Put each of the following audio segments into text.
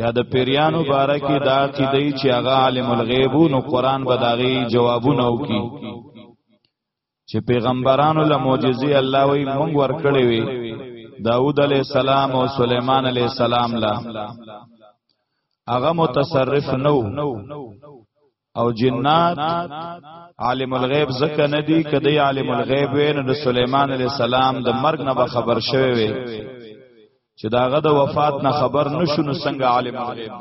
یا د پیریانو باره کې دا عقیده چې هغه عالم الغیب نو قران به داغي جوابونه وکي چې پیغمبرانو له معجزې الله وی مونږ ورکړې وي داوود علی السلام او سليمان علی السلام لا هغه متصرف نو او جنات عالم الغیب زکه ندی کدی عالم الغیب وین د سليمان علی السلام د مرګ نه به خبر شوی وی چې داغه د وفات نه خبر نشو نو څنګه عالم الغیب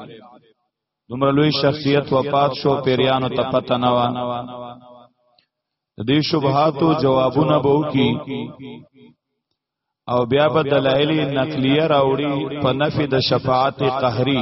دومره لوی شخصیت وفات شو پیریانو ته پته نه و د دې شبهاتو جوابونه به وکي او بیا به دلایل نقلیه راوړي په نفي د شفاعت قهري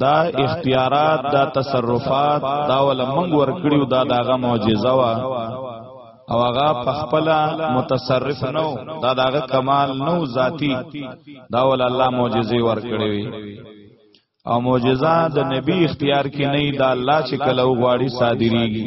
دا اختیارات دا تصرفات دا ول منګ ور کړیو دا داغه معجزه وا او هغه پخپلا متصرف نو دا داغه کمال نو ذاتی دا ول الله معجزه ور کړی وی او معجزه د نبی اختیار کې نه دا الله چې کله وغواړي صادریږي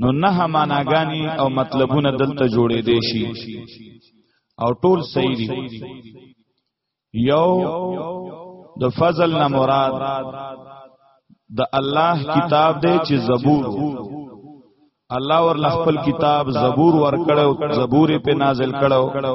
نو نه معناګانی او مطلبونه دلته جوړې دي شي او ټول صحیح دي یو د فضل نه مراد د الله کتاب دی چې زبور الله ور خپل کتاب زبور ور کړو زبور په نازل کړو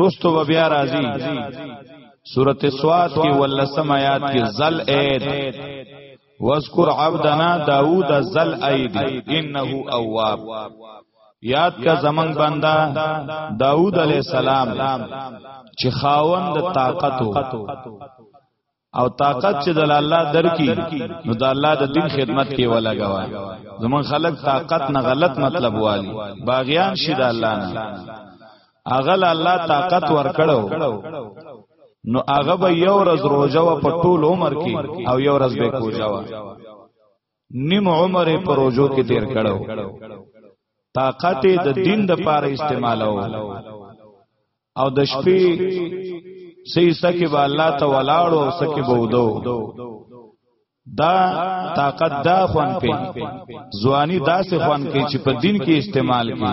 رستو و بیا راځي سورته سواد کې ولسم آیات کې زل اید واذکر عبدنا داوود زل اید انه اواب یاد کا زمن بندا داوود علیہ السلام چې خاوند طاقت او طاقت چې د الله درکې نو د الله د دین خدمت کې ولګوا زمون خلک طاقت نه غلط مطلب والی باغیان شي د الله نه اغل الله طاقت ورکړو نو هغه به یو ورځ روزه و په ټول عمر کې او یو ورځ به کوجا و نیم عمر پر روزو کې تیر کړو طاقت د دین د پاره استعمالو او د شپې سې سکه به الله ته ولاړو او سکه به ودو دا طاقت دا خوان کې ځواني داسې خوان کې چې په دین کې استعمال کې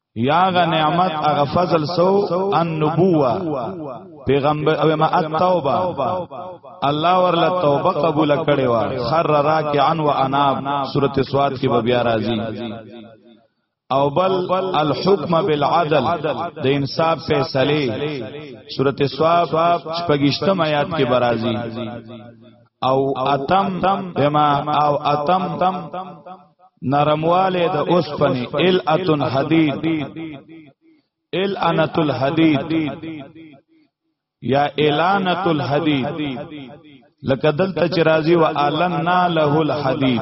یاغه نعمت هغه فضل سو ان نبوه پیغمبر او ما التوبه الله ورله توبه قبول کړي وا خر راکعا و اناب سوره سواد کې به بیا راځي او بل الحکم بالعدل د انصاف فیصله سوره سواد شپږشتم آیات کې برازي او اتم بما او اتم نرمواله د اوسپنی ال اتن حدید ال انت الحدید یا الانت الحدید لکه دلته چې راځي و النا له الحدید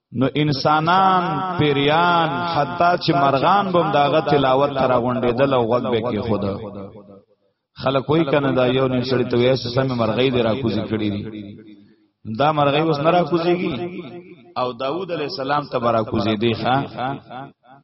نو انسانان پیریان حتی چې مرغان بم داغه تلاوت تر غونډېدل او غوږ به کې خود خلک وای کنه دا یو نیم سړی ته وایي سم مرغۍ دی را کوزي کړی دي دا مرغۍ اوس نه را کوزيږي او داوود علی السلام ته برا کوزي دی ښا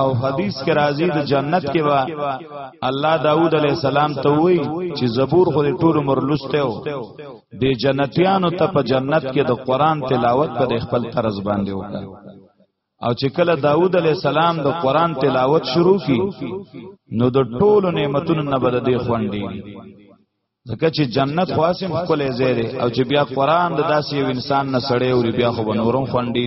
او حدیث کې راځي د جنت کې وا الله داوود علی السلام ته وی چې زبور خو ټول عمر لسته و د جنتیانو ته په جنت کې د قران تلاوت په خپل طرز باندې وکړ او چې کله داوود علی السلام د قران تلاوت شروع کی نو د ټولو نعمتونو نه بد دی خوندې ځکه چې جنت خاصم خپل ځای دی او چې بیا قران د داسې انسان نه سړی او بیا خو بنورم خوندې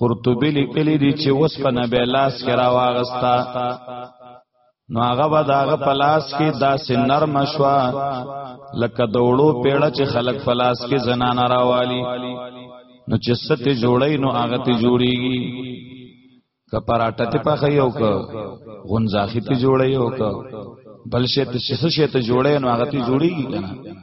قرطبی لیکلی دی چې وسپنه به لاس کې راواغستا نو هغه به داغه پلاس کې داسې نرم شوا لکه دوړو پیړه چې خلک پلاس کې زنانه راوالي نو چې ستې جوړی نو هغه ته جوړیږي که پراټه ته پخې یو که غنځاخې ته جوړی یو که بل شي ته شې ته جوړی نو هغه ته جوړیږي کنه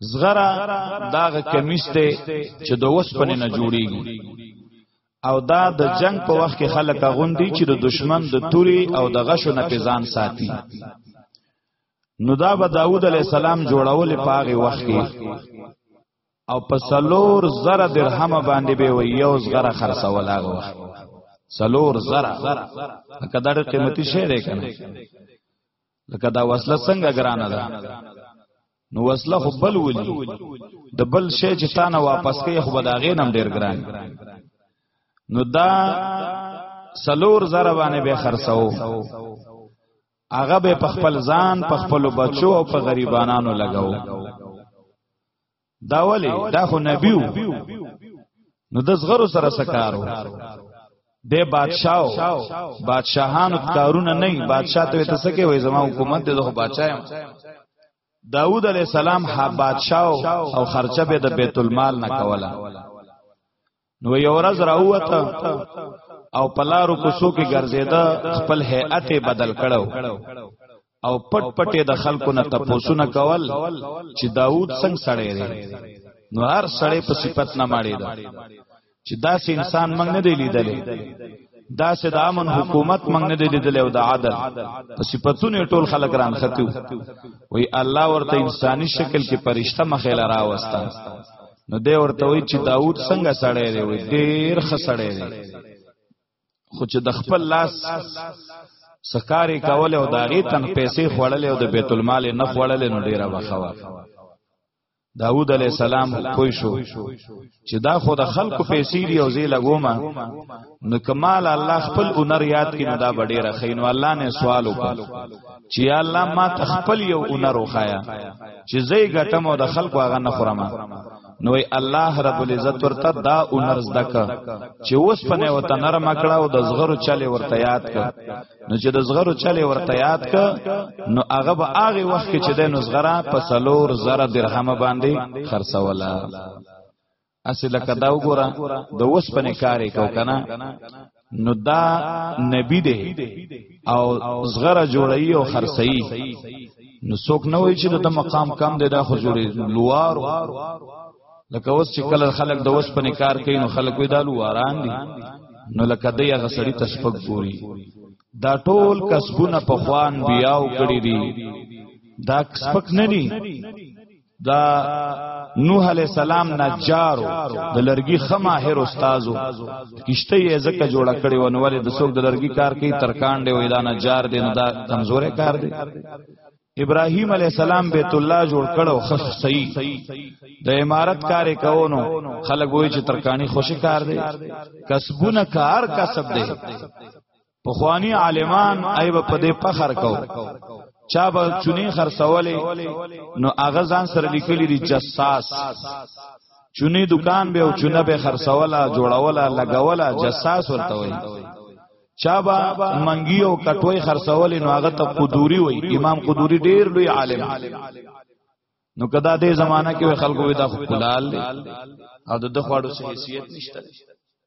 زغره داغه کمیس ته چې د وسپنې نه جوړیږي او دا د جنگ په وخت کې خلک غوندي چې د دشمن د توري او د غشو نه پېزان ساتي نو دا به داوود علی السلام جوړول پاغه وخت کې او په سلور زره درهم باندې به وي یو زغره خرڅولا غو سلور زره کداړه قیمتي شی دی کنه لکه دا وسله څنګه ګرانه ده نو وسله خو بل ولي د بل شی چې تا نه واپس کوي خو بداغې نم ډیر ګران نو دا سلور زره باندې به خرڅاو هغه به په خپل ځان په خپل بچو او په غریبانو لګاو دا ولی دا خو نبیو نو د زغرو سره سکارو د بادشاہو بادشاہانو کارونه نه بادشاہ ته ته سکه وای زما حکومت د خو بادشاہ داوود علی السلام ها بادشاہ او خرچه به د بیت المال نه کوله نو یو ورځ راوته او پلارو کوسو کې ګرځیدا خپل هيئت بدل کړو او پټ پټې د خلکو نه تپوسونه کول چې داوود څنګه سړی دی نو هر سړی په صفت نه ماړی دا چې داسې انسان موږ نه دی لیدلی داسې د امن حکومت موږ نه دی لیدلی او د عدل په صفاتونه ټول خلک ران خطو وی الله ورته انساني شکل کې پرښتہ مخې لراوستا نو دی ورته وی چې داوود څنګه سړی دی وی ډیر ښه سړی دی خو چې د خپل لاس سکاري کول او داغي تن پیسې خوړل او د بیت المال نه خوړل نو ډیره بخوا داوود علی السلام پوه شو چې دا خو د خلکو پیسې دی او زی لګوما نو کمال الله خپل اونر یاد کینو دا ډیره خین والله نه سوال وکړ چې الله ما تخپل یو اونر وخایا چې زې غټم او د خلکو هغه نه خورم نو الله رب العزت ورته دا اونر زدک چې اوس پنه وته نرم کړه او د زغرو چلے ورته یاد ک نو چې د زغرو چلے ورته یاد ک نو هغه به هغه وخت کې چې د نو زغرا په سلور زره درهم باندې خرڅولا اسی لکه دا وګوره د وسپنې کارې کو کنه نو دا نبی دی او زغره جوړی او خرسي نو څوک نه وای چې د مقام کم دی دا خو جوړي لوار لکه اوس چې کله خلک د وسپنې کار کوي نو خلک وی دا لواران دي نو لکه دی هغه سړی تسبق ګوري دا ټول کسبونه په خوان بیاو کړی دي دا سپک نه دي دا نوح علی السلام نجارو د لرګي خماهر استادو کشته یې زکه جوړ کړي و نو ولې د څوک د لرګي کار کوي ترکان دی وې دا نجار دی نو دا کمزورې کار دی ابراهیم علی السلام بیت الله جوړ کړو خص صحیح د امارت کار کوونو خلک وای چې ترکانی خوشی کار دی کسبونه کار کسب دی پخوانی عالمان ایو په دې فخر کو چا به چونی خرڅولې نو هغه ځان سره لیکلی دی جساس چونی دکان به او چونه به خرڅولا جوړولا لګولا جساس ورته وای چا به منګي او کټوي خرڅولې نو هغه ته قدوري وای امام قدوري ډیر لوی عالم نو کدا دې زمانہ کې خلکو ودا خپلال او د دخواړو حیثیت نشته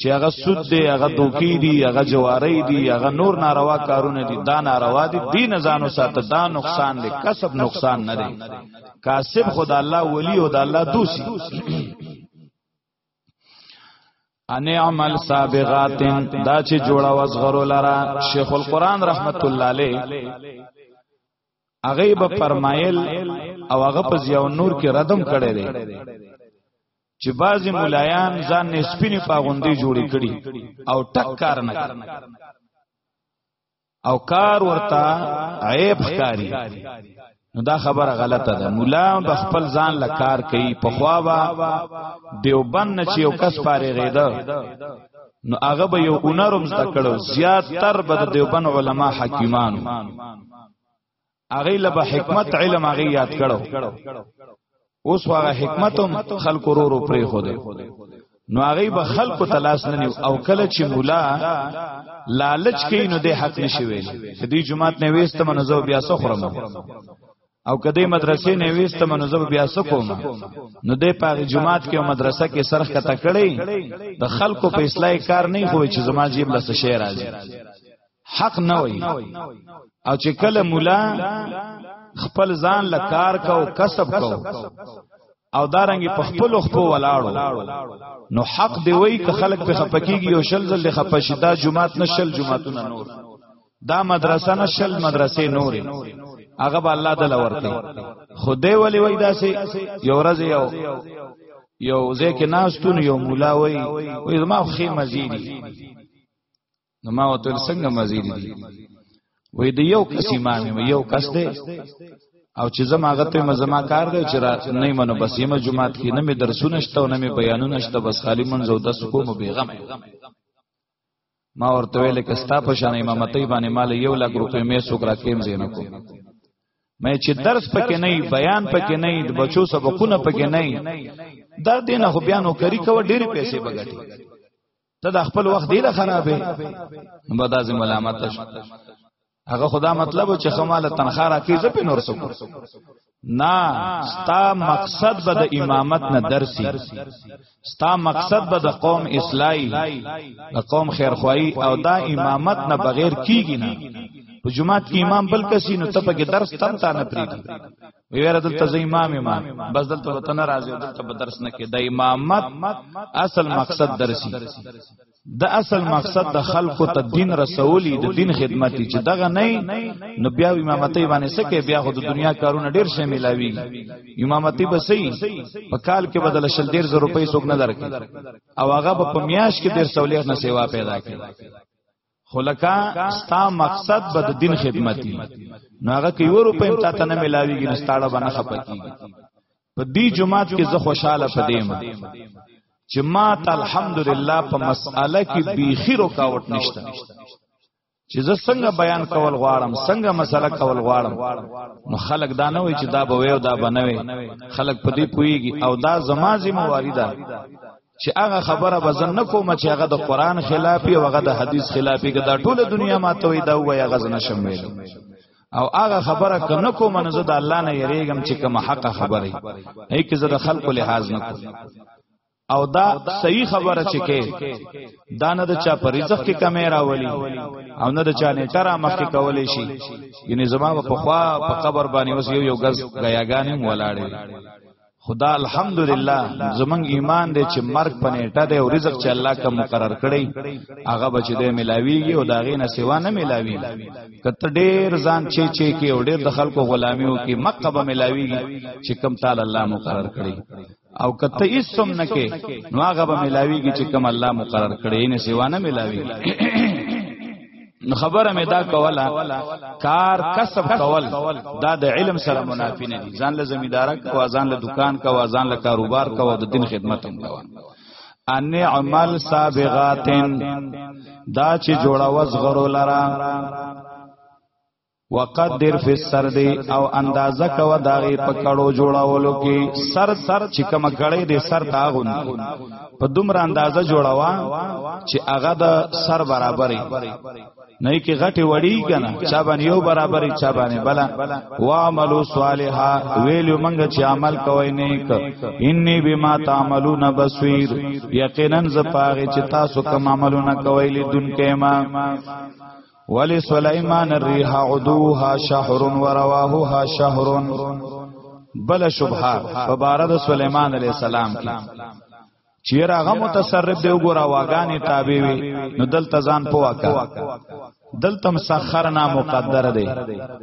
چې هغه سود دی هغه دوکې دی هغه جواری دی هغه نور ناروا کارونه دي دا ناروا دي دین ځانو ساته دا نقصان دی کسب نقصان نه دی کاسب خدا الله ولی او د الله دوسی ان عمل سابغات دا چې جوړا وزغرو لرا شیخ القران رحمت الله علیه هغه به فرمایل او هغه په ضیاء النور کې ردم کړی دی چې بعضی ملایان ځان نه سپینې پاغوندې جوړې کړي او ټک کار نه کوي او کار ورته عیب ښکاری نو دا خبره غلطه ده مولا به خپل ځان له کار کوي په خوا به دیوبند نه چې یو کس پاره غیده نو هغه به یو اونرم زده کړو زیات تر به د دیوبن علما حکیمانو هغه لبه حکمت علم هغه یاد کړو اوس هغه حکمتم خلق ورو پرې خو دی نو هغه به خلق تلاش نه نیو او کله چې مولا لالچ کین نو د حق نشي ویل دې جمعات نه وېستم نو زه بیا سخرم او کدی مدرسې نه وېست منو زب بیا سکوم نو د پاغي جماعت کې مدرسه کې سرخ کته کړی د خلکو په اصلاح کار نه خو چې زما جیب لسه شی راځي حق نه وي او چې کله مولا خپل ځان لکار کو کسب کو او دارنګي په خپل خپل ولاړو نو حق دی وای ک خلک په خپکیږي او شل زل خپشي دا جمعات نشل جمعاتونه نور دا مدرسه نشل مدرسې نورې هغه به الله تعالی ورته خدای ولی وای داسې یو ورځ یو یو ځکه ناستون یو مولا وای وای زما خې مزيدي نو ما وته څنګه مزید دي وې د یو کس امام یو کس دی او چې زما غته مزما کار دی چې را نه منو بس یم جمعات کې نه می درسونه شته او نه می بیانونه شته بس خالی منځو د سکو مو بیغم ما ورته ویل کې ستا په شان امامتۍ باندې مال یو لک روپې مې سوکرا کېم زینو کو مې چې درس پکې نه بیان پکې نه د بچو سبقونه پکې نه دا دینه خو بیانو کری کو ډېری پیسې بغټي ته د خپل وخت دی له خرابې به دا زم ملامت شو هغه خدا مطلب چې خماله تنخواه راکې زه په نور سو نه ستا مقصد به د امامت نه درسي ستا مقصد به د قوم اصلاحي د قوم خیرخواهي او دا امامت نه بغیر کیږي نه په جمعات کې امام بل کسي نو ته په درس تم تا نه پریږي ویره دلته زې امام ما بس دلته ورته ناراضي دلته په درس نه کې د امامت اصل مقصد درسي د اصل مقصد د خلکو ته دین رسولي د دین خدمت چې دغه نه نو بیا امامتي باندې سکه بیا خو د دنیا کارونه ډیر شې ملاوي امامتي به سي په کال کې بدل شل ډیر زر روپۍ څوک نه درکې او هغه په میاش کې ډیر سہولیت نه سیوا پیدا کړي خلکا ستا مقصد به د دین خدمتي نو هغه کې یو روپې ته ته نه ملاويږي نو ستاړه باندې خپکی په دې جمعات کې زه خوشاله پدېم چې ما ته الحمدلله په مسأله کې بیخي رکاوټ نشته چې زه څنګه بیان کول غواړم څنګه مسله کول غواړم نو خلک دا نه وي چې دا به وي او دا به نه وي خلک په دې پويږي او دا زما ذمہ واري ده چې هغه خبره بزن نه کوم چې هغه د قران خلافي او هغه د حدیث خلافي که دا ټوله دنیا ما ته وي دا وایي هغه نه شم ویل او هغه خبره کنه کوم نه زه د الله نه یریږم چې کوم حق خبره ای که زه د خلکو لحاظ نه کوم او دا صحیح خبره چې کې دا نه د چا پر رزق کې کیمرا ولي او نه د چا نه تر مخ کې کولې شي یعنی زما په خوا په قبر باندې اوس یو یو غز غیاګانې ولاړې خدا الحمدلله زمنګ ایمان دی چې مرګ په نیټه دی او رزق چې الله کا مقرر کړی هغه بچ دی ملاویږي او داغې نه سیوا نه ملاوي کته ډیر ځان چې چې کې او ډیر د خلکو غلامیو کې مکه به ملاویږي چې کم تعالی الله مقرر کړی او کته اسم نه کې نو هغه به ملاویږي چې کم الله مقرر کړی نه سیوا نه ملاوي نو خبره مې دا کوله کار کسب کول دا د علم سره منافی نه دي ځان له زمیدارک او ځان له دکان کا او ځان له کاروبار کا او د دین خدمت هم کوه ان عمل سابغاتن دا چې جوړاوز غرو لرا وقدر فی السرد او اندازه کوا داغه پکړو جوړاولو کې سر سر چې کوم کړي دې سر تاغون په دومره اندازه جوړاوا چې هغه د سر برابرې نه کې غټي وړي کنه چا باندې یو برابرې چا باندې بلا وعملوا صالحا ویلو منګ چې عمل کوی نیک انی بما تعملون بصیر یقینا ز پاغه چې تاسو کوم عملونه کوی لیدونکې ما ولی سلیمان الريح عدوها شهر ورواهها شهر بل شبهه په بار د سلیمان علی السلام کې چیر هغه متصرف دی وګوره واغانی تابع وي نو دلته ځان پوکا دلتم سخرنا مقدر دی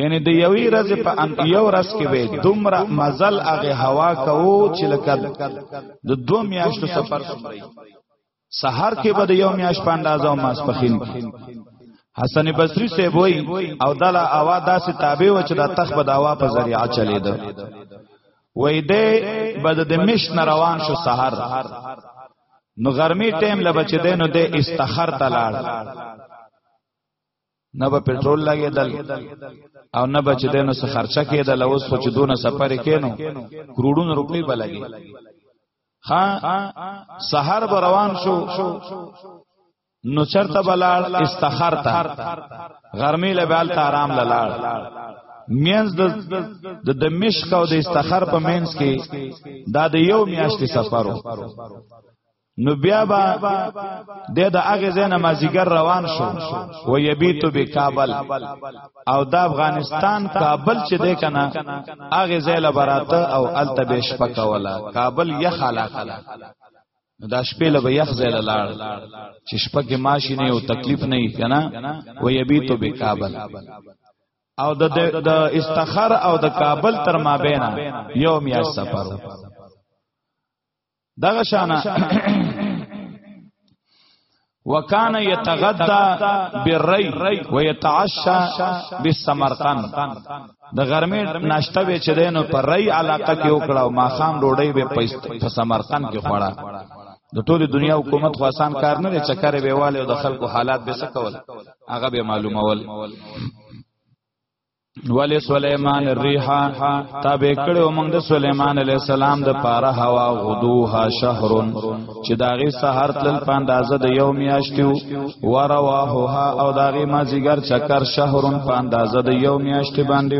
یعنی د یوې ورځې په ان یو ورځ کې به دومره مزل هغه هوا کوو چې لکه د دو میاشتو سفر سمري سحر کې به د یو میاش په اندازه او ماسپخین حسن بصری سے وای او دلا اوا داسې تابع و چې د تخ به د اوا په ذریعہ چلیده وای دې بد د مش روان شو سحر نو غرمې ټیم لبچ دینو د استخر تلاړ نه به پټرول لګیدل او نه به چې دنه څه خرچه کېدل او اوس چې دونه سفر کینو کروڑونو روپۍ بلګي ها سحر به روان شو نو چرته بلال استخر ته غرمې له بال ته آرام لاله مینز د د دمشق او د استخر په مینز کې دا د یو میاشتې سفرو نو بیا با د د هغه زنه مازیګر روان شو و یبیت به کابل او د افغانستان کابل چې ده کنه هغه زله براته او الته به شپه کوله کابل یخ علاقه نو دا شپې له یخ زله لاړ چې شپه کې ماشي نه او تکلیف نه کنه و یبیت به کابل او د د استخر او د کابل تر مابینا یوم یا سفر دغه شانه وکانه یتغدا بالری و یتعشا بالسمرقند د غرمې ناشته به چې دینو پر ری علاقه کې وکړه او ماخام ډوډۍ به په سمرقند کې خوړه د ټوله دنیا حکومت خو آسان کار نه دی چکر به والي او د خلکو حالات به سکول هغه به معلومول ولی سلیمان الريح تابع کړو موږ د سلیمان علی السلام د پاره هوا غدوها شهرن چې داغه سحر تل پاندازه د یو میاشتو ورواهها او داغه ما زیګر چکر شهرن پاندازه د یو میاشت باندې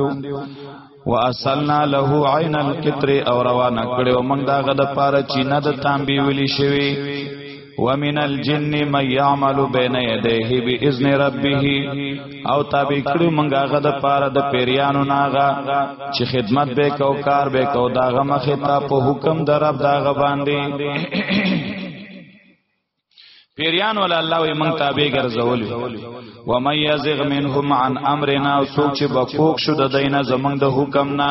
واسلنا له عین القطر او روانه کړو موږ داغه د پاره چینه د تانبی ویلی شوی ومن الجن من يعمل بين يديه باذن ربه او تابع کړو مونږه غد پاره د پیریانو ناغه چې خدمت به کو کار به کو داغه مخه تا په حکم درب داغه باندې پیریان ول الله وي مونږ تابع ګرځول و مې یزغ منهم عن امرنا سوچ بکوک شو د دینه زمنګ د حکم نه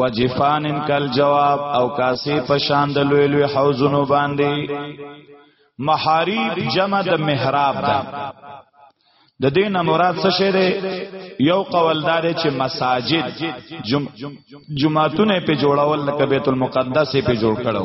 وجفان کل جواب او کاسی پشان د لوی لوی حوزونو باندې محاریب جمع د محراب ده د دین مراد څه شه ده یو قوالدار چې مساجد جم جمعهتون په جوړاول لکه بیت المقدس په جوړ کړو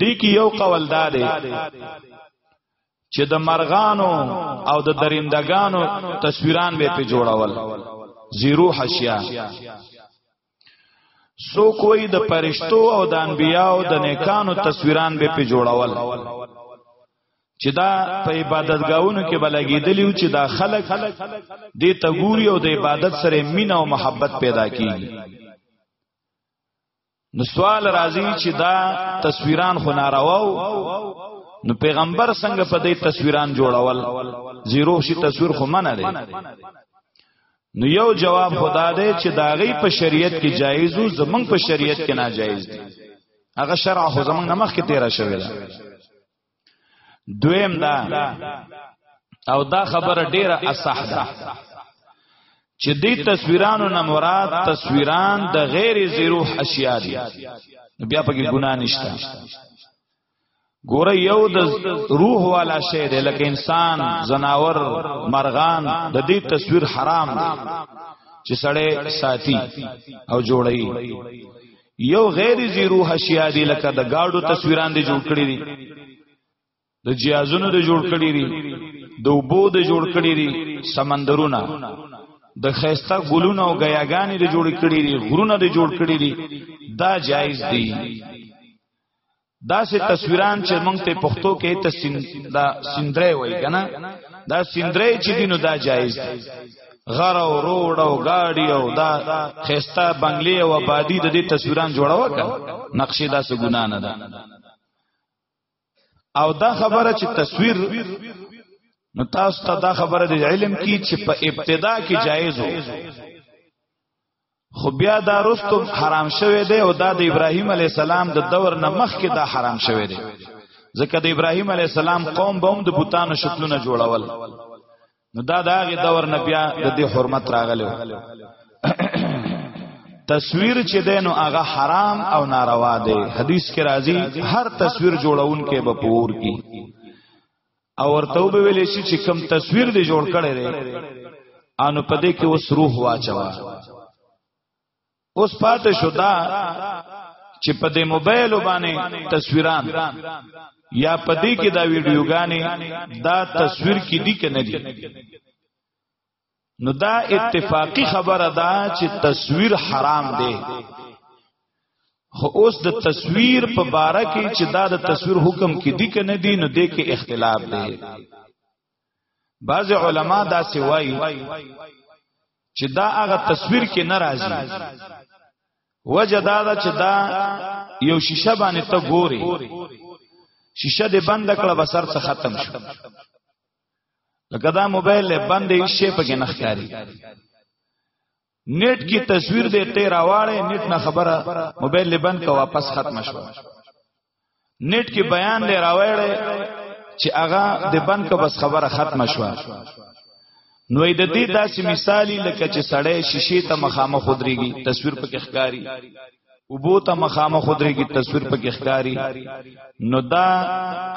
دې کې یو قول دا دی چې د مرغانو او د درندګانو تصویران به په جوړول زیرو حشیا سو کوئی د پرشتو او د انبیاو د نیکانو تصویران به په جوړول چې دا په عبادتګاونو کې بلګیدلی چې دا خلک دې تګوري او د عبادت سره مینا او محبت پیدا کیږي نو سوال راځي چې دا تصویران خو نارواو نو پیغمبر څنګه په دې تصویران جوړول زیرو شي تصویر خو منه دی نو یو جواب خدا دی چې داغي په شریعت کې جایز او زمنګ په شریعت کې ناجایز دی هغه شرع خو زمنګ نمخ کې تیرا شوی دی دویم دا او دا خبره ډیره اصح ده چې دې تصویرانو نه مراد تصویران د غیر زیرو اشیاء دي بیا پکې ګناه نشته ګوره یو د روح والا شی دی لکه انسان زناور مرغان د دې تصویر حرام دی چې سړی ساتي او جوړي یو غیر زی روح اشیاء دی لکه د گاډو تصویران دی جوړ کړی دي د جیازونو دی جوړ کړی دي د وبو دی جوړ کړی دي سمندرونه د خيسته ګلونه او غياګانې دی جوړ کړی دي غرونه دی جوړ کړی دي دا جایز دي دا سه تصویران چې مونږ ته پښتو کې ته سین دا سندره وای کنه دا سندره چې دینو دا جایز دی غر او روډ او گاډي او دا خستا بنگلې او آبادی د دې تصویران جوړاوه کا نقشې دا سه ګنا نه ده او دا خبره چې تصویر نو تاسو ته دا خبره د علم کی چې په ابتدا کې جایز وو خو بیا دا رستو حرام شوه دی او دا د ابراهیم علی السلام د دور نه مخکې دا حرام شوه دی ځکه د ابراهیم علی السلام قوم به هم د بوتانو شکلونه جوړول نو دا داغه دور نه بیا د دې حرمت راغلو تصویر چې دینو هغه حرام او ناروا دی حدیث کې راځي هر تصویر جوړون کې به پور کی او ورته ویل شي چې کم تصویر دی جوړ کړي دی انو پدې کې اوس روح واچوا اوس پاتې شو دا چې په دې موبایل باندې تصویران یا په دې کې دا ویډیوګانې دا تصویر کې دي کنه دي نو دا اتفاقی خبره ده چې تصویر حرام دی خو اوس د تصویر په باره کې چې دا د تصویر حکم کې دی کنه دی نو دې کې اختلاف دی بعض علما دا سی وایي چې دا هغه تصویر کې ناراضي وجه دا ده چې دا یو شیشه باندې ته ګوري شیشه دې بند کړه بسر څه ختم شو لکه دا موبایل له باندې شی په کې نخکاری نیټ کی تصویر دې ته راواړې نیټ نه خبره موبایل له بند کا واپس ختم شو نیټ کی بیان دې راوړې چې هغه د بند کا بس خبره ختم شو نو د دې داسې مثالی لکه چې سړی شیشې ته مخامخ خودريږي تصویر پکې ښکاری وبو ته مخامه خدري کی تصویر پکې ښکاری نو دا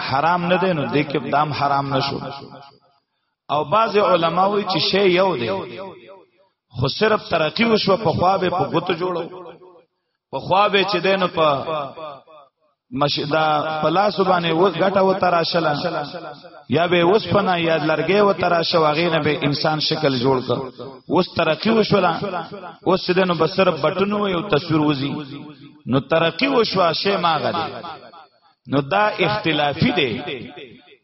حرام نه دی نو دې کې دام حرام نشو او بعض علما وی چې شی یو دی خو صرف ترقی وشو په خوابه په غوته جوړو په خوابه چې دین په مشدا پلاس باندې و غټه و تراشلا یا به وسپنا یا لرګې و تراشه واغې نه به انسان شکل جوړ کړ اوس ترقی وشولا اوس دنو بسر بټنو یو تصویر وزي نو ترقی وشوا شی ما غلي نو دا اختلافي دی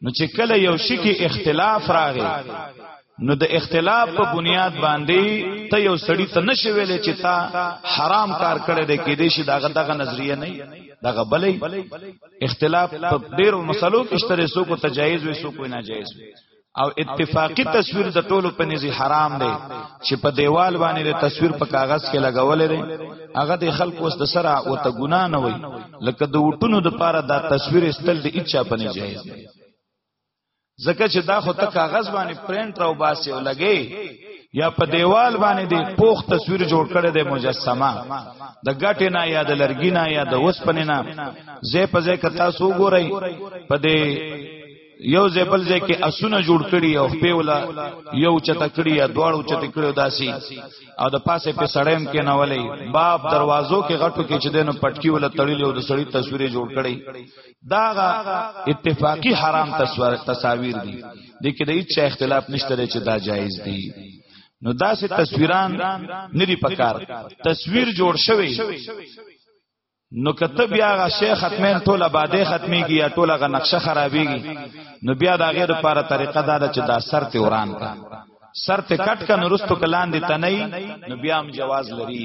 نو چې کله یو شي کې اختلاف راغی نو د اختلاف په بنیاد باندې ته یو سړی ته نشي ویلې چې تا حرام کار کړی دی کې دې شي داغه دغه نظریه نه دغه بلې اختلاف په ډیرو مسلو کې شته سو کو تجایز وي سو کو ناجایز وي او اتفاقی تصویر د ټولو په نزي حرام دی چې په دیوال باندې د تصویر په کاغذ کې لګولې دی هغه د خلکو واست سره او ته ګنا نه وي لکه د وټونو د پاره دا تصویر استل د اچا په نه جایز دی ځکه چې دا خو ته کاغذ باندې پرینټ راو باسي او لګي یا په دیوال باندې دی پوخ تصویر جوړ کړي د مجسمه د ګټه نه یا د لرګي نه یا د وسپنې نه زه په ځای کتا سو ګورئ په دې یو زبل ځای کې اسونه جوړ کړي او په ولا یو چته کړي یا دواړو چته کړي داسي او د پاسه په سړیم کې نه ولې باب دروازو کې غټو کې چې دینو پټکی ولا تړلی او د سړی تصویر جوړ کړي داغه اتفاقی حرام تصاویر دي د کې د هیڅ اختلاف نشته چې دا جایز دي نو داسې تصویران ندی پکار تصویر جوړ شوی نو کته بیا غا شیخ ختمین ټول آبادې ختمي کی یا ټول غا نقشه خرابېږي نو بیا دا غیر لپاره طریقه دا ده چې دا سر ته وران کا سر ته کټ کا نورستو کلان دي تنه نو بیا هم جواز لري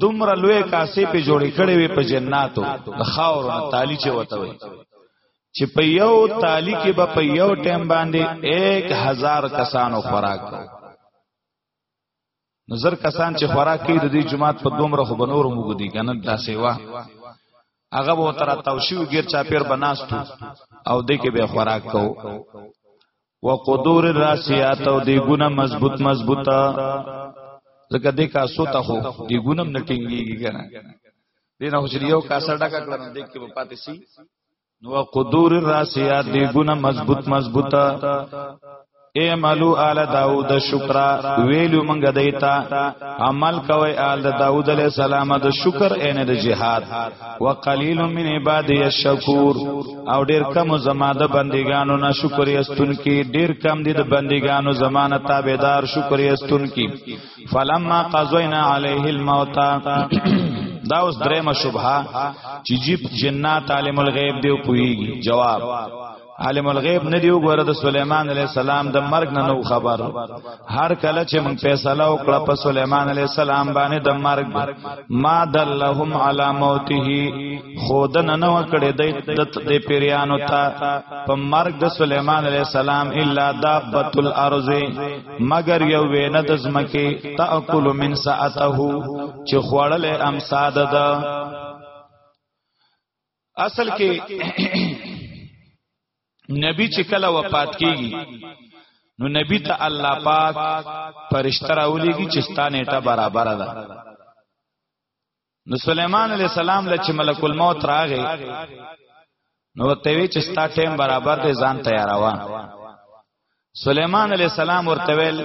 دومره لوی کاسې په جوړې کړې وي په جناتو د خاور نه تالی چې وته وي چې په یو تالی کې به په یو ټیم باندې 1000 کسانو خوراک کوي نظر کسان چې خوراک کوي د دې جماعت په دومره خو بنور موږ دي کنه دا سیوا هغه به تر توشیو غیر چا پیر بناستو او دې کې به خوراک کوو وقدور الراسیات او دی ګونه مضبوط مضبوطه زکه دې کا سو ته خو دی ګونم نټینګیږي کنه دینه خو چې یو کاسه ډکه کړم دې کې پاتې سي نو قدور الراسیات دی ګونه مضبوط مضبوطه اعملو آل داود شکرا ویلو منګه دیتا عمل کوي آل داود علیہ السلام د شکر اینه د جهاد وقلیل من عبادی الشکور او ډیر کم زما د بندګانو نه شکر یستون کی ډیر کم دي د بندګانو زمانه تابعدار شکر یستون کی فلما قضینا علیه الموت دا اوس درېمه شبهه چې جیب جنات عالم الغیب دی پویږي جواب عالم الغیب نه دی وګوره د سليمان عليه السلام د مرګ نه نو خبر هر کله چې موږ فیصله وکړه په سليمان عليه السلام باندې د مرګ ما دلهم علی موته خودن نه وکړي د پیریانو ته په مرګ د سليمان عليه السلام الا دابت الارض مگر یو وینه د زمکه تاکل من ساعته چې خوړل امساد ده اصل کې نبی چې کله وفات کیږي نو نبی ته الله پاک فرشتہ راولېږي چې ستانه ته برابر ده نو سليمان عليه السلام له چې ملک الموت راغې نو ته وی چې ستا ټیم برابر دی ځان تیاروا سليمان عليه السلام ورته ویل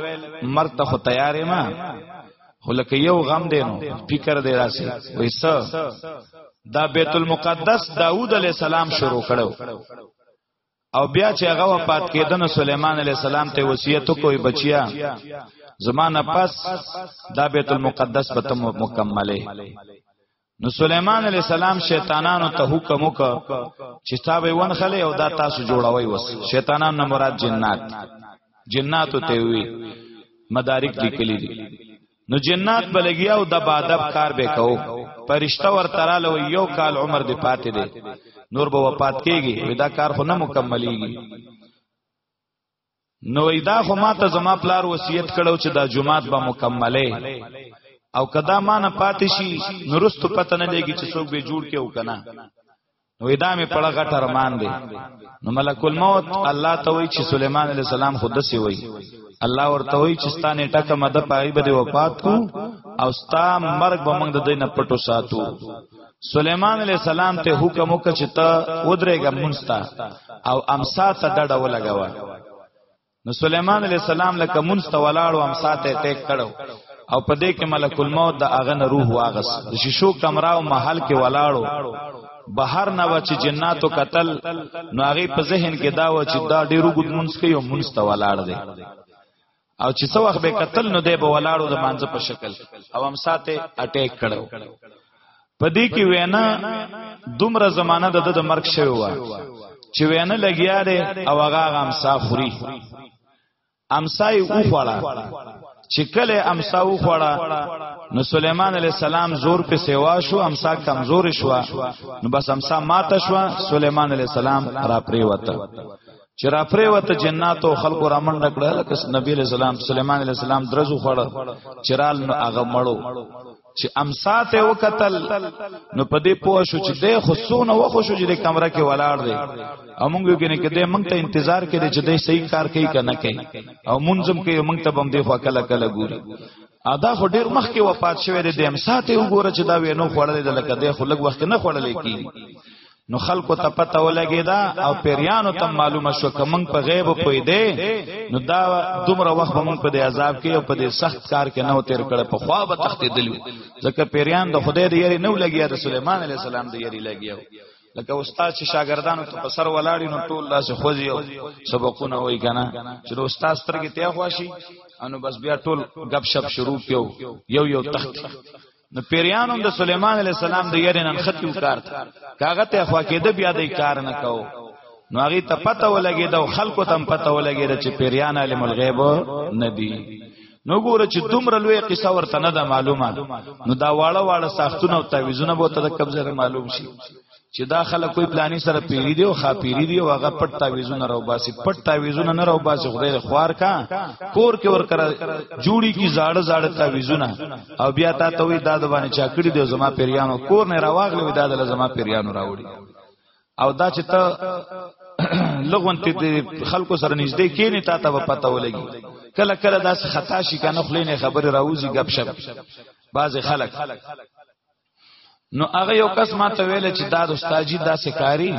مرته خو تیارې ما خو لکه یو غم دی نو فکر دی راسي وای س دا بیت المقدس داوود علی السلام شروع کړو او بیا چې هغه وفات کېدنه سليمان عليه السلام ته وصیت کوي بچیا زمانہ پس دا بیت المقدس به مکمله نو سليمان عليه السلام شیطانانو ته حکم وکړ چې تا به ون خلې او دا تاسو جوړوي وس شیطانان نه مراد جنات جنات ته وي مدارک لیکلي دي نو جنات بلګیا او د بادب کار به کو پرشتہ ور تراله یو کال عمر دی پاتې دی نور به وفات کیږي ودا کار خو نه مکملېږي نو دا خو ما ته زما پلار وصیت کړو چې دا جمعات به مکمله او کدا ما نه پاتې شي نورست پته نه لګي چې څوک به جوړ کې او کنه نو دا مې پړه غټ ارمان دی نو ملک الموت الله ته وی چې سليمان عليه السلام خود سي وی الله ورته وی چې ستانه ټکه مده پای به وفات کو او ستا مرګ به موږ د دینه پټو ساتو سليمان عليه السلام ته حکم وکړ چې ته ودرېګه مونستا او امسا ته ډډه ولګوا نو سليمان عليه السلام لکه مونستا ولاړو امسا ته ټیک کړو او په دې کې ملک الموت د اغه نه روح واغس د شیشو کمره او محل کې ولاړو بهر نه و چې جناتو قتل نو هغه په ذهن کې دا و چې دا ډیرو ګد مونږ کوي مونږ ته ولاړ دی او چې څو وخت به قتل نو دی به ولاړو د مانځ په شکل او هم ساته اٹیک کړو پدې کې وینا دومره زمانہ د د مرګ شوی و چې وینا لګیا دی او هغه هم سافوري امسای او خوړه چې کله امسا او خوړه نو سليمان عليه السلام زور په سیوا شو امسا کمزور شو نو بس امسا ماته شو سليمان عليه السلام را پریوته چې را پرې وته جنات او خلق را منډ کړه لکه نبی علیہ السلام سليمان علیہ السلام درزو خړ چرال نو هغه مړو چې امسات او قتل نو پدې پوه شو چې د خصونه و خو شو چې د کمره کې ولاړ دی او موږ یو کنه کې د موږ ته انتظار کې دی چې د صحیح کار کوي کنه کوي او منظم کې موږ ته بم دی خو کله کله ګوري ادا خو ډیر مخ کې وفات شوه د امسات او ګوره چې دا وینو خړلې د لکه د خلک وخت نه خړلې کی نو خلکو ته پته ولګی دا او پیریانو ته معلومه شو که مونږ په غیب پوی دی نو دا دومره وخت به مونږ په دې عذاب کې او په دې سخت کار کې نه تیر کړه په خوا به تختې دلو ځکه پیریان د خدای د یری نو لګیا د سليمان عليه السلام د یری لګیا لکه استاد چې شاګردانو ته په سر ولاړی نو ټول لاس خوځي او سبقونه وای کنه چې استاد سترګې ته خواشي انو بس بیا ټول غب شپ شروع کیو یو یو تخت نو پیریانو د سليمان عليه السلام د یری نن ختی وکړ کاغه ته خوا کېده بیا د کار نه کو نو هغه ته پته ولګي دا خلکو ته پته ولګي چې پیریان علم الغیب نه دي نو ګوره چې دومره لوی قصه ورته نه ده معلومه نو دا واړه واړه ساختونه او تعویذونه به ته د قبضه معلوم شي چې دا خلک کوئی پلاني سره پیری دی او خا پیری دی او هغه پټ تعویذونه راو باسي پټ تعویذونه نه راو باسي خدای خوار کا کور کې ور کرا جوړی کی زاړه زاړه تعویذونه او بیا تا ته وی داد باندې چا کړی دی زما پیریانو کور نه راواغلی وی داد له زما پیریانو راوړي او دا چې ته لغون ته خلکو سره نږدې کینی تا ته پته ولګي کله کله داس خطا شي کنه خلینې خبره راوځي غب شپ بعض خلک نو هغه یو کس ما ته ویل چې دا د استادجی دا سکاری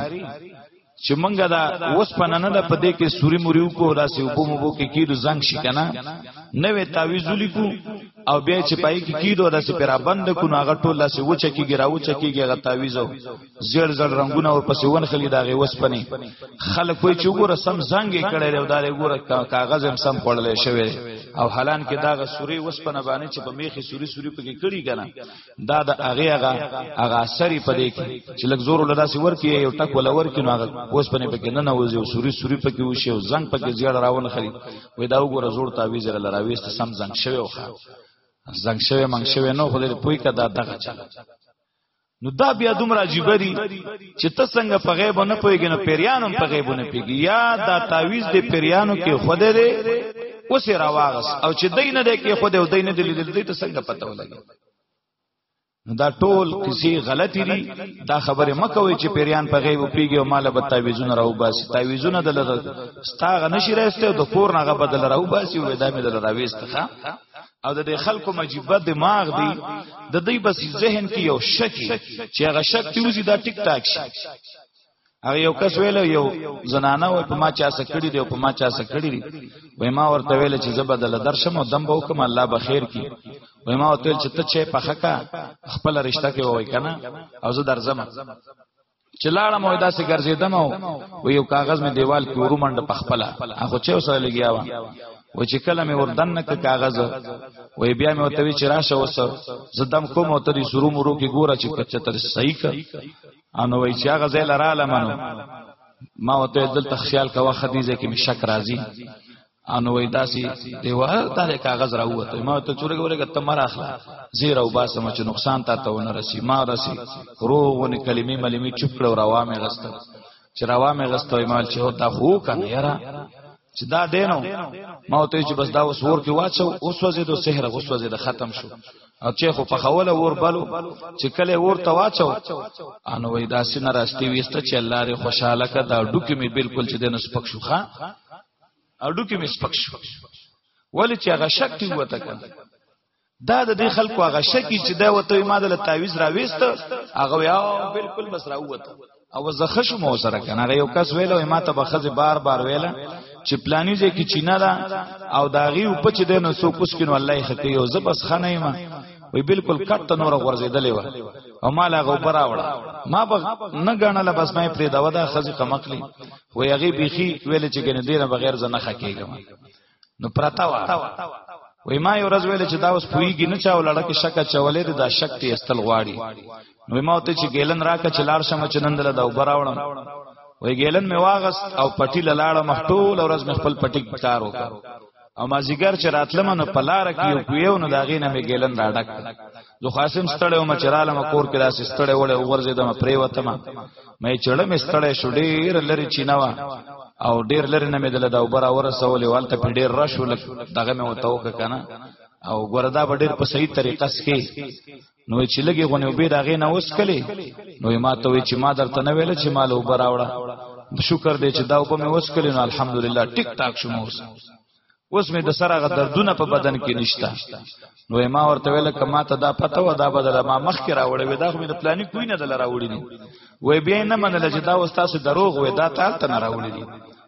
چې مونږه دا اوس پنه نه ده په دې کې سوري مریو کو دا سی وبو مو کې کیدو زنګ شي کنه نوې تعویذ لیکو او بیا چې پای کې کیدو دا سی پیرا بند کو نو هغه ټول لا سی وچ کیږي را وچ کیږي هغه تعویذو زړ زړ رنگونه او پسې ون خلی دا غي اوس پنه خلک وای چې وګوره سم زنګ کړي او دا وګوره کاغذ هم سم پړلې شوی او حالان کې دا غ سوري اوس پنه باندې چې په میخي سوري سوري پکې کړي کنه دا د هغه هغه هغه سری پدې کې چې لږ زور لدا سی ورکی یو ټک ولا ورکی نو هغه اوس پنه پکې نه نوځي او سوري سوري پکې وشي او زنګ پکې زیړ راونه خلی وې دا وګوره زور تعویز لره راويست سم زنګ شوی او خاو زنګ شوی منګ شوی نو خو دې پوي کدا دغه چل نو دا بیا دومره عجیب دی چې ته څنګه په غیب نه پويګې نو پیریانو په غیب نه پیګي یا دا تعویز دې پیریانو کې خوده دې اوسې راواغس او چې دین دې کې خوده او دین دې لیدل دې ته څنګه پته ولګي دا ټول کسی غلطی دي دا خبره مکوي چې پیریان په غیب پیږي او مال به تعویذونه راو باسي تعویذونه د لږ ستاغه نشي راځته د کور نه غبد لراو باسي وې دا مې د لراويستخه او د خلکو مجيبه دماغ دی د دې بس ذهن کې یو شک چې هغه شک تیوزي دا ټیک ټاک شي هغه یو کس ویل یو زنانه و په ما چا سکړی دی او په ما چا سکړی دی وای ما ورته ویل چې زبدل درشم او دم به وکم الله به خیر کی وای ما ورته چې ته چې په حقا خپل رشتہ کې وای کنه او زه درځم چې لاړم او داسې ګرځیدم او یو کاغذ می دیوال کې ورومنډ په خپل هغه چې وسره لګیا و و چې کله مې وردن نه کاغذ و بیا مې وتوی چې راشه وسه زدم کوم او ترې سرو مرو کې ګوره چې کچ تر صحیح ک او نو وای چې هغه ځای لراله منو ما وته دلته خیال کوا خدیزه کې مشک راځي او نو وای داسي دیوا دا کاغذ راوته ما ته چورګ ورګ ته مر اخلا زیر او باسم چې نقصان تا ته ونه رسی ما رسی روغونه کلمې ملمې چوپ کړو روا مې غسته چې روا مې غسته مال چې هوتا خو کنه یاره چې دا دینو ما ته چې بس دا وسور کې واچو اوس وځي د سحر اوس وځي د ختم شو او چې خو په خوله ور بلو چې کله ور ته واچو ان وای دا سین راستی وسته چې الله ری خوشاله کا دا ډوکی می بالکل چې دنس پک شو ښا اډو کې مس پک شو ولی چې هغه شک دی وته کړ دا د دې خلکو هغه شکی چې دا وته ما د تعویز راويست هغه یا بالکل بس راوته او زخه شو مو سره کنه یو کس ویلو ما ته بخزه بار بار ویله چې پلانیو ځای کې چینه ده او داغي په چې دینو سو کوس کینو الله یې خکې یو زبس خنه ما وی بالکل کټ نور غورځیدلې و او مال هغه پر راوړه ما به نه غنل بس مې پرې دا ودا خزي قمقلی وی هغه بيخي ویل چې ګنې دینه بغیر زنه خکېګم نو پرتا وا وای ما یو ورځ ویل چې دا اوس پویږي نه چا ولړه کې شک چولې دا شک ته استل غواړي نو ما ته چې ګیلن راکه چې لار شمه چې نن دل دا وبراوړم وای ګیلن می واغست او پټی لاړه مخټول ورځ مې خپل پټی کار وکړ او ما زیګر چې راتلم نو پلار کې یو کویو نو داغې نه می ګیلن راډک زه خاصم ستړې او مچراله مکور کې داسې ستړې وړې وګرځیدم پریوتم مې چړه مې ستړې شو ډېر لري چینوا او ډېر لري نه مې دل دا وبره ورسولې والته په ډېر را شو لګ دغه مې وتاو کنه او ګوردا به ډېر په صحیح طریقه سکي نو چې لګي غونې وبې داغه نه اوس کله نو ما ته وی چې ما درته نه ویل چې مال وبراوړه شکر دې چې دا وبمه اوس کله نو الحمدلله ټیک ټاک شوم اوس اوس مې د سره غ دردونه په بدن کې نشتا نو ما ورته ویل کما ته دا پته و دا بدل ما مخ کې راوړې وې دا خو مې د پلانې کوی نه دل راوړې دي وې بیا نه منل چې دا اوس تاسو دروغ وې دا تال ته نه راوړې دي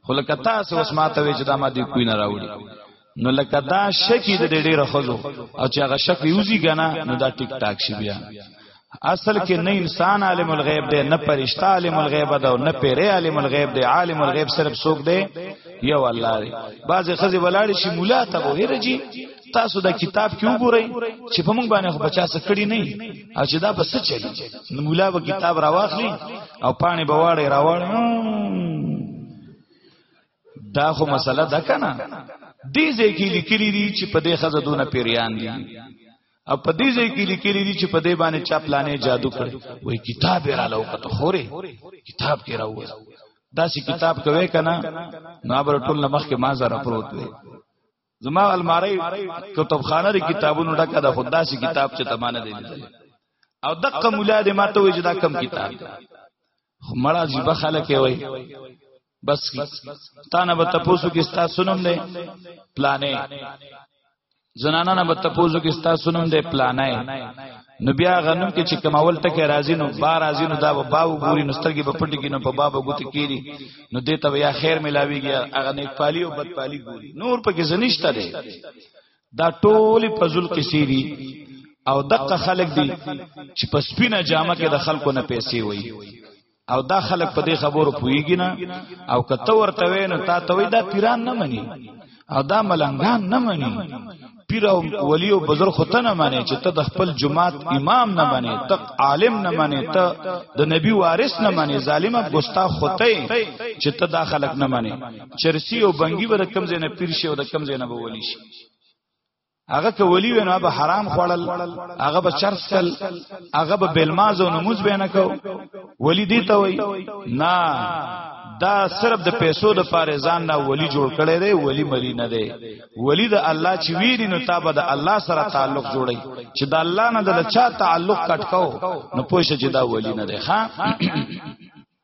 خو لکه تاسو اوس ما ته وې چې دا ما دې کوی نه راوړې نو لکه دا شکی د ډېر خزو او چې هغه شکی وزي غنا نو دا ټیک ټاک شي بیا اصل کې نه انسان عالم الغیب دی نه پرشتہ عالم الغیب ده نه پیری عالم الغیب دی عالم الغیب صرف څوک دی یو الله دی بعض خزي ولاړ شي مولا ته وګوره جی تاسو دا کتاب کې وګورئ چې په موږ باندې خو بچا څه کړی نه او چې دا بس چلی نو مولا به کتاب راواخلي او پانی به واړی راوړ دا خو مسله ده کنه دې ځکه لیکلي دي چې په دې خزه دونه پیریان دي او په دې ځای کې لیکلي دي چې په دې باندې چا پلانې جادو کړ وای کتاب را لو کته خوري کتاب کې راوځ دا چې کتاب کوي کنه نو ابر ټول مخ کې ما زره پروت دی زما الماری کتابخانه د کتابونو ډکه ده خدا سي کتاب چې تمانه دی لیدل او دقه مولا دې ماته وې چې دا کم کتاب خو مړه زیبه خلک وي بس کی تا نه به تاسو کې تاسو نوم دی پلانې زنانا نه به تاسو کې تاسو نوم دی پلانې نو بیا غنم کې چې کماول ته کې راځي نو با راځي نو دا به باو ګوري نو سترګې په پټي کې نو په باب غوت کېری نو دې ته یا خیر ملاويږي هغه نه پالي او بد پالي ګوري نور په کې زنيشته دی دا ټولي پزول کې سيري او دقه خلق دي چې په سپینه جامه کې د خلکو نه پیسې وایي او دا خلک په دې خبرو پويږي نه او کته ورته وینو تا ته وای دا پیران نه مني او دا ملنګان نه مني پیر او ولی او بزرگ خو ته نه مانی چې ته د خپل جماعت امام نه مانی ته عالم نه مانی ته د نبی وارث نه مانی ظالم اب ګستا خطه چې ته دا خلک نه مانی چرسی او بنګي ور کم زینه پیر شي او د کم زینه به ولی شي هغه که ولی وینا به حرام خوړل هغه به چرسل هغه به بلماز او نموز به نه کو ولی دی ته وای نه دا صرف د پیسو د پاره ځان نه ولی جوړ کړي دی ولی مری نه دی ولی د الله چې ویری نو تابه د الله سره تعلق جوړي چې د الله نه د چا تعلق کټکاو نو پوښتنه چې دا ولی نه دی ها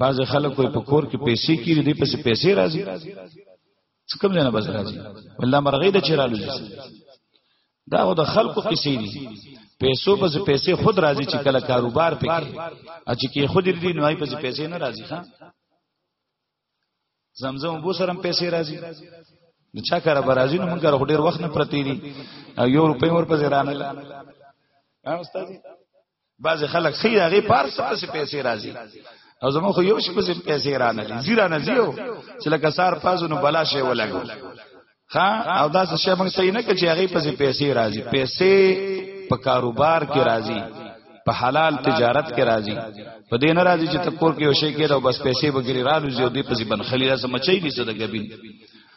بعض خلک کوئی په کور کې پیسې کیږي دې پسې پیسې راځي څه کوم نه بس راځي ولدا مرغې د چیرالو دا خو د خلکو قصې دي پیسو په پیسې خود راځي چې کله کاروبار پکې ا چې کې خود دې نه وای په پیسې نه راځي ها زمزم بو سره پیسې راځي نو چا کار برازي نو موږ غو ډیر وخت نه پرتی دي یو روپۍ ور په زیرانه لا استاد بعض خلک خیر هغه پار څه پیسې راځي او زمو خو یو شي په پیسې را نه دي زیرا نه زیو چې لکه سار پازو نو بلا شی ولګو ها او دا څه شی موږ صحیح نه کچې هغه په پیسې راځي پیسې په کاروبار کې راځي په حلال تجارت کې راځي په دین راځي چې تکور کې یو شی کې او بس پیسې وګړي رالو زیو دی په ځبن خلیلا سمچې دي صدقه بین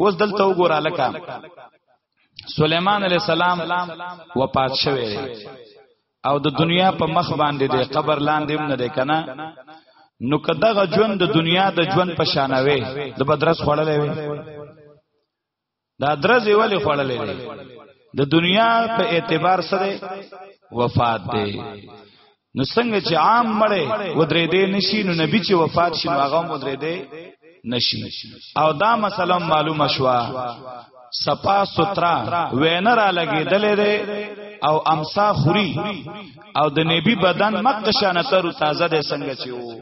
اوس دلته وګوره لکه سليمان عليه السلام وفات شوه او د دنیا په مخ باندې د قبر لاندې نه ده کنه نو کداغه ژوند د دنیا د ژوند په شانوي د بدرس خړلې وي دا درز ویلې خړلې وي د دنیا په اعتبار سره وفات دی نو څنګه چې عام مړې ودرې دې نشي نو نبی چې وفات شي نو هغه ودرې دې نشي او دا مثلا معلومه شوه سپا سترا وینر لګیدلې ده او امسا خوري او د نبی بدن مکه شانه تر تازه ده څنګه چې وو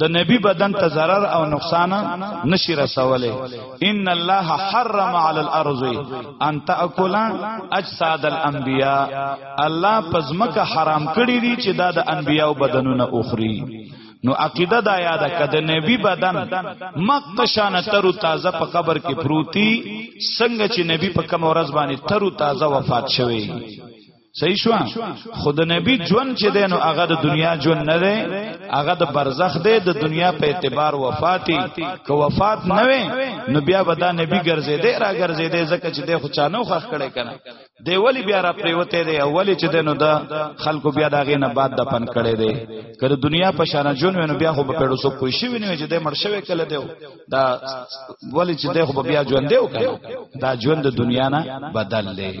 د نبی بدن ته zarar او نقصان نشي رسولې ان الله حرم علی الارض ان تاکل اجساد الانبیاء الله پزمکه حرام کړی دی چې دا د انبیاو بدنونه اخري نو عقیده دا یاده کده نبی بدن مقشان ترو تازه په قبر کې پروتي څنګه چې نبی په کوم ورځ باندې ترو تازه وفات شوی صحیح شو خود نبی ژوند چې دینو هغه د دنیا ژوند نه دی هغه د برزخ دی د دنیا په اعتبار وفاتی که وفات نه وي نو بیا به دا نبی ګرځې دی را ګرځې دی ځکه چې دی خو چانو خخ کړي کنه دی ولی بیا را پریوته دی اولی چې دینو دا خلکو بیا داغه نه بعد دفن کړي دی که د دنیا په شان ژوند ونه بیا خو په پیړو سو کوی شي ویني چې د مړ شوی کله دی دا ولی چې دی خو بیا ژوند دی وکړي دا ژوند د دنیا نه بدل دی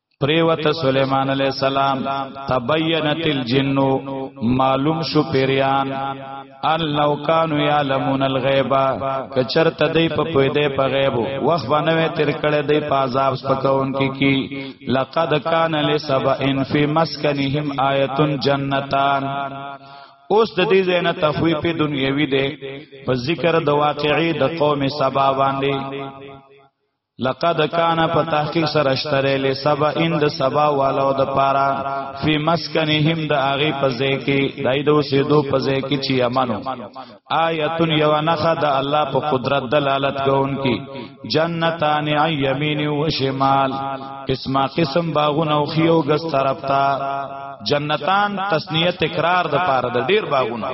پریوت سلیمان علیہ السلام تبینت الجن معلوم شو پیریان ان لو کانوا یعلمون الغیب کچرت دی په پوی دی په غیب وخت باندې تیر کړه دی په عذاب سپکون کی کی لقد کان لسبا ان فی مسکنهم آیه جنتان اوس د دې زینه تخویف دنیوي دی په ذکر د واقعي د قوم سبا باندې لقد کان په تحقیق سره اشتره له سبا اند سبا والو د پارا فی مسکنهم د اغه پزې کې دای دو سه دو پزې کې چې امنو آیتن یو نخه د الله په قدرت دلالت کوونکی جنتان یمین و شمال قسمه قسم باغونه او خيو غس طرف تا جنتان تسنیه تکرار د پاره د ډیر باغونه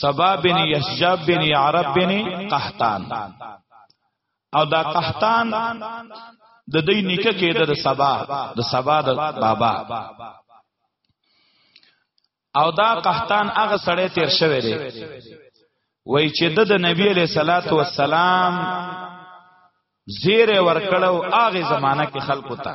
سبا بن یسجب بن عرب بن قحطان او دا قحطان د دې نیکه کې د سبا د سبا د بابا او دا قحطان هغه سړی تیر شوی دی وای چې د نبی علیہ الصلات والسلام زیر ورکړو هغه زمانہ کې خلکو ته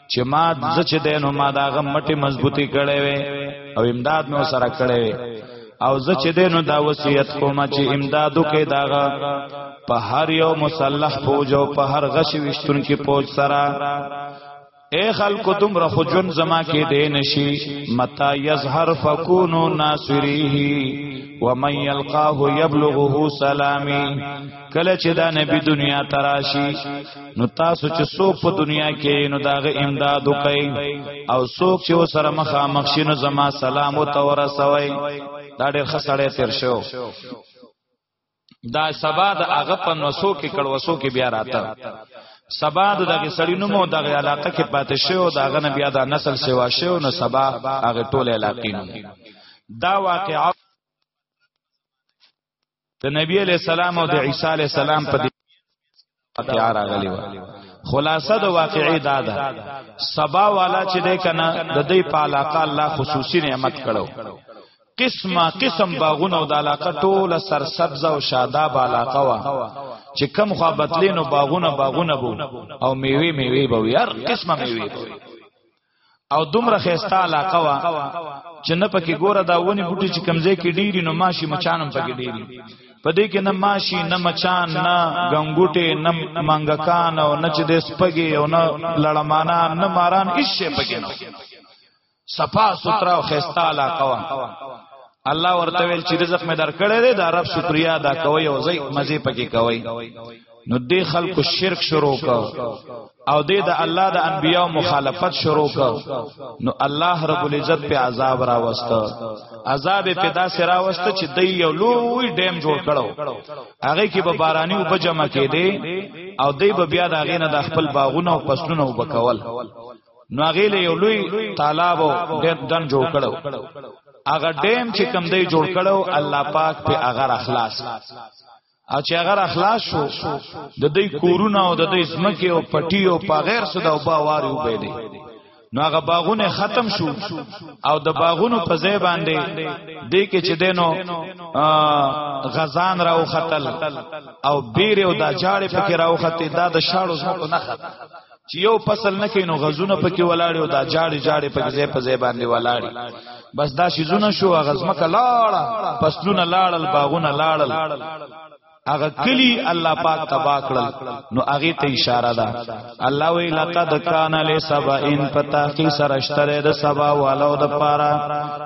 چې ما ځ چې دینو ما دا غم مټي مضبوطی کړي وي او امداد مې سره کړي وي او زه چې دینو دا وصیت کوم چې امدادو کې داغه په هر یو مسلح فوج او په هر غش وشتون کې فوج سره اے خلق تم رخ جن زما کې دې نشي متا یظهر فکونو ناصریه ومن یلقاه یبلغه سلامی کله چې دا نبی دنیا تراشی نو تاسو چې څوک په دنیا کې نو داغه امداد وکړي او څوک چې وسره مخامخ شینو زما سلام او تور سوي دا ډېر خسړې تیر شو دا سبا د هغه په نوسو کې کړوسو کې بیا راته سبا د دغه سړی نوم او دغه علاقه کې پاتې شو او دغه نه بیا د نسل سیوا شو نو سبا هغه ټول علاقې نوم دا واقعا د نبی علی السلام او د عیسی علی السلام په واقعا راغلی و خلاصه د واقعې دا ده سبا والا چې ده کنه د دې په علاقه الله خصوصي نعمت کړو قسمه قسم باغونه او د علاقه ټوله سرسبزه او شاداب علاقه وا چې کم خوا بتلینو باغونه باغونه بو او میوه میوه بو یار قسمه میوه بو او دومره خيسته علاقه وا چې نه پکې ګوره دا ونی بوټي چې کمزې کې ډيري نو ماشي مچانم پکې ډيري په دې کې نه ماشي نه مچان نه غنګوټه نه منګکان او نه چې د سپګي او نه لړمانا نه ماران هیڅ شي پکې نه صفا سترا او خيسته علاقه وا الله ورته ویل چې رزق مې درکړې ده د رب شکریا ادا کوي او زې مزه پکې کوي نو دې خلکو شرک شروع کا او دې د الله د انبیاء مخالفت شروع کا نو الله رب العزت په عذاب را وست عذاب په داسې را وست چې دې یو لوی ډیم جوړ کړو هغه کې به بارانی او بجما کې دې او دې به بیا د هغه نه د خپل باغونه او پسونه وبکول نو هغه له یو لوی تالاب او دن جوړ کړو هغه ډیم چې کم دی جوړ کړو الله پاک په هغه اخلاص او چې هغه اخلاص شو د دې کورونه او د دې زمکه او پټي او په غیر صدا او باواري وبې دي نو هغه باغونه ختم شو او د باغونو په ځای باندې دې کې چې دینو غزان راو ختل او بیر او د جاړې پکې راو ختې دا د شاړو زمکو نه ختل چې یو فصل نه کینو غزونه پکې ولاړ او دا جاړي جاړي پکې ځای په ځای باندې ولاړ بس دا شي زونه شو غزمه کلاړه فصلونه لاړل باغونه لاړل هغه کلی الله پاک تبا کړل نو هغه ته اشاره ده الله وی لقد کان لسبا ان پتا کی سرشتره د سبا والو د پارا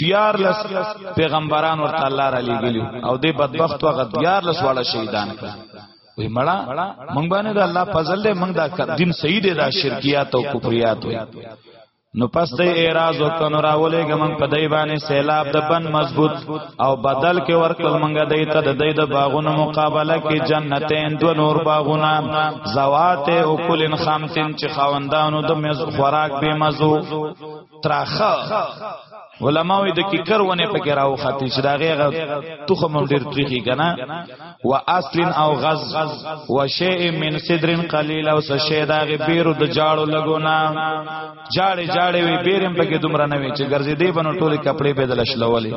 دیار لس پیغمبران ورته الله را لېګلو او دې بدبخت وغه دیار لس واړه شهیدان کړ وی مړه مونږ باندې د الله فضل دې مونږ دا دین صحیح دی دا شرکیات او کفریات وي نو پس ته اعتراض وکنو راولې ګمن په دای باندې سیلاب د بن مضبوط او بدل کې ورکل منګه دای ته د دای د باغونو مقابله کې جنتین دو نور باغونه زوات او کلن خامتین چې خاوندانو د مز خوراک به مزو تراخه علماوی د کیکر ونه پکې راو خاطی چې دا غیغه تخم هم ډیر تریخی کنه و اصل او غز و شیء من صدر قلیل او شیء دا غی بیرو د جاړو لګونا جاړې جاړې وی بیرم پکې دومره نه وی چې ګرځې دی بنو ټوله کپڑے بدل شلولې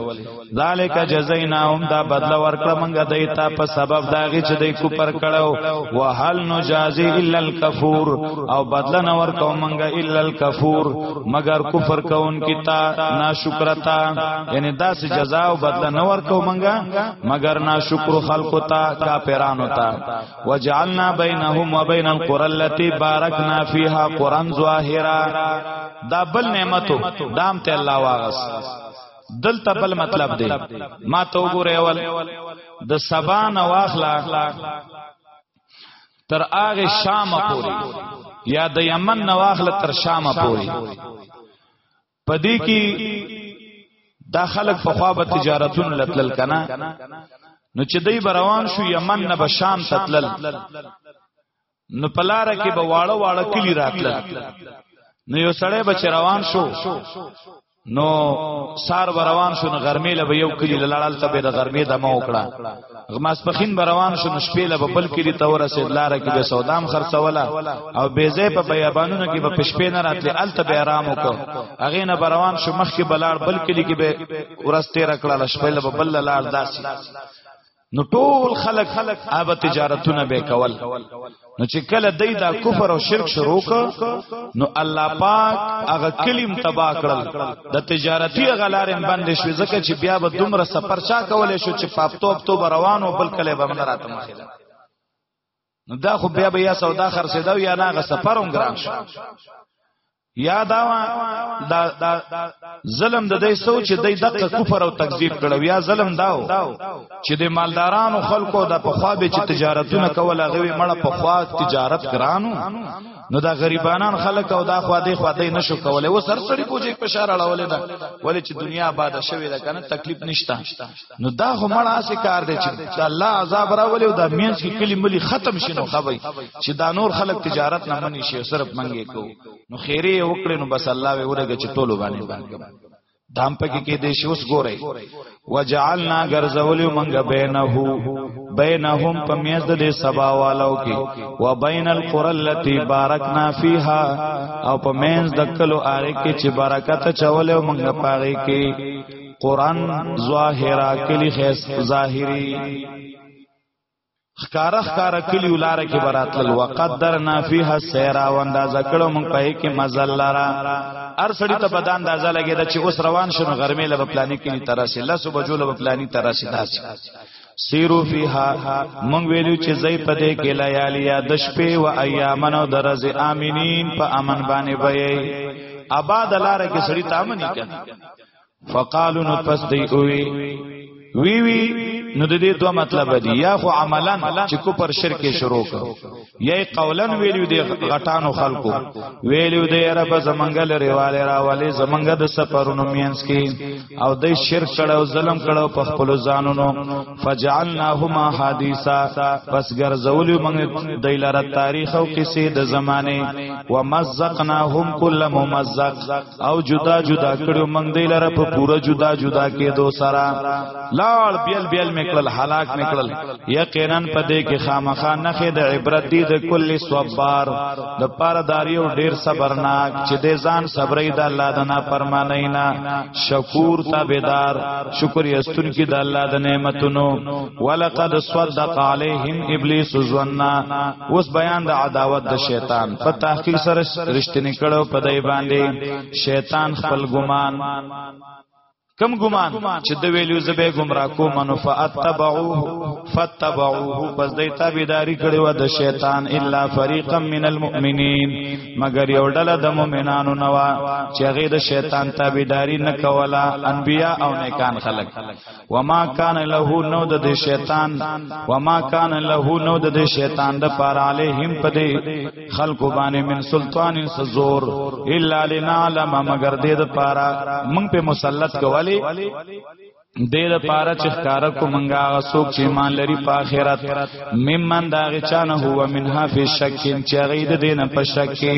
ذالک جزیناهم دا بدل ورکړه مونږ دای ته په سبب داږي چې دای کو پر کړو وهل نجازی الا الکفور او بدل نه ورکو مونږ الا الکفور مگر کفر کون کی تا ناشکرتا یعنی داس جزاء او بدل نه ورکو مونږ مگر ناشکر خلق تا کافرانو تا وجعلنا بینهم وبین القرى التي بارکنا فیها قران ظاهرا دا بل نعمتو دام ته الله واغس دلته بل مطلب دی ما ته وګوره اول د سبا نه واخلا تر هغه شام پوري یا د یمن نه واخلا تر شام پوري پدې کې دا خلک په خوا به تجارتونو لتل کنا نو چې دوی روان شو یمن نه به شام تتلل نو پلاره کې به واړه واړه کلی راتل نو یو سړی بچ روان شو نو سار روان شو نو ګرمې له یو کلی لاړل ته به د ګرمې د ما وکړه غماس پخین روان شو نو شپې له بل کلی ته ورسې لار کې به سودام خرڅوله او بیزه په بیابانونو کې به پښپې نه راتلې ال ته به آرام وکړ اغه نه روان شو مخ کې بلار بل کلی کې به ورسته رکړه شپې له بل لاړ داسي نو ټول خلق هغه تجارتونه به کول نو چې کله دای دا کفر او شرک شروع ک نو الله پاک هغه کلیم تبا کړل د تجارتی غلارم باندې شو ځکه چې بیا به دومره سفر چا کولای شو چې پاپتوب تو روانو بل کله به من راته مخه نو دا خو بیا بیا سودا خرڅېدو یا ناغه سفرم ګران شو یا دا دا ظلم د دې سوچ د دقه کفر او تکذیب کړو یا ظلم داو چې د مالدارانو خلکو د پخوا به چې تجارتونه کول غوي مړه پخوا تجارت کرانو نو دا غریبانان خلک او دا خوا دې خوا دې نشو کولای و سر سړي کوجه په شهر اړولې دا ولې چې دنیا آباد شوې ده کنه تکلیف نشته نو دا خو مړه اسی کار دی چې د الله عذاب راولي او دا مینس کې کلی ملي ختم شینو خوي چې دا نور خلک تجارت نه مني شي صرف منګي کو نو خیره وکړي نو بس الله وي ورګه چې ټولو باندې باندې دام پکې کې دې شوس ګورې وجعلنا غرزول منګ بینه بینهم پمیز د دې سبا والو کې و بین القرى التي بارکنا فیها او پمینز دکلو آره کې چې برکت چولې منګ پاره کې قران ظاهرا کلی خیس ظاهری خکار خکار کلی ولار کې براتل وقدرنا فیها سیرا وندا زکړو مونږ پې کې مزل لرا ار سړی ته بدان اندازه لګی دا چې اوس روان شنو غرمې لب پلانې کې ترسه الله سو بجو لب پلانې ترسه داسې سیرو فیها مونږ ویلو چې زئی پدې کې لیالی یا د شپې و ایامن او درز امینین په امن باندې وي آباد لار کې سړی تامنی کړي فقالو نو پس دی اوی وی وی نو د دې دوه مطلب دي یا خو عملا چې کو پر شرک شروع کړ یا قولا ویلو دی غټانو خلکو ویلو دی رب زمنګل ریواله را والي زمنګ د سفرونو مینس کې او د شرک کړو ظلم کړو په خپل ځانونو فجعلناهما حدیثا پس ګرځول موږ د لاره تاریخ او کیسې د زمانه ومزقناهم کل ممزق او جدا جدا کړو موږ دی لره په پوره جدا جدا کېدو سره لاړ بیل بیل میکل هلاک میکل یقینا په دې کې خامخا نخې د عبرت دی د کل صبر د پرداری او ډیر صبرناک چې د ځان صبرې د الله د نه پرمانای نه شکور تابعدار شکر یستون کې د الله د نعمتونو ولقد صدق علیهم ابلیس ظننا اوس بیان د عداوت د شیطان په تحقیق سره رښتینی کړو په دای باندې شیطان خپل ګمان کم ګمان چې د ویلو زبې گمراه کو منو فاتبعوه فتبعوه پس دای تابعداري کړي و د شیطان الا فريقا من المؤمنين مگر یو ډله د مؤمنانو نوا چې هغه د شیطان تابعداري نه کولا انبیا او نیکان خلق وما کان له نو د شیطان وما کان له نو د شیطان د پار علیهم پدې خلق باندې من سلطان سزور الا لنعلم مگر دې د پارا مونږ په مسلط کولی دې د پاره چې ښکارا کو منګه هغه څوک چې ایمان لري په آخرت ممن دا غچان هو منها فی شک چې غید دین په شک کې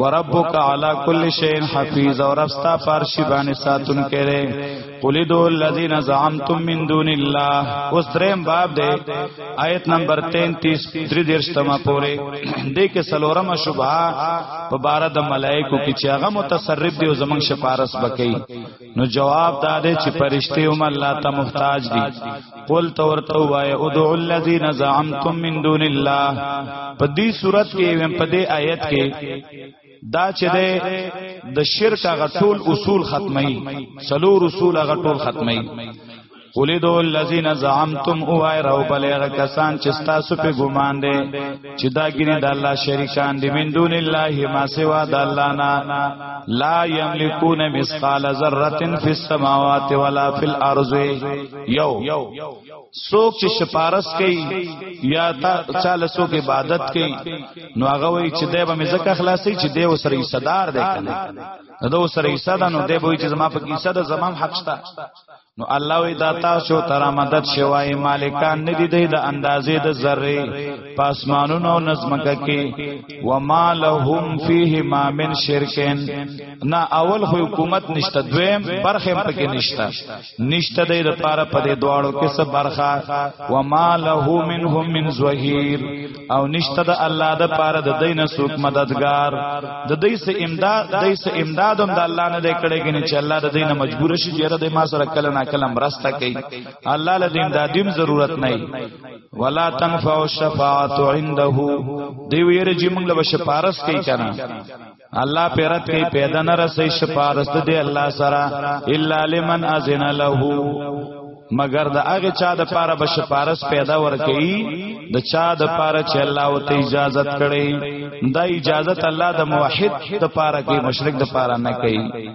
وربک علی کل شیء حفیظ او رب ستا پارشی باندې ساتون کړي قل دو الذین زعمتم من دون الله اوس دریم باب دی آیت نمبر 33 درې درش تما پورې دې کې سلورم شبهه په بار د ملائکو کې چې هغه متصرف دی او زمنګ شپارس بکې نو جواب دا دی چې پرشته هم الله ته محتاج دي قل تورته وای او دو الذین زعمتم من دون الله په دې صورت کې په دې آیت کې دا چې ده د شرک هغه ټول اصول ختمي سلور اصول هغه ټول ختمي قولی دو اللذین زعمتم اوای رو بلیغ کسان چستا سپی گمان دے چی دا گینی دا اللہ شریکان دی من دون اللہ ما سوا دا اللہ نا لا یملکون مسقال ذرتن فی السماوات ولا فی الارض یو سوک چې شپارس کوي یا تا چاله سوک عبادت کوي نو هغه وی چې دی به مې زکه خلاصي چې دی وسره صدر دی کنه دا وسره صدر نو دی به چې زما په کیسه د زمام حق شته نو الله وی دا تاسو تر مدد شوای مالکان ندی دی د اندازې د ذره پاسمانونو او نظمکه کې و ما لهم فیه ما من شرکن نا اول خو حکومت نشته دویم برخه پکې نشته نشته د لپاره په دې دواړو کې څه برخه و ما له منهم من زهیر او نشته د الله د لپاره د دینه سوک مددگار د دې سه امداد د دې سه امداد هم د الله نه دکړي کې چې الله د دینه مجبور شي چې د ما سره کله نا کله مرسته کوي الله له دې امدادیم ضرورت نه ولا تنفع الشفاعه عنده دی ویره چې موږ له شفارس کوي کنه الله پیرت کوي پیدا نه رسي شپارس د دی الله سره الا لمن اذن له مگر د هغه چا د پاره به شپارس پیدا ور کوي د چا د پاره چې الله او ته اجازه کړي دا اجازه الله د موحد د پاره کوي مشرک د پاره نه کوي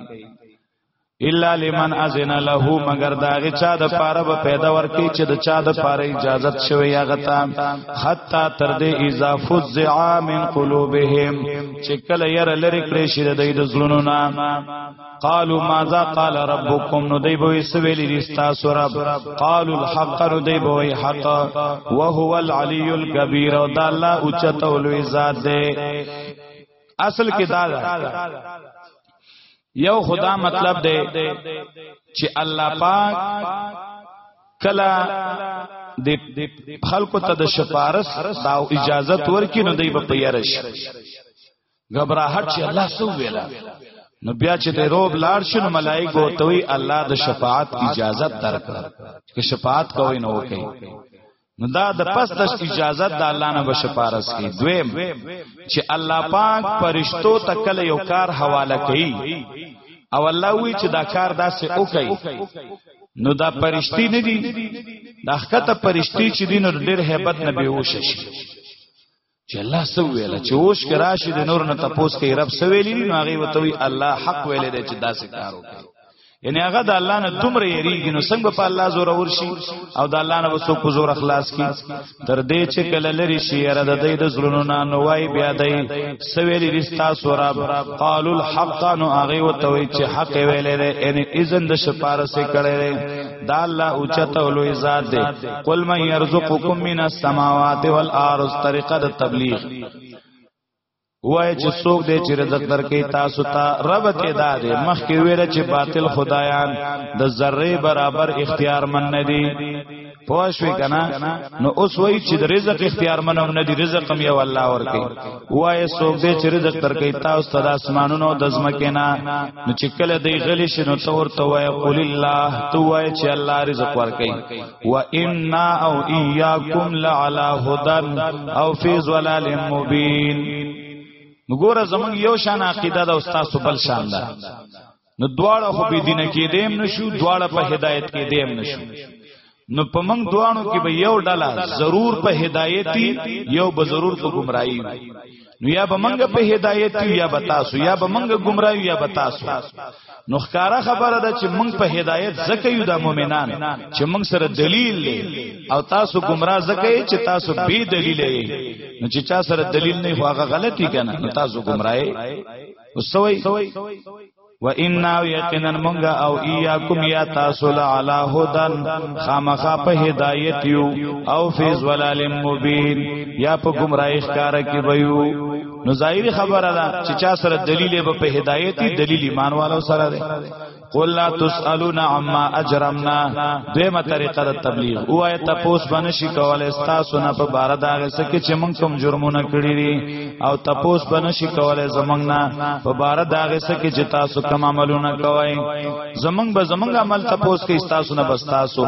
الا لمن اذن له مگر داغه چا د پاره به پیدا ورکی چې د چا د پاره اجازت شوی هغه تا حتا تر دې اذا فزع من قلوبهم چې کله ير لری کړی شي د دې زړونو نا قالوا ماذا قال ربكم نو دی بوې سویلې رستا سورب قالوا الحق نو دی بوې حق وهو العلي الكبير او د الله او چتولوي ذات دی اصل کې دا یو خدا مطلب دی چې الله پاک کلا د خلکو ته د شپارس دا اجازت ورکې نو دی په یارش غبرهټ چې الله سو ویلا نو بیا چې د روب لاړ شنو ملائکه ته وی الله د شفاعت اجازت درکړه چې شفاعت کوي نو کوي نو دا د پس د اجازه د الله نه بشپارس کی دویم چې الله پاک پرشتو ته کله یو کار حواله کوي او الله وی چې دا کار داسې وکړي نو دا پرشتي نه دي دا حقته پرشتي چې دین ډېر hebat نه به وشي چې الله سو ویل چې اوش کې راشي د نور نه تپوس کې رب سو ویلی نو هغه وتوي الله حق ویل دی چې داسې کار وکړي یعنی هغه د الله نه دومره یریږي نو څنګه په الله زور ورشي او د الله نه وسو په زور خلاص کی تر دې چې کله لري شي را د دې د زړونو نه نو وای بیا دای سویل رستا سوراب قالوا الحق نو هغه وتوي چې حق ویلې یعنی اذن د شپاره سي کړي دا الله اوچت او لوی ذات دی قل من يرزقكم من السماوات والارض طریقه د تبلیغ وای چې څوک دې چې رزق درکې تاسو ته رب ته دا دې مخ کې ویره چې باطل خدایان د ذره برابر اختیار من نه دي پوښوي کنه نو اوس وای چې د رزق اختیار منم نه دي رزق هم یو الله ورکې وای سوګ دې چې رزق درکې تاسو ته د اسمانونو د زمکه نه نو چې کله دې غلی شي نو تور ته وای قول الله تو وای چې الله رزق ورکې و ان او اياکم لعلى هدى او في ظلال مبين نګوره زمونږ یو شان عقیده ده او تاسو بل شان ده نو دواړه خو به دینه کې دیم نشو دواړه په هدایت کې دیم نشو نو په موږ دوانو کې به یو ډله ضرور په هدایتي یو به ضرور په گمراهي نو یا به موږ په هدایتي یا به تاسو یا به موږ گمراهي یا به تاسو نو ښکارا خبره ده چې موږ په هدایت زکه یو د مؤمنان چې موږ سره دلیل لې او تاسو گمراه زکه چې تاسو بی دلیل یې نو چې چا سره دلیل نه هغه غلطي کنه نو تاسو گمراهي وسوي و ان یقینا مونږه او ایاکم یا تاسو لعلا هدن خامخا په هدایت یو او فی ظلال مبین یا په گمراهی ښکارا کې ویو نو ظاهری خبره ده چې چا سره دلیل به په هدایتي دلیل ایمان والو سره ده قل لا تسالون عما اجرمنا دیمه طریقه د تبلیغ اوه ته پوس باندې شي کولای تاسو نه په بار دا غسه کې چې موږ کوم جرمونه کړی دي او ته پوس باندې شي کولای زمنګ نه په بار دا غسه کې چې تاسو کوم عملونه کوئ زمنګ به زمنګ عمل ته پوس کې تاسو نه بس تاسو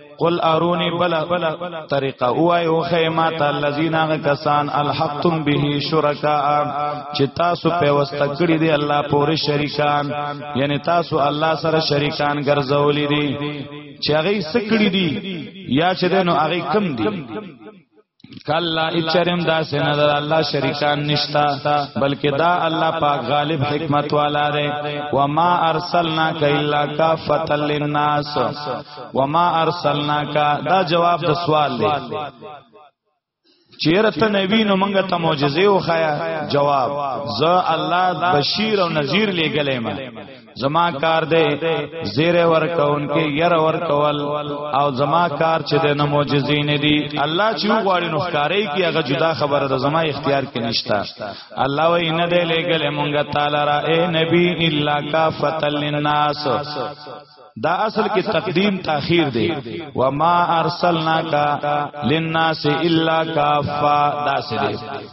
قل ارونی بلا بلا طریقه اوای او خیمات الذین کسان الحقتم به شرکا چې تاسو په واسطه کړی دی الله پورې شریکان یعنی تاسو الله سره شریکان ګرځولې دي چې هغه سکړی دي یا چې دنو هغه کم دي کلا اچرم دا سینا دا الله شریکان نشتا بلکې دا الله پاک غالب حکمت والا دی و ما ارسلنا ک الا کافتا للناس و ما ارسلنا ک دا جواب د سوال دی چیرته نبی نو مونږ ته معجزه وخایا جواب ز الله بشیر او نذیر لګلې ما زما کار دی زیره ورکون کې ير ورکول او زما کار چې د معجزې نه دي الله چې غواړي نو ښکارې کې هغه جدا خبره ده زما اختیار کې نشتا الله وې نه دی لګل مونږه تعالی را اے نبی الا کافتل للناس دا اصل کې تقدیم تاخیر دی و ما ارسلنا کا للناس الا کافا دا سره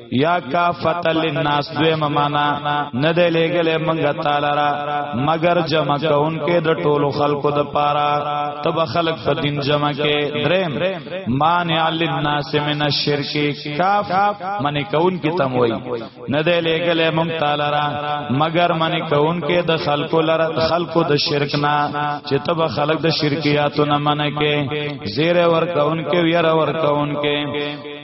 یا کافت للناس دویمه معنا نه دی لګلې منګه تعالی را مگر جمع کون کې د ټولو خلکو د پاره تب خلق په دین جمع کې دریم مانع للناس من الشرک کاف من کون کې تم وای نه دی لګلې مم تعالی را مگر من کون کې د خلکو لره خلکو د شرک نه چې تب خلق د شرکیاتو نه منکه زیر ور کون کې ویر ور کون کې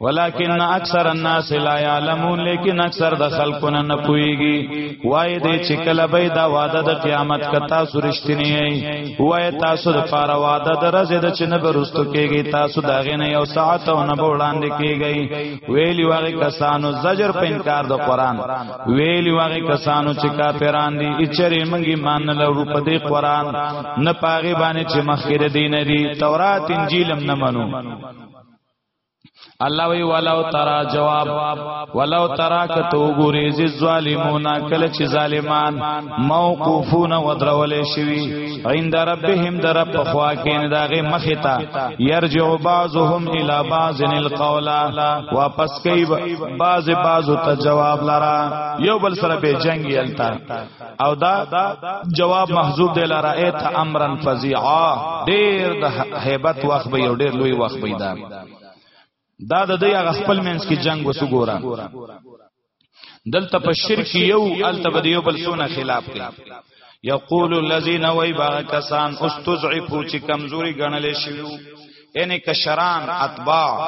ولكن اکثر الناس لا يعلمون لیکن اکثر د خلقونه نه پويږي وای دې چې کله به دا وعده د قیامت کتا سرشتنی ای وای تاسو د پاره وعده د رزه د چې نه برستو کېږي تاسو دا غنه یو ساعت او نه وړاندې کېږي ویلی وغه کسانو زجر په انکار د قران ویلی وغه کسانو چې کافران دي اچره منګي مان نه لرو په دې قران نه پاغي باندې چې مخکې دین دي تورات انجیل هم نه منو الله وی ولو ترا جواب ولو ترا کتو ګوري ز ظالمون کله چې ظالمان موقوفون ودرول شوی عند ربهم در په خوا کې نه داغه مخه تا يرجع بعضهم الى بعض القول واپس کوي بعض بعض ته جواب لرا یو بل سره به جنگي التا او دا جواب محذوب دی لاره ایت امرن فزیعا ډیر د hebat وخت به یو ډیر لوی وخت به دا دا د دې هغه خپل منس کې جنگ وسو ګورا دلته په شرک یو الته به یو بل سونه خلاف کوي یقول الذين ويبا کسان استضعفوا چې کمزوري ګڼل شوی یعنی کشران اتباع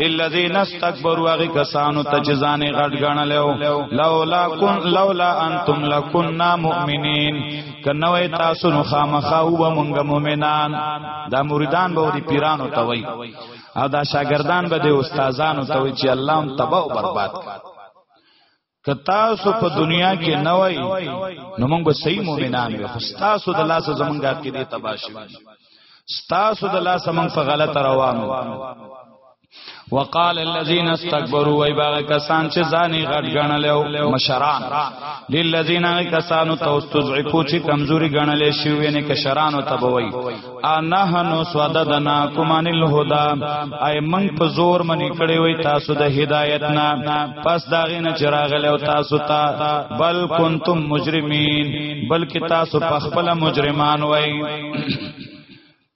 للذین استكبروا هغه کسانو ته چې ځانې غټ غنلو لولا کن لولا انتم لکنا مؤمنین کنوې تاسو نو خامخا هو مونږ مؤمنان دا مریدان به دی پیرانو ته وای او دا شاګردان به دی استادانو ته وای چې الله هم تباہ او برباد کړي که تاسو په دنیا کې نه وای نو موږ به صحیح مؤمنان یو خو تاسو د لاسه زمونږ عقیده تباہ شوه تاسو د لاسه موږ په غلط روانو وقال الذين استكبروا وای باغ کسان چې ځاني غټ غنل او مشران للذين کسانو توستضعفو چې کمزوري غنل شي وینه کشرانو تبوي انحنو سوددنا کومان الهدى اي من په زور منی کړي وي تاسو د هدايت نه پس داغه نه چراغله او تاسو ته بل کنتم مجرمين بلکې تاسو په خپل مجرمان وای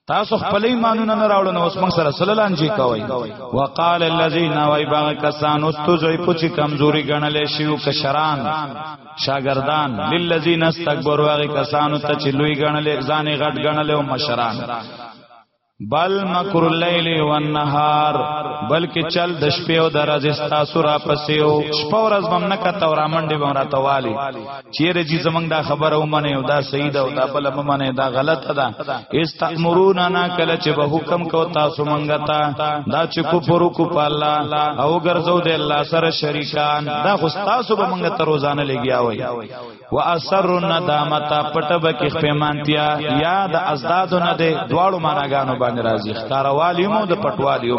تاسو خپل ایمانونه نه راوړل نو اوس موږ سره صلی الله علیه کوي وقال الذين وای باغ کسان استوزای پوچی کمزوري غنل شي او کشران شاگردان للذین استكبروا هغه کسانو ته چې لوی غنل ځان غټ غنل او مشران بل مکر اللیل والنهار بلکې چل د شپې او د ورځې ستاسو را پسې او شپه ورځ بم نه کته او رامنډې بم را توالي چیرې چې زمنګ دا خبره ومنه او دا صحیح ده او دا بل ممنه دا غلطه ده استامرونا نا کله چې به حکم کو تاسو مونږه تا دا چې کفر کو په الله او ګرځو د الله سره شریکان دا خو تاسو به مونږه تر روزانه لګیا وای واسر الندامتا پټب کې پیمانتیا یا د ازدادو نه د دواړو معناګانو باندې راځي ښکاروالیمو د پټوالیو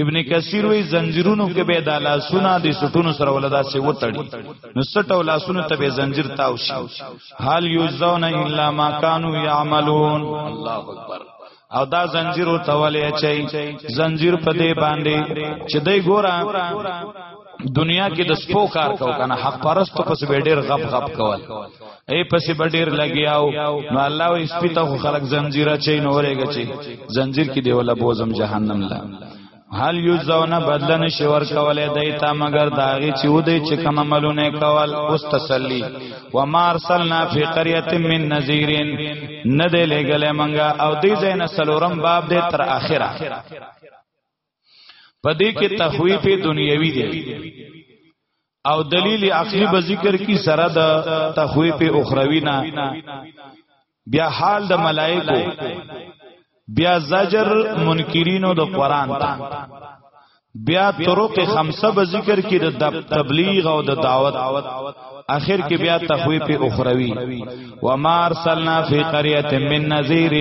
ابن کثیر وی زنجیرونو کې به د لاسونه د سټونو سره ولدا سي وتړي نو سټ او لاسونه ته به زنجیر تاو شي حال یوزون الا ما کانوا یعملون الله اکبر او دا زنجیر او تولې چي زنجیر په دې باندې چې دای ګورا دنیا کې د سپو کار کو کنه حق پرستو پس به ډیر غب غب کول ای پس به ډیر لګیاو نو الله وی سپی ته خلق زنجیره چي نو ورېږي چي زنجیر کې دی ولا بوزم جهنم لا حال یو زونه بدلن شور کولې دای تا مگر داغي چې و دې چې کوم عملونه کول اوس تسلی و ما ارسلنا فی قريه من نذیرین نه دې لګلې منګه او دې زین سلورم باب دې تر اخره پدې کې تخویف دنیوي دی او دلیل عقلی به ذکر کی سره د تخویف اخروی نه بیا حال د ملائکو بیا زجر منکرینو د قران ته بیا طرق خمسه به ذکر کی د تبلیغ او د دعوت اخر کې بیا تخویف اخروی و ما ارسلنا فی قریه من نذیر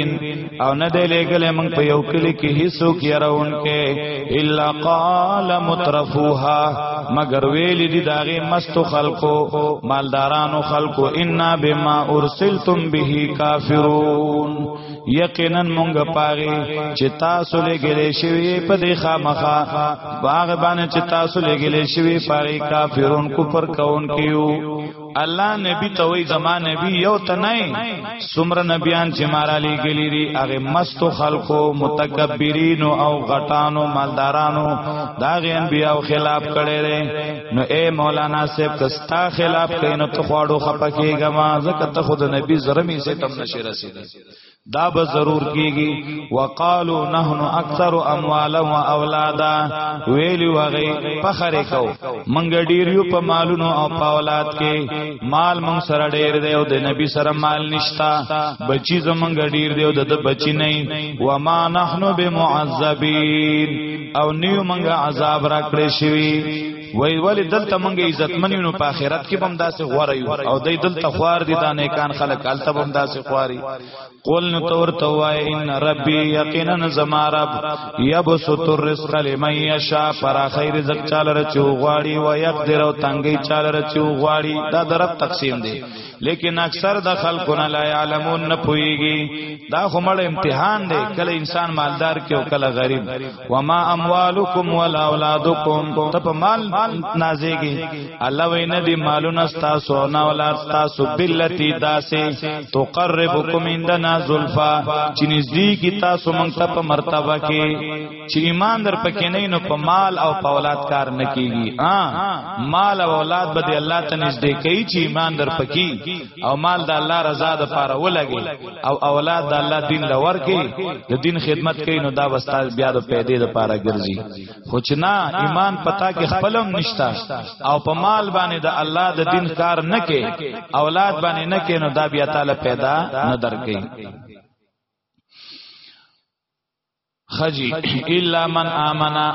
او نه دی لګل موږ په یو کلی کې هیڅو کې راون کې الا قال مترفوها مگر ویل دي داغه مست خلکو مالدارانو خلکو انا بما ارسلتم به کافرون یقینا مونږ پاره چې تاسو لګلې شوی په دې خامخا باغ باندې چې تاسو لګلې شوی پاره کافرون کو پر کون کیو الله نبی ته وی زمان نبی یو ته نه سمر نبیان چې مارا لګلې ری هغه مست خلقو متکبرین او غټانو مالدارانو دا غي انبیاء خلاف کړي لري نو اے مولانا صاحب کستا خلاف کینو ته خواړو خپکیګما زکه ته خود نبی زرمی سي تم نشي رسیدل دا به ضرور کیږي وقالو نحن اکثر اموالا و اولادا ویلی وغی فخر کو منګ ډیر یو په مالونو او په اولاد کې مال مون سره ډیر دی او د نبی سره مال نشتا بچی زمونګ ډیر دی او د بچی نه و ما نحن بمعذبین او نیو منګ عذاب را کړی شوی وای ولی دلته مونږه عزتمن یو په آخرت کې بم داسې غوړی او دای دلته خوار دي دانه کان خلک الته بم داسې خواري قول نو تور تو وای ان ربي یقینا زما رب یبسط الرزق لمن یشاء پر خیر رزق چاله رچو غواړي و یقدر او تنګي چاله رچو غواړي دا درب تقسیم دی لیکن اکثر د خلکو نه لا علمون نه پويږي دا همړ امتحان دی کله انسان مالدار کې او کله غریب و ما اموالکم ولا اولادکم ته په مال نازيږي الله وینه دي مالونه تاسو نه اولاد تاسو بلتی داسه تقربکم عندنا زلفا چې نږدې کی تاسو مونږ ته په مرتبه کې چې ایمان در پکې نه نو په مال او په اولاد کار نه کیږي ا مال او اولاد به د الله ته نږدې کوي چې ایمان در پکې او مال د الله رضا د پاره ولګي او اولاد د الله دین لور کې د دین خدمت کوي نو دا وستاز بیا د پیدې د پاره ګرځي خو چې نه ایمان پتا کې خپلم نشتا او په مال باندې د الله د دین کار نه کې اولاد باندې نه کې نو دا بیا تعالی پیدا نه درکې خجی الا من امنا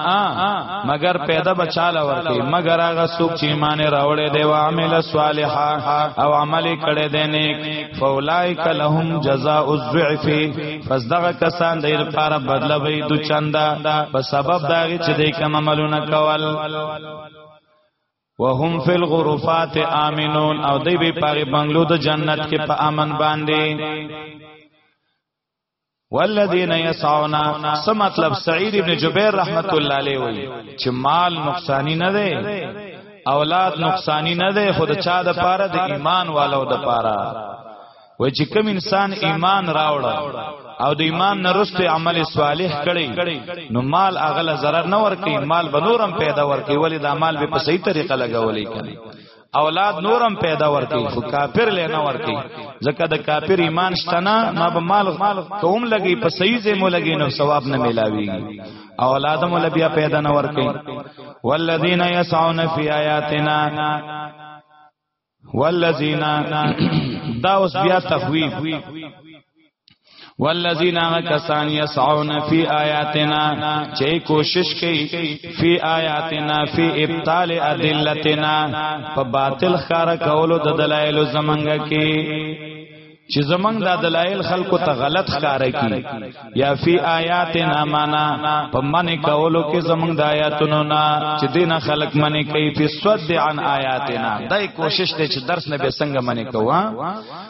مگر پیدا بچاله ورکی مگر هغه څوک چې ایمان راوړې دی او عمل صالحا او عمل کړي دی نیک فولائک لهم جزاء الضعف پس دغه کسان د لپاره بدله وي د چندا په سبب داږي چې دوی کوم عملونه کول وهم فی الغرفات آمنون او دوی به پاره بنگلو د جنت کې په امن باندې والذین یسعون سم مطلب سعید ابن جبیر رحمت الله علیه وی چې مال نقصانی نه دی اولاد نقصانی نه دی خود چا د پاره د ایمان والو د پاره و چې کوم انسان ایمان راوړ او د ایمان نرسته عمل صالح کړي نو مال اغله zarar نه ورکي مال بنورم پیدا ورکي ولی دا مال به په صحیح طریقه لګولې کړي اولاد نورم پیدا ورکی خو کافر لینا ورکی ځکه د کافر ایمان شتنا ما به مال کوم لګي په صحیح ځای مو لګي نو ثواب نه ملاوي اولاد مو لبیا پیدا نه ورکی والذین یسعون فی آیاتنا والذین دا اوس بیا تخویف والذین کسان یسعون فی آیاتنا چې کوشش کوي فی آیاتنا فی ابطال ادلتنا په باطل خاره کولو د دلایل زمنګ کې چې زمنګ د دلایل خلکو ته غلط ښکارا کی یا فی آیاتنا معنا په منی کولو کې زمنګ د آیاتونو نه چې دینه خلق منی کوي په سود عن آیاتنا دای کوشش ته چې درس نه به څنګه منی کوه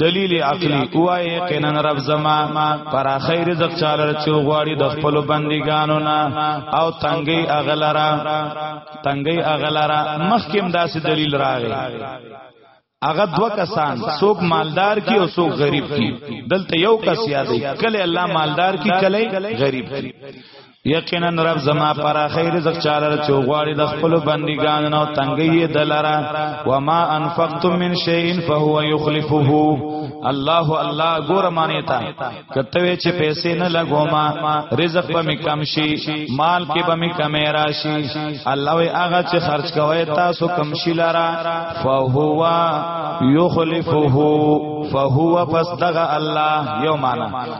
دلیل عقلی اوای قنن رب زما پر خیر رزق چالر چې غواړي د خپل بندګانو نه او تنګي اغلرا تنګي اغلرا مخکم داسې دلیل راغی هغه دو کسان څوک مالدار کی او څوک غریب کی دلته یو کس یادې کله الله مالدار کی کله غریب کی یقینا رب زما پر خیر رزق چاله چې غواړي د خپل بندګان نو تنګي دلرا و ما انفقتم من شیء فهو یخلفه الله الله ګور معنی تا کته چې پیسې نه لګوما رزق به می کم شي مال کې به می کم راشي الله وی هغه چې خرج کوي تاسو کم شي لرا فهو یخلفه فهو پس دغه الله یو معنا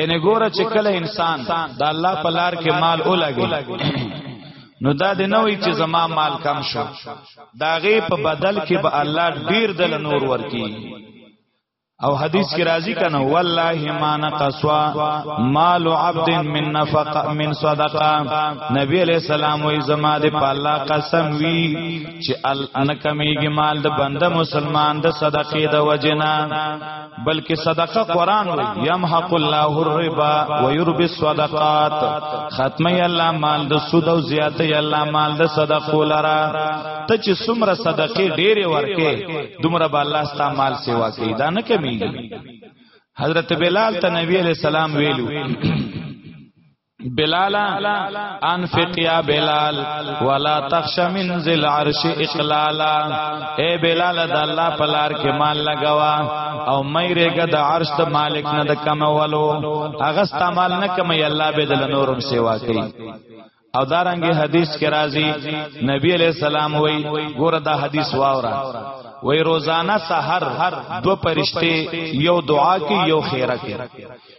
ان ګوره چې کله انسان د الله په لار کې مال ولګي نو دا د نوې چې زما مال کم شو دا غي په بدل کې به الله ډیر دل نور ورکی او حدیث کی راضی کنه والله ما نقصوا مال عبد من نفقه من صدقه نبی علیہ السلام وی زما د پالا قسم وی چې ان کمیږي مال د بنده مسلمان د صدقې د وجنا بلکې صدقه قران وي يمحق الله الربا ويربي الصدقات ختمي الله مال د سود او زیاتې الله مال د صدقو لرا ته چې څومره صدقې ډېرې ورکې دومره به الله ستا مال سیوا کوي دا نه کمیږي حضرت بلال ته نبی عليه السلام ویلو بلال انفق یا بلال ولا تخش من ذل عرش اقلالا اے بلال د الله پلار کې مال لگاوا او مې رګه د عرش د مالک نه د کمولو هغه استعمال نه کمې الله به د نورم سیوا کوي او دارنګ حدیث کې راځي نبی علیہ السلام وای ګور دا حدیث واورا وای روزانه سحر دو پرشته یو دعا کې یو خیره کې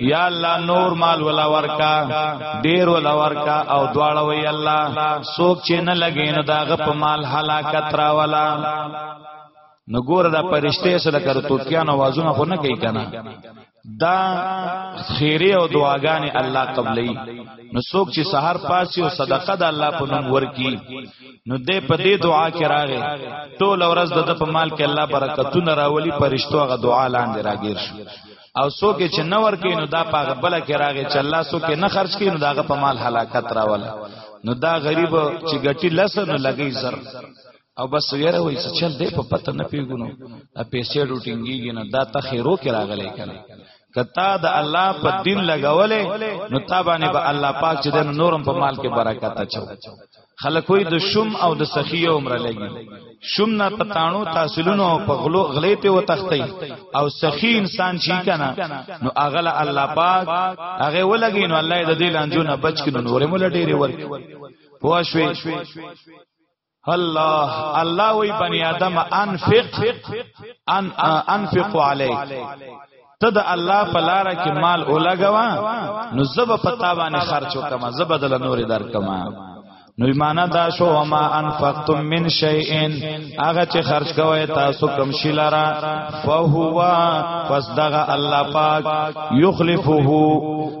یا الله نور مال ولا ورکا ډیر ولا ورکا او دواړه وی الله سوک چې نه لګې نو داغه په مال هلاکت را ولا نو ګور دا پرشته سره کړه توتکیان आवाजونه خو نه کوي کنه دا خیره او دعاګانې الله قبلې نو څوک چې سحر پاسي او صدقه د الله په نوم ورکی نو دې په دې دعا کې راغې ټول ورځ د په مال کې الله برکتونه راولي پرشتو غ دعا لاندې راګیر شو او څوک چې نه ورکې نو دا پاغه بل کې راغی چې الله څوک نه خرج کړي نو داغه په مال هلاکت راول نو دا غریب چې ګټي لس نو لګي زر او بس یره وای چې چل دې په پته نه پیګونو ا پیسې روټینګیږي نه دا ته خیرو کې راغلې کنه کتا د الله په دین لګولې نو تابانه به الله پاک چې د نورم په مال کې برکت اچو خلک وي د شوم او د سخی عمر لګي شوم نه پتاڼو تحصیلونو او په غلو غلیته و تختی او سخی انسان چی کنه نو اغل الله پاک هغه ولګي نو الله د دې لانجو نه بچ کړي نو ورمل ډېری ورک پوه شوي الله الله وی بنی آدم انفق ان انفق علیک ته د الله په لار کې مال اولګوا نو زب پتا باندې خرچو کما زب بدل نور در کما نو ایمانا دا شو وما انفقتم من شیء هغه چې خرج کوی تاسو کم شي لرا فهو فصدغ الله پاک یخلفه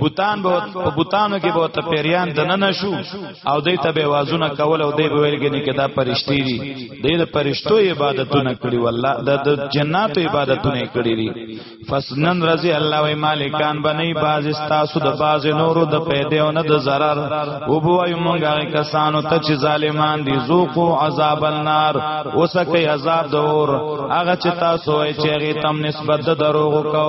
بوتان به په بوتانو کې به ته پیریان د نن شو او دې ته به وازونه کول او دې به ویلګنی کې دا پرشتي دي دې د پرشتو عبادتونه کړی والله د جناتو عبادتونه کړی دي فسنن رضی الله و مالکان بنی باز استاسو د باز نورو د پیدې او نه د zarar او بو اي مونږه کسانو ته چې ظالمان دي ذوقو عذاب النار اوسکه عذاب دور هغه چې تاسو یې چې غي تم نسبت دروغ کو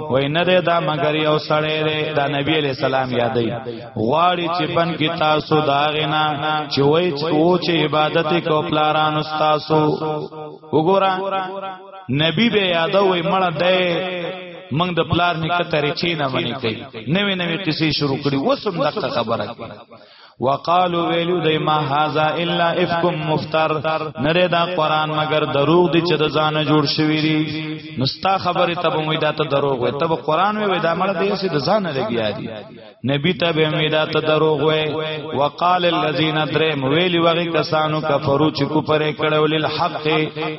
وای نه ده دا مگر یو سړی دی دا نبی علی سلام یادای غواړي چې بن کې تاسو دا غنا چې وای چې او چې عبادت کو پلاران تاسو وګورا نبی به یادوي مړه ده منګ د پلار نکته رچې نه باندې کوي نوې نوې قصې شروع کړي وسم دغه خبره کوي وقالو ویلو دی ما هاذا الا افک مفتر نره دا قران مگر دروغ دی چې د ځانه جوړ شوی دی نستا خبره ته مو دا ته دروغ وي ته قران وی دا مړ دی چې د ځانه لګیا دی نبی ته به مې دا ته دروغ وي وقال الذين درم ویلی وغه کسانو کفرو چې کو پرې کړه ولل حق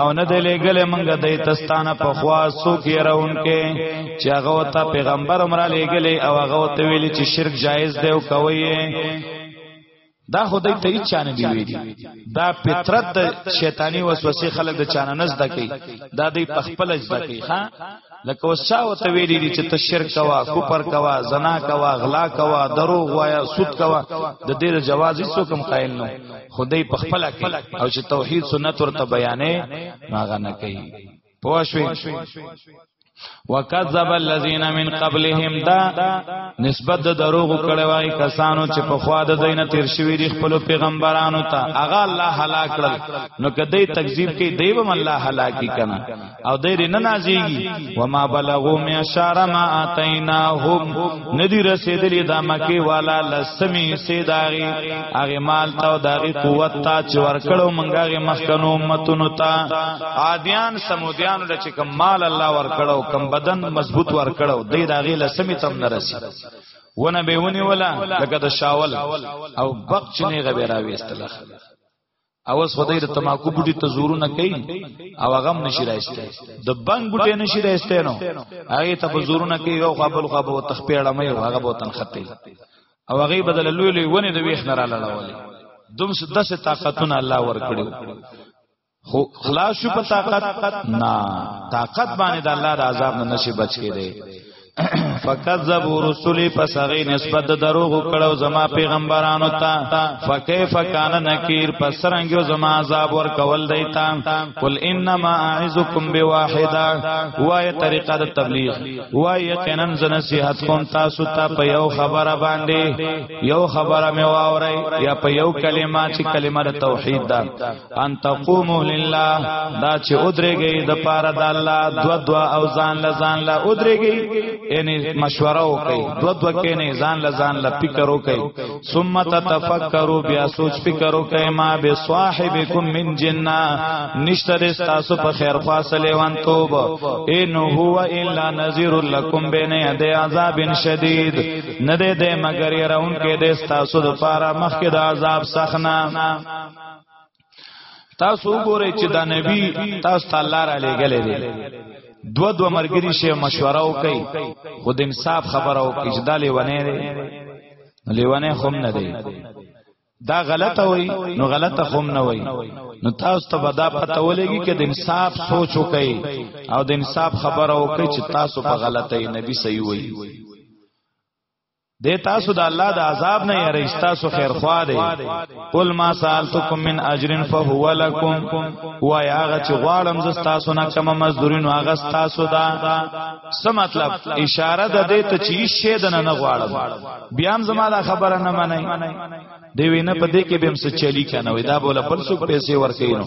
او نه دی لګل منګه د تستانه په خوا سو کې راونکې چې هغه ته پیغمبر عمر لګل او هغه ته ویل چې شرک جایز دی او کوي دا خدای ته هیڅ چانه دی ویلي دا فطرت د شیطانی وسوسه خلک د چانه نزد کوي دا دی په خپل اجزا کوي ها لکه وسا او ته ویلې دي چې ته شرک کوا کوپر کوا زنا کوا غلا کوا دروغ وایا سود کوا د دې جواز هیڅ کوم قائل نه خدای په خپل کې او چې توحید سنت ورته بیانې ماغه نه کوي پوښوي وکذب الذين من قبلهم دا نسبت د دروغ کړه وای کسانو چې په خوا د دینه تیر شوی دی خپل پیغمبرانو ته اغه الله هلاک کړل نو کدی تکذیب کوي دیوم الله هلاکی کنا او دې نه نازيږي وما بلغو مې اشاره ما اتیناهم ندی رسیدلی دا مکی والا لسمی سیداغي هغه مال ته او دغه قوت ته چې ورکړو مونږه هغه مخکنو امتونو ته عادیان سمودیان له چې کم مال الله ورکړو کم بدن مضبوط ورکړو دې دغه لسمی تم نه رسی ونه به ونی ولا لکه د شاول او بق چنی غبیراوي استلخ اوس خدای د تماکو بوټي ته زورونه کوي او هغه هم نشي راځته د بنګ بوټي نشي راځته نو هغه ته په زورونه کوي او خپل خو به تخپېړه مې او هغه به تن خته او هغه بدل لوی لوی ونه د ویخ نه را لړولې دوم څه دسه طاقتونه الله ورکړي خو خلاص شو په طاقت نه طاقت باندې د الله د عذاب نه نشي بچ کېده فکذبوا رسلی پس هغه نسبت د دروغ کړو زما پیغمبرانو ته فکیف کان نکیر پس رنګو زما عذاب ور کول دیتا قل انما اعذکم بواحده وای طریقه د تبلیغ وای یقینا ز نصیحت کوم تاسو ته په یو خبره باندې یو خبره مې واوري یا په یو کلمه چې کلمه د توحید ده ان تقومو لله دا چې ودرېږي د پاره د الله دو دو او ځان له ځان له ودرېږي یعنی مشوره وکي دو دو کې نه ځان له ځان له فکر وکي ثم تفکروا بیا سوچ فکر وکي ما به صاحبکم من جننا نشتر تاسو په خیر فاصله وان توب ان هو الا نذير لكم بين يدي عذاب شدید نه دې مگر يرون کې دې تاسو د پاره مخکې د عذاب سخنا تاسو ګورئ چې دا نبی تاسو ته الله را لېګلې دی دو دو مرګري شه مشوره وکي خود انصاف خبره وکي چې دا لیونه دی لیونه خوم نه دی دا غلطه وای نو غلطه خوم نه وای نو تاسو ته بدا پته ولګي چې د انصاف سوچ وکي او د انصاف خبره وکي چې تاسو په غلطه نبی صحیح وای د تاسو د الله د عذاب نه یری تاسو خیر خوا دی قل ما سالتکم من اجر فهو لکم و یاغه چې غواړم ز تاسو نه کوم مزدورین واغه تاسو دا څه مطلب اشاره د دې ته چې شی دنه نه غواړم بیا هم زما دا خبره نه منای دی وینه په دې کې به هم څه چلی کنه وای دا بوله بل څوک پیسې ورکې نو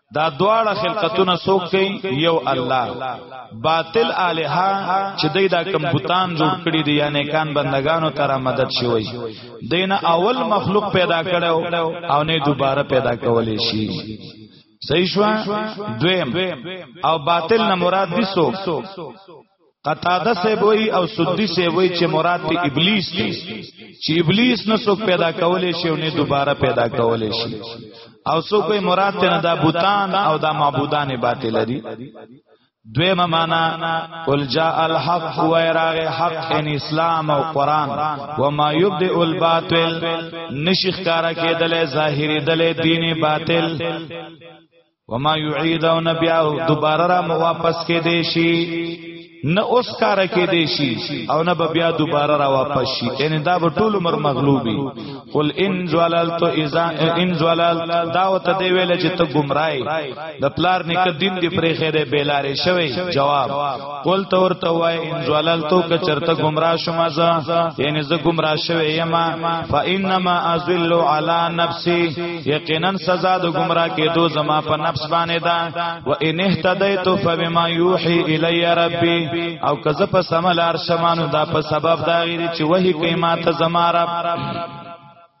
دا دواړه خلقتونه څوک کوي یو الله باطل الہ چې دوی دا کم بوتان جوړ کړی دی یعنی کان بندگانو تر مدد شوی دینه اول مخلوق پیدا کړو او نه دوباره پیدا کولی شي صحیح شو دویم او باطل نه مراد دي سو قتاده سے وای او سدی سے وای چې مراد ته ابلیس دی چې ابلیس نه څوک پیدا کولې شي او نه دوباره پیدا کولې شي او څوک یې مراد ته نه دا بوتان او دا معبودان باطل دي دویمه معنا قل جاء الحق و راغ حق ان اسلام او قران و ما یبدئ الباطل نشخ کارا کېدل ظاهری دل دین باطل وما يعيدون بیا دوباره را مو واپس کې دی شي نه اوس کار کې دی شي او نه بیا دوباره را واپس شي یعنی دا به ټول عمر مغلوبي قل ان زللت اذا ان زللت دا وته دی ویل چې ته گمراهي د پلار نک دین دی پرې خیره بیلارې شوی جواب قل تو ورته وای ان زلالتو ک چرته گمراه شوم ز یعنی ز گمراه شوی یما فانما ازل علی نفسی یقینا سزا د گمراه کې دو زما په نفس باندې دا و ان اهتدیت فبما یوحی الی ربی او کز په سملار شمانو دا په سبب دا غیری چې وਹੀ کیمه ته زما رب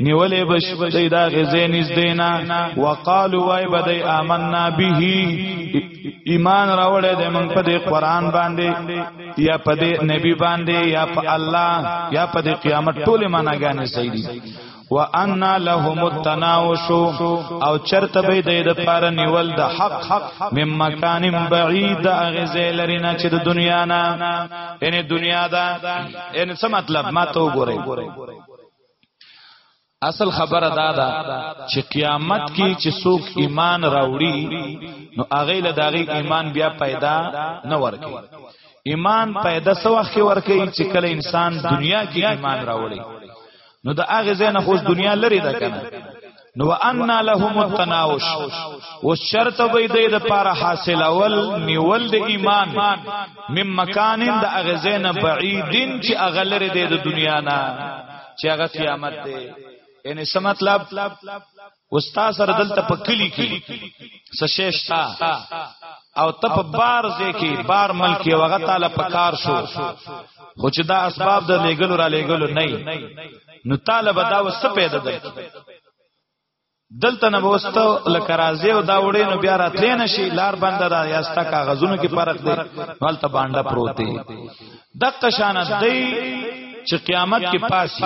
نیولې بش دای دا غزې نږدېنا وقالو وای بدای آمنا به ایمان راوړې د من په دې قران باندې یا په دې نبی باندې یا په الله یا په دې قیامت ټوله معناګانې صحیح دي وانا لهم التناوش او چرته به د لپاره نیول د حق حق مم مکان بعید اغزه لرینه چې د دنیا نه ان دنیا دا ان څه مطلب ما ته وګورئ اصل خبره دا ده چې قیامت کې چې څوک ایمان راوړي نو هغه له دغه ایمان بیا پیدا نه ورکي ایمان پیدا سو وخت ورکي چې کله انسان دنیا کې ایمان راوړي نو د هغه ځای نه خو دنیا لري ده کنه نو ان لهم التناوش و شرط به د د پاره حاصل اول نیول د ایمان مم مکان د اغزین بعیدین چې اغلر د دنیا نه چې هغه قیامت دی یعنی څه مطلب استاد سره دلته په کلی کې سشیشتا او ته په بار ځکه بار ملک یو غته له پکار شو خو چې دا اسباب د لګلو را لګلو نه نو طالب دا وس پیدا ده دلته نه وسته لکه راځي او دا وړې نو بیا راتلې نشي لار بند را یاستا کاغذونو کې فرق دی مالته باندې پروت دی دغه شان دی چې قیامت کې پاسي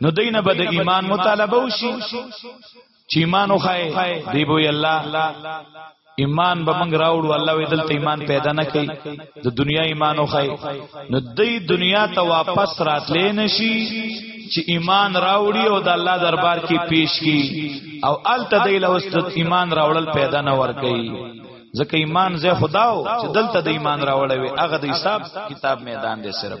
نو دینه به د ایمان مطالبه وشي چې ایمان وخای دی بو الله ایمان به موږ راوړو الله وی دلته ایمان پیدا نه کوي د دنیا ایمان وخای نو دې دنیا ته واپس راتلې نشي چې ایمان راوړي او د الله دربار کې پیش کی او الته دې له واست ایمان راوړل پیدا نه ور کوي ځکه ایمان زه خداو چې دلته د ایمان راوړل وي هغه د حساب کتاب میدان دی صرف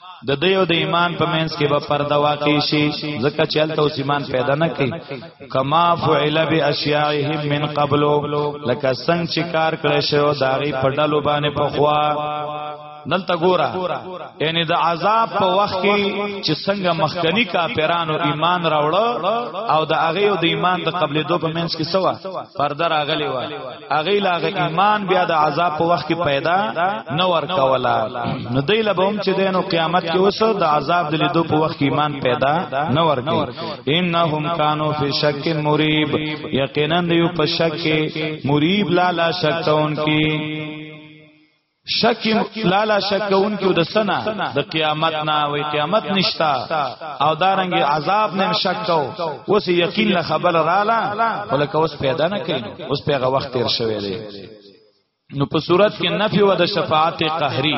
د دوی او د ایمان په منځ کې به پرده واقع شي ځکه چې هلته اوس ایمان پیدا نه کوي کما فعل باشیاعهم من قبل لکه څنګه چې کار کړی شو دا غي په ډلو باندې په خوا دلته ګوره یعنی د عذاب په وخت کې چې څنګه مخکنی کافرانو ایمان راوړ او د هغه او د ایمان د قبلې دوه په منځ کې سوا پرده راغلی و اغه لاغه ایمان بیا د عذاب په وخت کې پیدا نه ور کولا نو دی لبوم چې دینو قیامت کې وسو د عذاب د لیدو په وخت کې ایمان پیدا نه ور کوي انهم کانوا فی شک مریب یقینا یو په شک کې مریب لا لا شک تون کې شک لالا شک کوونکو د سنا د قیامت نه وای قیامت نشتا او دارنګ عذاب نه شک کو اوس یقین له خبر رااله ولکه اوس پیدا نه کین اوس پیغه وخت تیر شوی دی نو په صورت کې نفي و د شفاعت قهري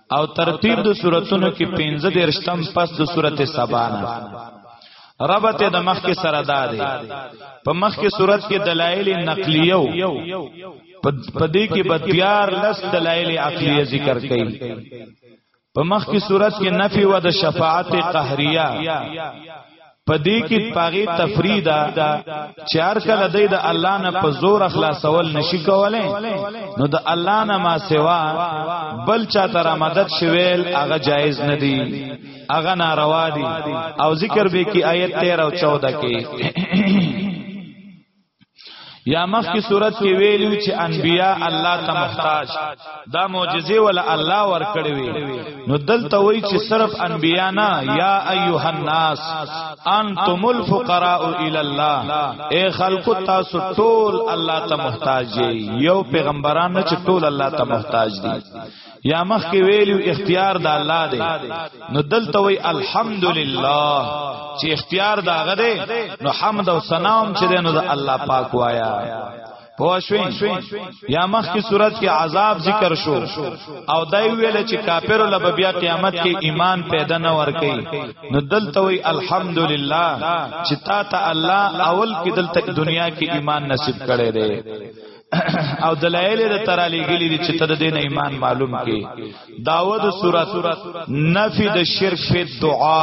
او ترتیب د سوراتونو کې 15 درشتم پس د سورته سبا نه ربط د مخ کې سره دا دی په مخ کې صورت کې دلایل نقلیو په دې کې به تیار لس دلایل عقلیه ذکر کړي په مخ کې صورت کې نفي و د شفاعت قهریه پدې کې پاغي تفریدا چار کله د الله نه په زور خلاصول نشي کوله نو د الله نه ما سوا بل چا تر مدد شویل هغه جایز نه دی هغه ناروا دی او ذکر به کې آیت 13 او 14 کې یا مخ کی صورت کې ویلو چې انبیا الله ته محتاج دا معجزه ول الله ور کړی وی نو دلته وی چې صرف انبیا نه یا ایها الناس انتم الفقراء الی الله اے خلق تاسو ټول الله ته محتاج یو پیغمبران نه چې ټول الله ته محتاج دي یا مخ کې ویلو اختیار د الله دی نو دلته وی الحمدلله چې اختیار دا غده نو حمد او ثنا هم چې نو د الله پاک وایا پوښوین یا مخ کی صورت کې عذاب ذکر شو او دای ویل چې کافر له بیا قیامت کې ایمان پیدا نه ور کوي نو دلته وی الحمدلله چې تا ته الله اول کې دلته دنیا کې ایمان نصیب کړي دی او دلایل د ترالی ګلی دي چې تر دې نه ایمان معلوم کې داود سورۃ نفی د شرک په دعا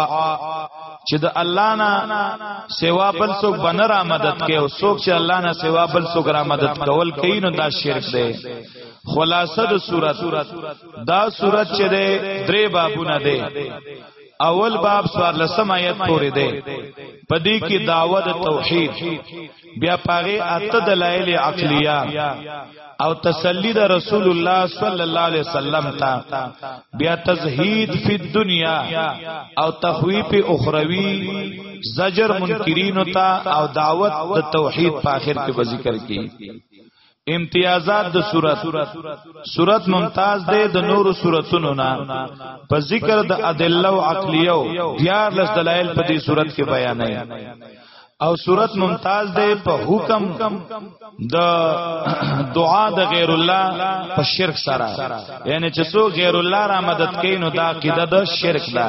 چې د الله نه سوا بل څوک بنر مدد کوي او څوک چې الله نه سوا بل څوک را مدد کول کوي نو دا شرک دی خلاصه د صورت دا صورت چې ده درې بابونه ده اول باب سوار لسم آیت پوری ده پدې کې داوود توحید بیا پاغه اته دلایل عقلیه او تسلی د رسول الله صلی الله علیه وسلم ته بیا تزهید فی الدنیا او تخویف اخروی زجر منکرین ته او دعوت د توحید په اخر کې ذکر کی امتیازات د صورت صورت ممتاز دی د نورو صورتونو نه په ذکر د ادله او عقلیو دیار لس دلایل په دې صورت کې بیانای او صورت ممتاز دی په حکم د دعا د غیر الله په شرک سره یعنی چې څو غیر الله را مدد کین نو دا عقیده د شرک ده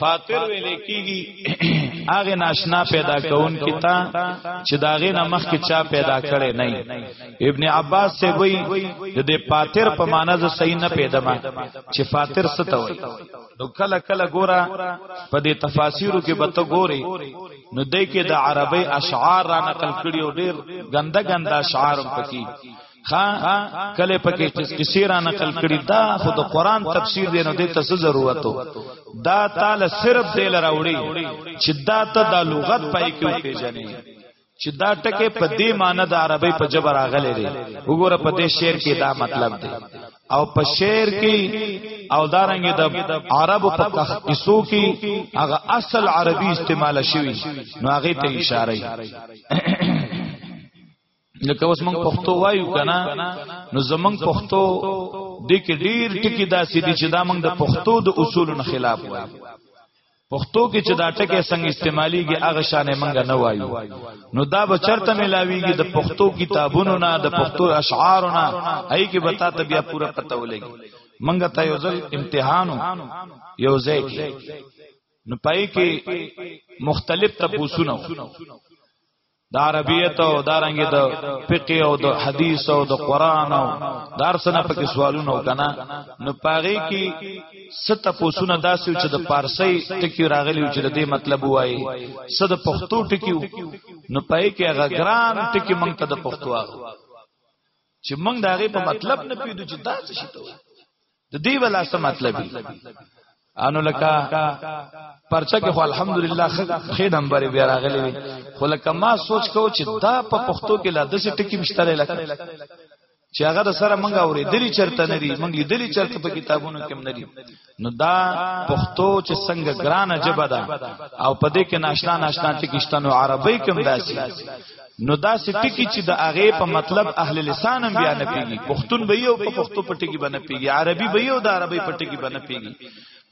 فاطر ویل کیږي هغه ناشنا پیدا کون کتا چې داغه نمخ کې چا پیدا کړي نه ابن عباس سے وی د دې فاطر په معنا ز صحیح نه پیدا ما چې فاطر څه ته وای نو کله کله ګورا په دې تفاسیرو کې بته ګوري نو دې کې د عربی اشعار را نقل کړي او ډېر ګنده ګنده اشعار پکې خا کله پکې چې کسی را نقل کړي دا خو د قران تفسیر دی نو د ته ضرورت دا تعالی صرف دل راوړي چې دا ته د لغت پای کې پیژنې چې دا ټکه په دې معنی د عربی په جبر راغلي دی وګوره په دې شعر کې دا مطلب دی او په شعر کې او دارنګ د عرب په قصو کې هغه اصل عربي استعمال شوی نو هغه ته اشاره لکه اوس موږ پښتو وایو کنه نو زمنګ پښتو د کې ډیر ټکی داسې دي چې دا موږ د پښتو د اصولو خلاف وایو پښتو کې چې دا ټکی څنګه استعماليږي هغه شان منګه نه وایو نو دا به چرته ملاويږي د پښتو کتابونو نه د پښتو اشعارو نه هي کې بتا ته بیا پوره پته ولګي منګه ته یو ځل امتحانو یو ځای کې نو پای کې مختلف تپوسونه د عربیت او دارنګ د فقه او د حدیث او د قران او دارسنه پکې سوالونه وکنه نو پاره کې ست پوسونه داسې چې د پارسي ټکی راغلی چې د دې مطلب وایي صد پښتو ټکی نو پای کې هغه ګران ټکی مونږ ته د پښتو هغه چې موږ دا غي په مطلب نه پیدو چې دا څه شي ته د دې ولا څه مطلب دی انو لکه پرچا کې خو الحمدلله خې نمبر بیا راغلی وي خو لکه ما سوچ کو چې دا په پښتو کې لا د څه ټکی مشته لکه چې هغه سره منګه اورې دلی چرته نه دی منګه دلی چرته په کتابونو کې نه دی نو دا پښتو چې څنګه ګرانه جبه ده او په دې کې ناشنا ناشنا ټکی شته نو عربی کوم داسي نو داسې ټکی چې د هغه په مطلب اهل لسان هم بیا نه پیږي پښتون به یو په پښتو په ټکی باندې پیږي عربي به یو د عربی په ټکی باندې پیږي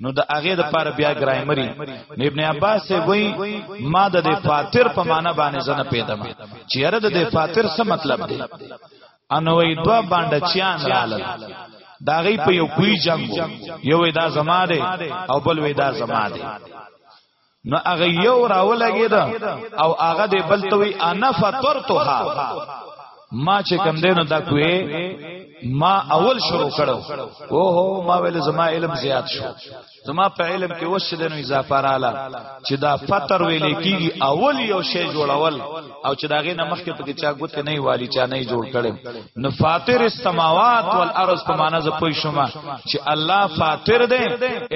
نو د هغه د پاره بیا ګرامري نو ابن عباس سے وای ما د فاتر په معنا باندې زنه پیدا ما چې یره د فاتر څه مطلب دی انوي دوا باندې چیان رالل دا غي په یو کوی جنگ یو دا زما دی او بل وی دا زما دی نو هغه یو راولګی دا او هغه دی بل توي انا فطرتها ما چې کم دینو دا کوی ما اول شروع کړو اوه ما ویل زما علم زیات شو زما په علم کې وس د نو اضافه رااله چې دا فطر ویلې کیږي اول یو شی جوړول او چې داغه نمخ کې پکې چا ګوت نه والی چا نه جوړ کړي نو فاطر السماوات والارض په معنا ز پوي شوما چې الله فاطر دی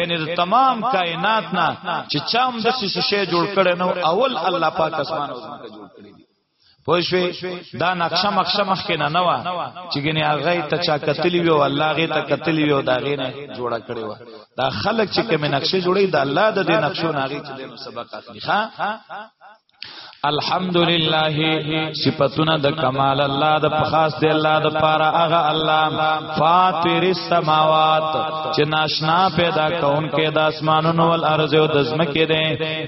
یعنی د تمام کائنات نه چې چا هم د څه شی جوړ کړي نو اول الله پاک اسمان او زمکه جوړ کړي پوښوي دا نقشه مخشه مخ کې نه نوا چې ګنې هغه ته چا کتلی وی او الله غي ته کتلی وی او دا غي نه جوړه کړی و دا خلک چې کوم نقشه جوړي دا الله د دې نقشو ناغي چې د سبق اخلي ښا الحمدلله صفاتنا د کمال الله د خاص دی الله د پاره هغه الله فاطر السماوات چې ناشنا پیدا کون کې د اسمانونو ول ارض او د زمکه دی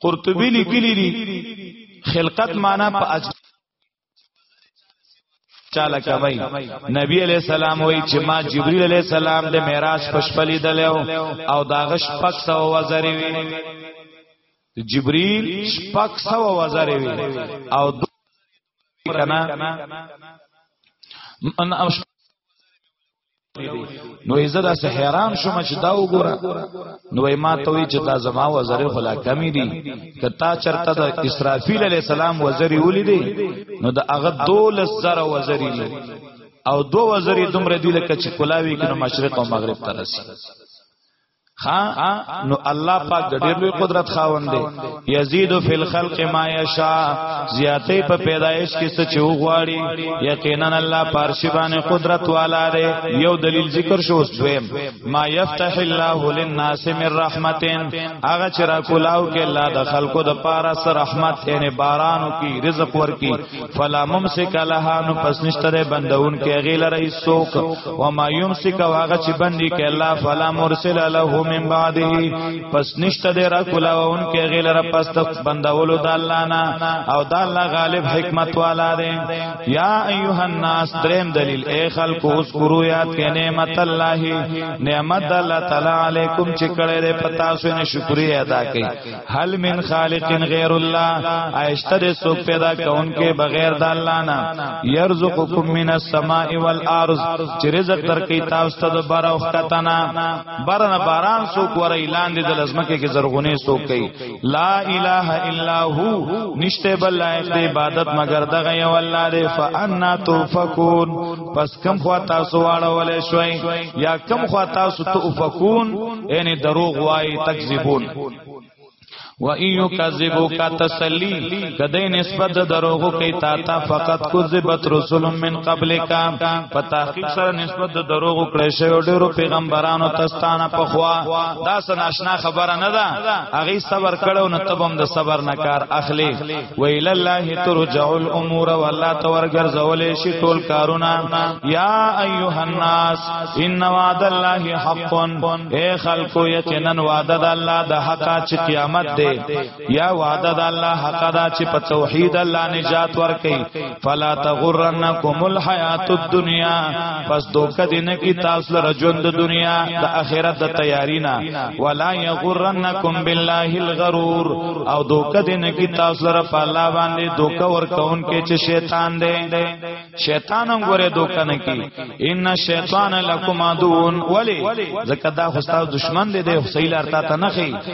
قرطبی لیکلی دی خلقت معنا په اج چاله کوي نبی علی السلام وای چې ما جبرئیل علی السلام د معراج پښپلی دلو او داغه شپږ سو وزری وی جبرئیل شپږ سو وزری وی او کنا ان نو یې زدا سه حیران شوم چې دا وګوره نو یې ما ته وی چې دا زما وزره خلا کمی دي کتا چرته د اسرافیل علی السلام وزری ولیدي نو د هغه 12000 وزری دي او دو وزری دومره دی لکه چې کلاوی کې نو مشرق او مغرب ته رسی ها نو الله پاک د ډېر لوی قدرت خاوند دی یزيد فی الخلق ما یشاء زیاتې په پیدایش کې څه چې وغواړي یقینا الله پارشی باندې قدرت والا دی یو دلیل ذکر شو دویم ما یفتح الله للناس من رحمتین هغه چې را کولاو کې الله د خلکو د پاره سره رحمت یعنی بارانو کې رزق ورکی فلا ممسک لها نو پس نشتره بندون کې غیل رئیس سوک و ما یمسک واغه چې بندي کې الله فلا مرسل له من بعده پس نشتره را کولاون کې غیل را پس تک بندولو د الله نه او د الله غالب حکمت والا دی یا ایها الناس دریم دلیل اے خلق اوس ګورو یاد کې نعمت الله نعمت الله تعالی علیکم چې کړه دې پتا سو نه شکریا ادا کړئ هل من خالق غیر الله ایشتر سوک پیدا کون کې بغیر د الله نه یرزقکم من السماء والارض چې رزق درکې تاسو ته د بار او ختنا برن باران سوک ور اعلان دي د لزمکه کې زرغونه سوک کوي لا اله الا هو نشته بل لایق د عبادت مگر دغه یو الله دی فانا توفکون پس کم خوا تاسو واړولې شوي یا کم خوا تاسو ته افکون یعنی دروغ وای تکذبون و ایو کذبو کا تسلی کدی نسبت د دروغو کی تا تا فقط کذبت رسول من قبل کا په تحقیق سره نسبت د دروغو کړی شوی ډیرو پیغمبرانو تستانه په خوا دا سناشنا خبره نه ده اغه صبر کړو نو تبم د صبر نه کار اخلي ویل الله ترجع الامور والله تور ګرځولې شي ټول کارونه یا ایها الناس ان وعد الله حق اے خلکو یقینا وعده د الله د حق چې قیامت دی یا وعده د الله حق دا چې په توحید الله نجات ورکړي فلا تغرنکم الحیات الدنیا پس دوک دین کی تاسو لره ژوند د دنیا د اخرت د تیارینا ولا یغرنکم بالله الغرور او دوک دین کی تاسو لره په الله باندې دوک ور کون کې چې شیطان دی شیطان هم ګوره دوک نه کی ان شیطان لکم عدون ولی زکه دا خو تاسو دشمن دی د حسیل ارتا ته نه خي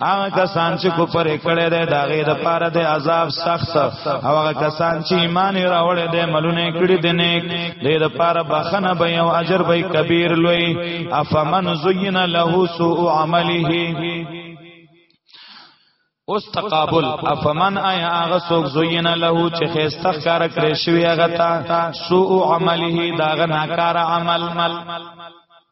هغه کسان چې کو پرې کړي ده دا غي د پاره د عذاب سخت او هغه کسان چې ایمان راوړي ده ملونه کړي دي نیک دې د پاره بخنه به او اجر به کبیر لوی افمن زین له سوء عمله اوس تقابل افمن آیا هغه څوک زوین له چې خيسته کار کړی شوی هغه تا سوء عمله داغه ناکار عمل مل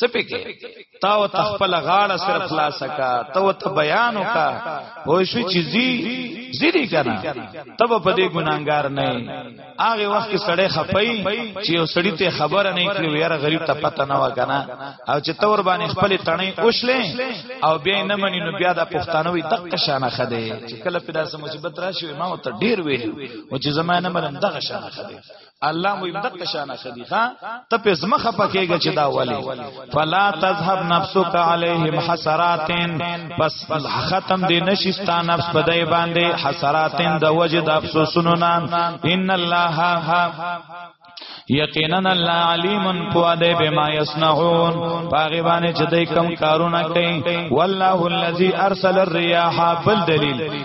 څه پکې تا او تخپل غاړه سره خلاصه کا تا او ته بیان وکا هو شو چې زی زیری کنه تب په دې ګناګار نه هغه وخت کې سړی خپای چې یو سړی ته خبره نه کړو یاره غریب ته پته نه وکنه او چې تور باندې خپل تڼې اوښلې او بیا نه منی نو بیا د پښتانه وي دغه شانه خده چې کله په داسې مصیبت راشي ما ته ډیر ویل او چې زمانه مرم دغه شانه خده الله مو دغه شان خدي ها ته په زمخه پکېږي چې دا ولي فلا تذهب نفسك عليهم حسرات پس ختم دي نشستا نفس په دای باندې حسرات د وجد افسوسونو نه ان الله یقینا الله علیم پوا دے بما یصنعون باغی باندې چې دای کم کارونه کوي والله الذی ارسل الرياح بل دلیل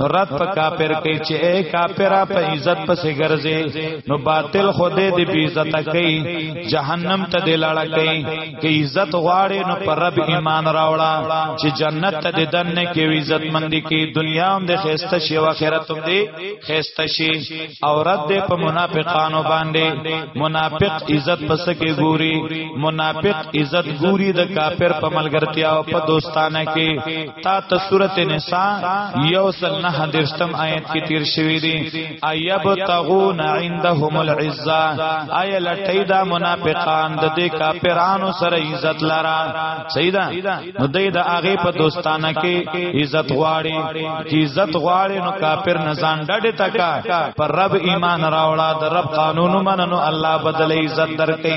نو رد په کافر کوي چې اے کافر په عزت پسې ګرځي نو باطل خو دې دې بی عزت کوي جهنم ته دې لاړه کوي کې عزت غواړي نو پر رب ایمان راوړه چې جنت ته دې دنه کې عزت مندي کې دنیا هم دې خيسته شي او آخرت هم دې خيسته شي او رد دې په منافقانو باندې منافق عزت پس کې ګوري منافق عزت ګوري د کافر په ملګرتیا او په دوستانه کې تا ته سورته نساء یو سل نه درشتم آیت کې تیر شوی دی ایب تغون عندهم العزه آیا لټی دا منافقان د دې کافرانو سره عزت لرا سیدا نو دې دا هغه په دوستانه کې عزت غواړي چې عزت غواړي نو کافر نه ځان ډډه تکا پر رب ایمان راوړا د رب قانون مننو الله بدل عزت درکې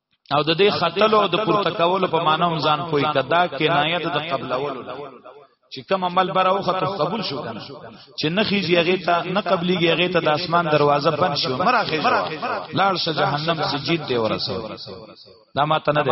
او د دې خطلو او د پورته کولو په معنی هم ځان پوي کدا کنایه د قبلولو چې کوم عمل برا وخت قبول شو کنه چې نه خيږي هغه ته نه قبليږي هغه ته د اسمان دروازه بند شو مراخه لاړ شه جهنم سجید دی ورسو دا ماته نه دی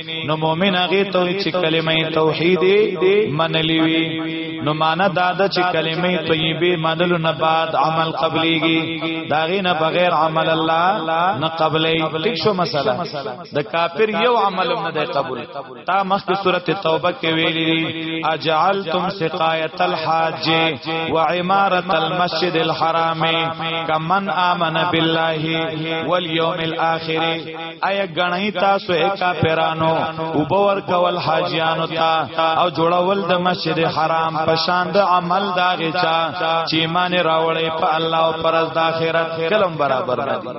نو مؤمن هغه ته چې کلمه توحید منلی وي نو معنا دا د چې کلمه طیبه منلو نه بعد عمل قبليږي دا غي نه بغیر عمل الله نه قبلې ټیک شو مسله د کافر یو عمل نه دی قبول تا مخکې سورته توبه کې ویلي دي اجعلتم سقایت الحاج وعمارت المسجد الحرام کمن آمن بالله واليوم الاخر ایا غنی تاسو اکا پیرانو او باور کول حاجیانو تا او جوړول د مسجد حرام په شان د عمل داغه چا چې ایمان راوړې په الله او پر د آخرت کلم برابر نه دي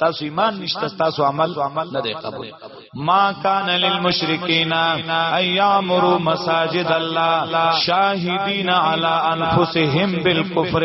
تاسو ایمان نشته تاسو عمل نه دی قبول ما کان للمشرکین ایامروا مساجد الله شاهدین علی انفسهم بالکفر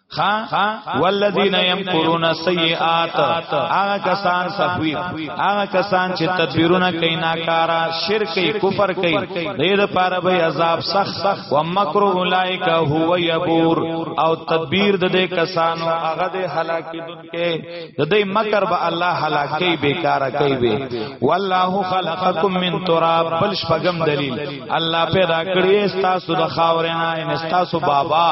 والذین یمکرون السیئات هغه کسان تخویب هغه کسان چې تدبیرونه کوي ناکارا شرک کوي کفر کوي دې د پاره به عذاب سخت و مکر اولایک هو یبور او تدبیر د دې کسانو هغه د هلاکی د دې مکر به الله هلاکي بیکاره کوي والله خلقکم من تراب بل شپغم دلیل الله پیدا کړی تاسو د خاور نه ان تاسو بابا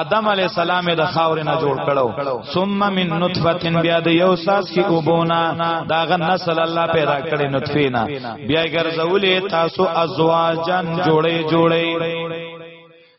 ادم علی السلام د خاور نه جوړ کړو ثم من نطفه بیا د یو ساس کی وبونا دا غ نسل الله پیدا کړی نطفه نه بیا ګرځولې تاسو ازواجن جوړې جوړې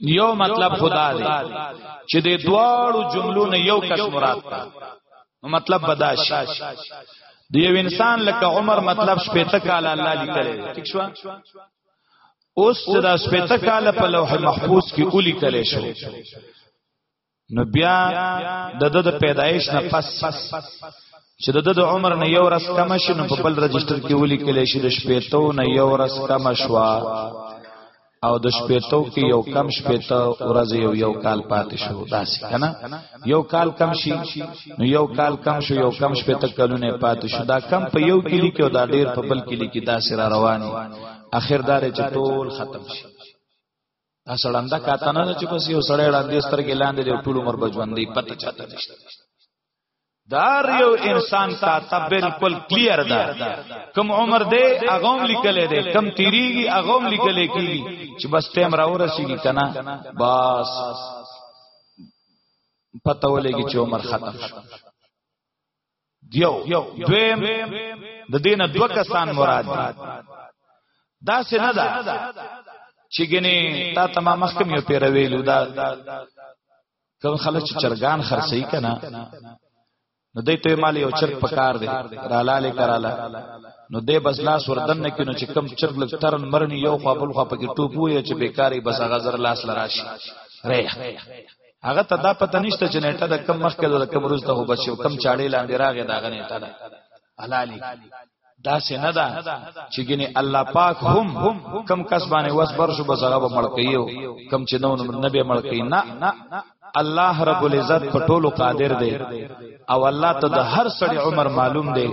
یو مطلب خدا دی چې د دواړو جملو نه یو کس مراد ده نو مطلب بداش د یو انسان لکه عمر مطلب شپېته کال الله لیکل ٹھیک شو اوس دا شپېته کال په لوح محفوظ کې اولی کله شو نو بیا د د د پیدایش نه پس چې د د عمر نه یو ورځ کم شي نو په بل رجستر کې ولیکل شي د شپېتو نه یو ورځ کم شوا او د شپېتو کې یو کم شپېته ورځ یو یو کال پاتې شو داسې کنه یو کال کم شي نو یو کال کم شو یو کم شپېته کلونه پاتې شو دا کم په یو کې لیکي او دا ډیر په بل کې لیکي داسې را رواني اخر دار چې ټول ختم شي دا سړنده کاته نه چې بس یو سړی لاندې سترګې لاندې دی ټول عمر بجوندې پته چاته نشته دار یو انسان تا ته بالکل کلیر ده کم عمر دی اغوم لیکلې ده کم تیریږي اغوم لیکلې کیږي چې بس ټیم را ورسیږي کنه بس پته ولګي چې عمر ختم شو دیو دویم د دینه دو کسان مراد دا سه نه ده چې ګنې تا تمام مخکم یو پیر ویلو دا کوم خلک چې چرګان خرڅي کنا نو دې ته مال یو چرګ پکار دی رالاله کراله نو دې بس لاس وردن نه کینو چې کم چرګ لګ ترن مرنی یو خپل خپل کې ټوپو یا چې بیکاری بس غزر لاس لراشي ریح هغه ته دا پته نشته چې نیټه د کم مخ کده د کم روز ته وبسي او کم چاړې لاندې راغې دا غنې ته ده حلالي دا سینه ده چې ګنې الله پاک هم کم کس باندې وسبر شو بسغه به مړکیو کم چې نو نبی مړکی نه الله رب العزت په ټولو قادر دی او الله ته د هر سړي عمر معلوم دی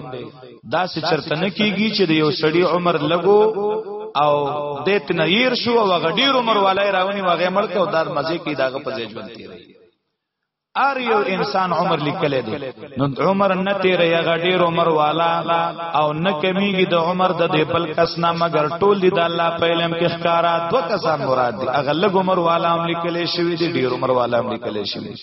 دا څه چرته نه کیږي چې د یو سړی عمر لګو او د تنیر شو او غډیر عمر والای راونی واغې ملک او دار مزه کې داغه په ځای ژوند تیرې ار یو انسان عمر لیکل دی نو عمر نه تیر یا غډیر عمر والا او نه کمیږي د عمر د دې بل کس نه مگر ټول دی د الله په علم کې ښکارا دو کسان مراد دي اغلګ عمر والا هم لیکل شوی دی ډیر عمر والا هم لیکل شوی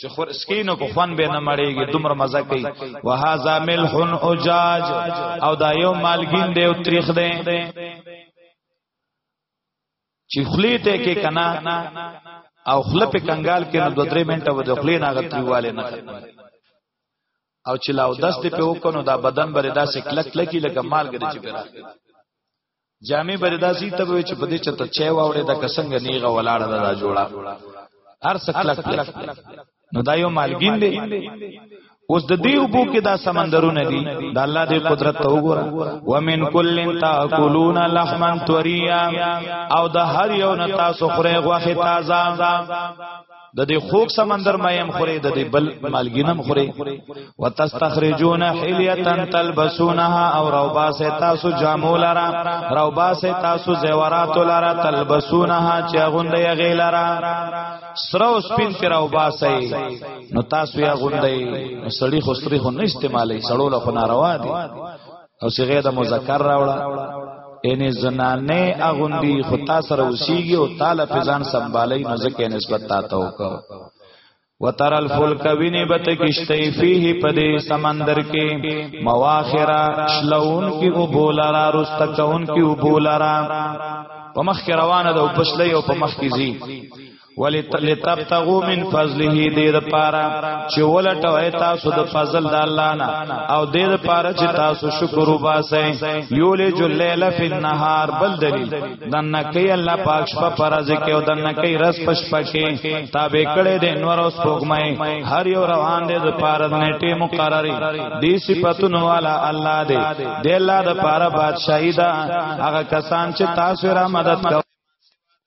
چې خور سکینو په خوان به نه مړېږي دومره مزه کوي وهذا ملح اجاج او دا یو مالګین دی او تریخ دی چې خلی ته کې کنا او خله په کنګال کې نو 2-3 منټه ود خلی نه غتیواله نه او چې لاو دست په وکونو دا بدن بر داسې کلک لکی لکه مالګری چې پیرا جامع برداسي ته وی چې په دې چته چا واوړې دا کسنګ نیغه ولاړه دا جوړه هر سکلک نو دا یو مالګین دی اوس د دې وبو کې دا سمندرونه دي د الله دې قدرت ته وګوره ومن کلن تاکلون لحما طریا او د هر یو نه تاسو خره غوخه تازه د دې خوک سمندر مېم خوري د دې بل مالګینم خوري وتستخرجون حلیه تلبسونها او روبا سه تاسو جامو لرا روبا سه تاسو زیورات لرا تلبسونها چې غوندې غیلرا سرو سپین پر روبا سه نو تاسو یا غوندې سړی خو سری خو نه استعمالي سړول خو ناروا دي او صيغه د مذکر راوړه ان زنانه اغوندي خو تاسو سره اوسيږي او تعالی په ځان سنبالي نو ځکه نسبت تا ته وکړه وتر الفلک ویني بت کشتی فيه پدې سمندر کې مواخرا شلون کې او بولارا رستکون کې او بولارا په مخ کې روانه ده او پښلې او په مخ کې زی ولتبتغوا من فضله دې د پاره چې ولټوي تاسو د فضل د الله نه او دې د پاره چې تاسو شکر وباسئ یولې جلیل فی النهار بل دلیل دنه کوي الله پاک شپه پرځ کې او دنه کوي رس پش پکې تابع کړي دې نور اوس پوګمای هر یو روان دې د پاره د نیټه مقرری دې صفاتونو والا الله دې دې الله د پاره بادشاہی دا هغه کسان چې تاسو را مدد کوي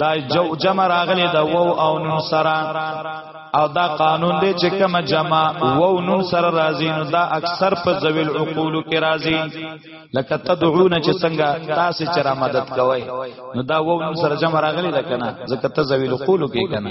دا جو جمع راغلی دا وو او نون سره او دا قانون دی چې کوم جمع وو نون سره راځي نو دا اکثر په ذویل عقول کې راځي لکه تدعون چې څنګه تاسو چې را مدد کوي نو دا وو نون سره جمع راغلی دا کنه ځکه ته ذویل عقول کې کنه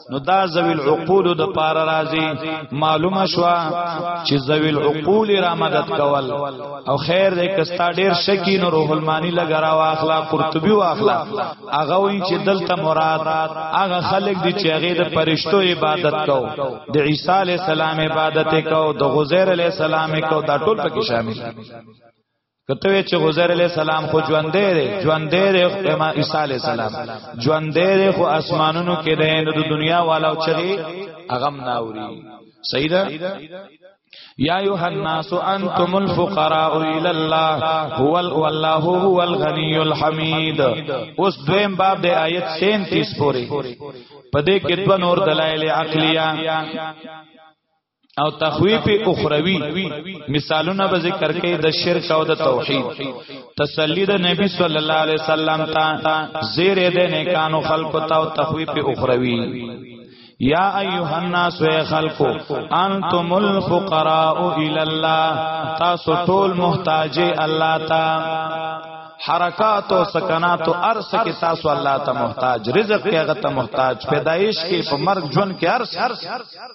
نو دا زویل عقول د پار راضی معلومه شوا چې زویل عقول را مدد کول او خیر دې کستا ډیر شکی نو روح المانی لګرا واخلا قرطبی واخلا هغه وی چې دلته مراد هغه خلق دي چې هغه د پرشتو عبادت کو د عیسی علی السلام عبادت کو د غزیر علی السلام کو دا ټول پکې شامل کته وی چې غزر علی السلام خو ژوند دی ژوند دی خو امام عیسی علی السلام ژوند دی خو اسمانونو کې دی نو د دنیا والا چغي اغم ناوري سیدا یا ایها الناس انتم الفقراء الى الله هو والله هو الغنی الحمید اوس دویم باب د آیت 37 پورې پدې کې دوه نور دلایل عقلیه او تخویف اخروی مثالونه به ذکر کوي د شرک او د توحید تسلی د نبی صلی الله علیه وسلم ته زیر د نیکانو خلق ته او تخویف اخروی یا ایها الناس و خلقو انتم الفقراء الی الله تاسو ټول محتاج الله ته حرکات او سکنات او ارس کې تاسو الله ته محتاج رزق کې هغه ته محتاج پیدایش کې په مرګ ژوند کې ارس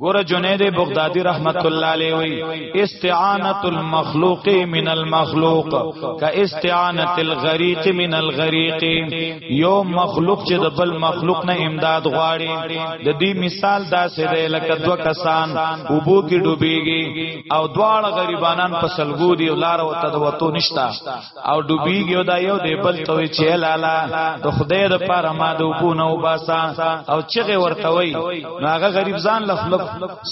ګور جنید بغدادي رحمت الله علیه وی استعانت المخلوق من المخلوق کا استعانت الغریق من الغریق یو مخلوق چې د بل مخلوق نه امداد غواړي د دې مثال داسې دی لکه دو کسان وبو کې ډوبېږي او دواړه غریبانان په سلګو دی لار او تدوتو نشتا او ډوبېږي او دا یو دی بل ته وی چې لالا د خدای د پاره ما د وبونه وباسا او چغه ورته وی نو هغه غریب ځان لخلق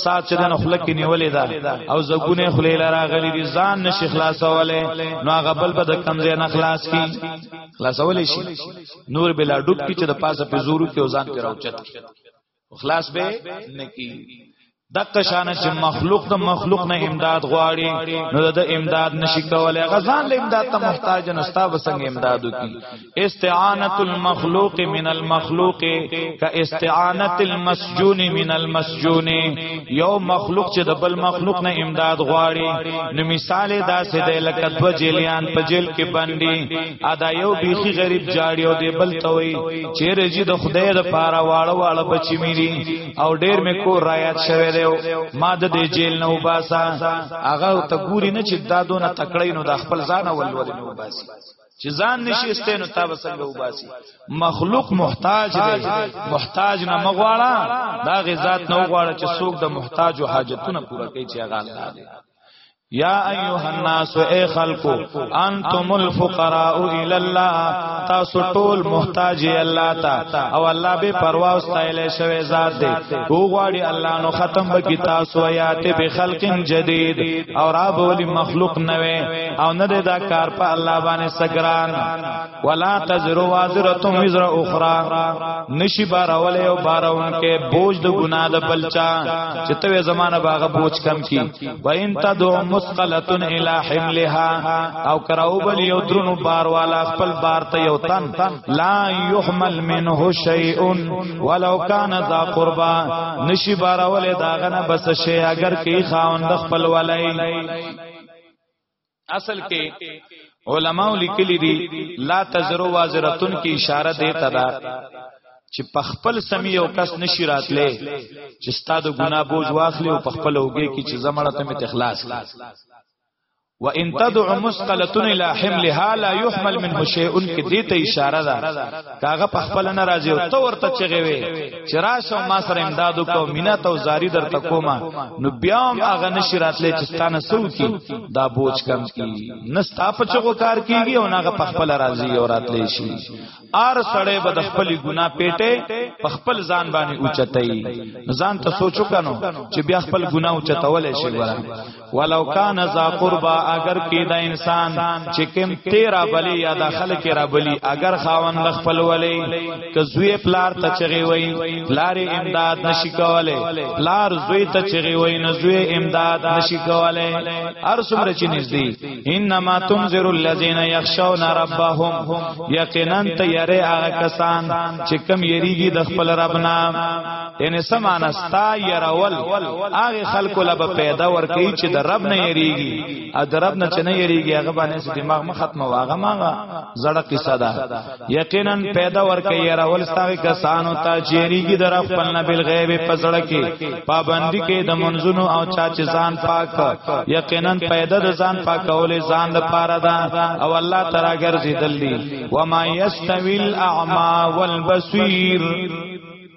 سات چې دنه خلق کې نیولې ده او زګونه خلې لرا غلی دي ځان نشي خلاصوله نو هغه بل به د کمزې نه خلاص کی خلاصول شي نور بلا ډوب کی چې د پاسه په زورو کې ځان پر اوچت خلاص به نکی دغه شان چې مخلوق د مخلوق نه امداد غواړي نو د امداد نشي کولای غزان له امداد ته محتاج نه ستا وسنګ امداد کی استعانت المخلوق من المخلوق کا استعانت المسجون من المسجون یو مخلوق چې د بل مخلوق نه امداد غواړي نو مثال دا سه د لکه د جیلیان په جیل کې باندې ادا یو بیخی غریب جاړیو دی بل توي چیر جی د خدای د پاره واړه واړه بچی میری او ډیر می کو رایات شوه دی ما د دې جیل نه وباسا هغه ته ګوري نه چې دادونه تکړی نو د خپل ځان ول ول نه وباسي چې ځان نشي استینو تا وسنګ وباسي مخلوق محتاج دی محتاج نه مغواړه دا غزاد نه غواړه چې څوک د محتاج او حاجتونه پوره کوي چې هغه الله دی یا ایها الناس اے خلقو انتم الفقراء الی الله تاسو ټول محتاج الله تا او الله به پروا او استایل شوی ذات دی او غواړي الله نو ختم بکی تاسو آیات به خلق جدید او رب ولی مخلوق نوې او نه دا کار په الله باندې سګران ولا تزر وازره وزر اخرى نشي بارول او بارون کې بوج د ګنا د بلچا چې ته زمانہ باغه بوج کم کی و ان تدو مثقله الى حملها او کراو بل یو درونو بار والا خپل بار ته یو تن لا يحمل منه شيء ولو كان ذا قربا نشي بارول داغه نه بس شي اگر کې خاوند خپل ولای اصل کې علماء لیکلي دي لا تزرو وازرتون کې اشاره دی ته دا چې پخپل سمي او کس نشی راتلې چې ستاد ګنا بوج واخلې او پخپل اوګه کې چې زمړه ته مت اخلاص کړي وان تدع مسقله الى حملها لا يحمل منه شيء کې دې ته اشاره ده کاغه په خپل نه راځي او تو ورته چغه وي چې راشه ما سره امداد وکاو مینا تو زاری در تکوما نو بیا هم هغه نشی راتلې چې ستانه سو کی دا بوج کم کی نستا په چغو کار کیږي او هغه په خپل راځي او راتلې شي ار سړې بد خپل ګنا پیټه په خپل ځان باندې اوچتای ځان ته سوچو کنو چې بیا خپل ګنا اوچتول شي ورا ولو کان ذا قربا اگر کې دا انسان چې کوم تیرا بلی یا د خلک را بلی اگر خاون د خپل ولی ک زوی پلار ته چغي وای پلار امداد نشي کوله پلار زوی ته چغي وای نه زوی امداد نشي کوله هر څومره چې نږدې انما تنذر الذين يخشون ربهم یقینا تیارې هغه کسان چې کوم یریږي د خپل رب نه یعنی سمانه ستا يرول هغه خلکو لبه پیدا ور کوي چې د رب نه یریږي ا د رب نه چې نه یریږي هغه باندې دماغ مخ ختمه واغه ماغه زړه قصه ده یقینا پیدا ور کوي يرول ستا کسانو ته چې یریږي د رب په نه بل غیب په زړه کې پابندي کې د منځونو او چا چې ځان پاک یقینا پیدا د ځان پاکولې ځان د پاره ده او الله تعالی ګرځي دلی و ما یستویل اعما والبصیر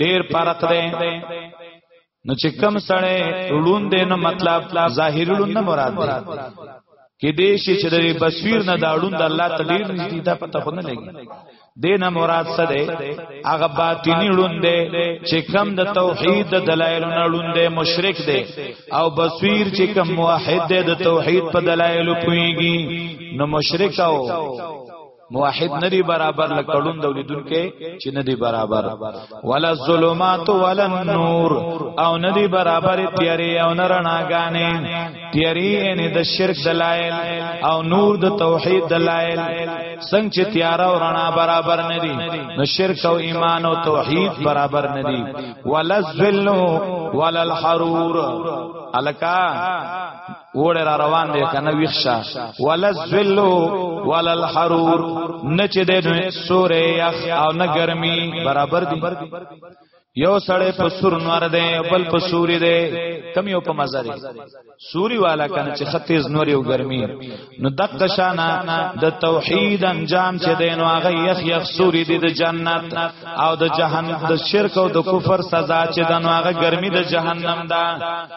ډیر فرق دی نو چې کم سړی ړوند دی نو مطلب ظاهر ړوند نه مراد دی کې دې شي چې د بصویر نه دا ړوند الله ته ډیر نږدې دا پته خو نه لګي دینه مراد څه دی هغه باطینی ړوند چې کم د توحید د دلایل نه ړوند مشرک دی او بصویر چې کم موحد دی د توحید په دلایل کویږي نو مشرک او موحد ندی برابر لکړون د ولیدونکو چې ندی برابر ولا الظلمات ولا النور او ندی برابر تیری او نرناګانې تیری ان د شرک دلایل او نور د توحید دلایل څنګه چې تیار او رڼا برابر ندی نو شرک او ایمان او توحید برابر ندی ولا الذل ولا الحرور الکا وړه را روان دی کنه ویښه ولا ذل ولا الحرور نه چې د سورې یخ او نه ګرمي برابر دي یو سړی په سور نور دی بل په سوري دی کم یو په مزه دی سوري والا کنه چې ختیز نور یو ګرمي نو دغه شانا د توحید انجام چې دین او هغه یخ یخ سوري دی د جنت او د جهنم د شرک او د کفر سزا چې دنو هغه ګرمي د جهنم ده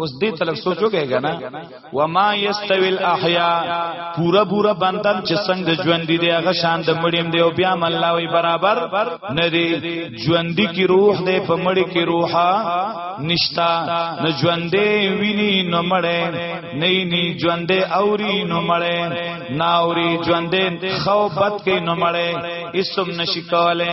اوس دې طرف سوچو کې کنه و ما یستوی الاحیا پورا پورا بندن چې څنګه ژوند دی هغه شان د مړیم دی او بیا الله وی برابر نه دی ژوند کی روح دی په مړی کی روحا نشتا نه ژوند دی ویني نو مړې نه ني ژوند دی اوري نو مړې ناوري ژوند دی خوبت کې نو مړې اسم نشی کوله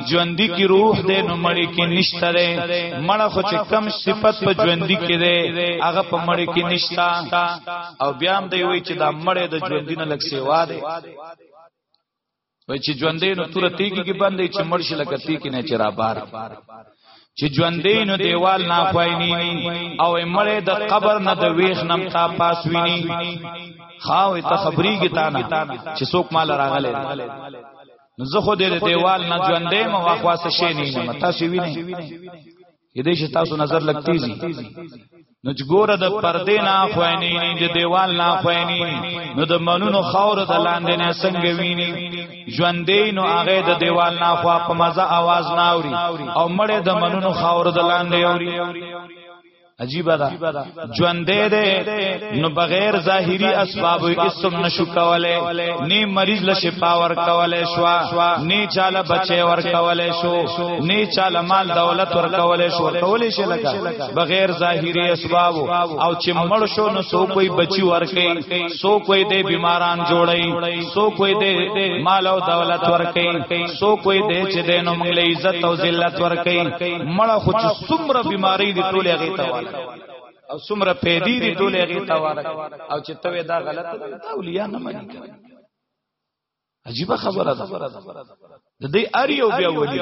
ژوندۍ کی روح دې نو مړی کې نشته ده مړه خو چې کم صفت په ژوندۍ کې ده هغه په مړی کې نشتا او بیا هم دی وی چې دا مړی د ژوندۍ نه لګ سیوا ده وای چې ژوندې نو تور تیګي کې باندې چې مړ شي لکه تیګي نه چې را بار چې ژوندې نو دیوال نه خوینی او مړې د قبر نه د ویخ نم تا پاس ویني خاوې ته خبرېږي تا نه چې څوک مال راغله نو زه خو دې دیوال نه ژوندې مو واخواس شي نه نه تاسو وینئ کې دې چې تاسو نظر لګ تیزي نو چې ګوره د پردې نه خوینې نه د دیوال نه خوینې نو د منونو خور د لاندې نه څنګه ویني ژوندې نو هغه د دیوال نه خوا په مزه आवाज نه اوري او مړې د منونو خور د لاندې اوري عجیب ده ژوندې ده نو بغیر ظاهری اسباب اسم نشو کوله نه مریض له شفا ور کوله شو نه چاله بچي ور کوله شو نه چاله مال دولت ور کوله شو کوله شي لکه بغیر ظاهری اسباب او چې مړ شو نو سو کوئی بچي ور کوي سو کوئی دې بیماران جوړي سو کوئی دې مال او دولت ور کوي سو کوئی دې چې دینو مونږ له عزت او ذلت ور کوي مړه خو چې څومره بیماری دي ټولې هغه ته واله او څومره پیدې دي ټولې هغه ته واله او چې ته دا غلط دا اولیاء نه مني عجیب خبره ده د دې ار یو بیا ولي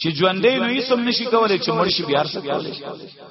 چې ژوندې نو یې سم نشي کولای چې مړ شي بیا سره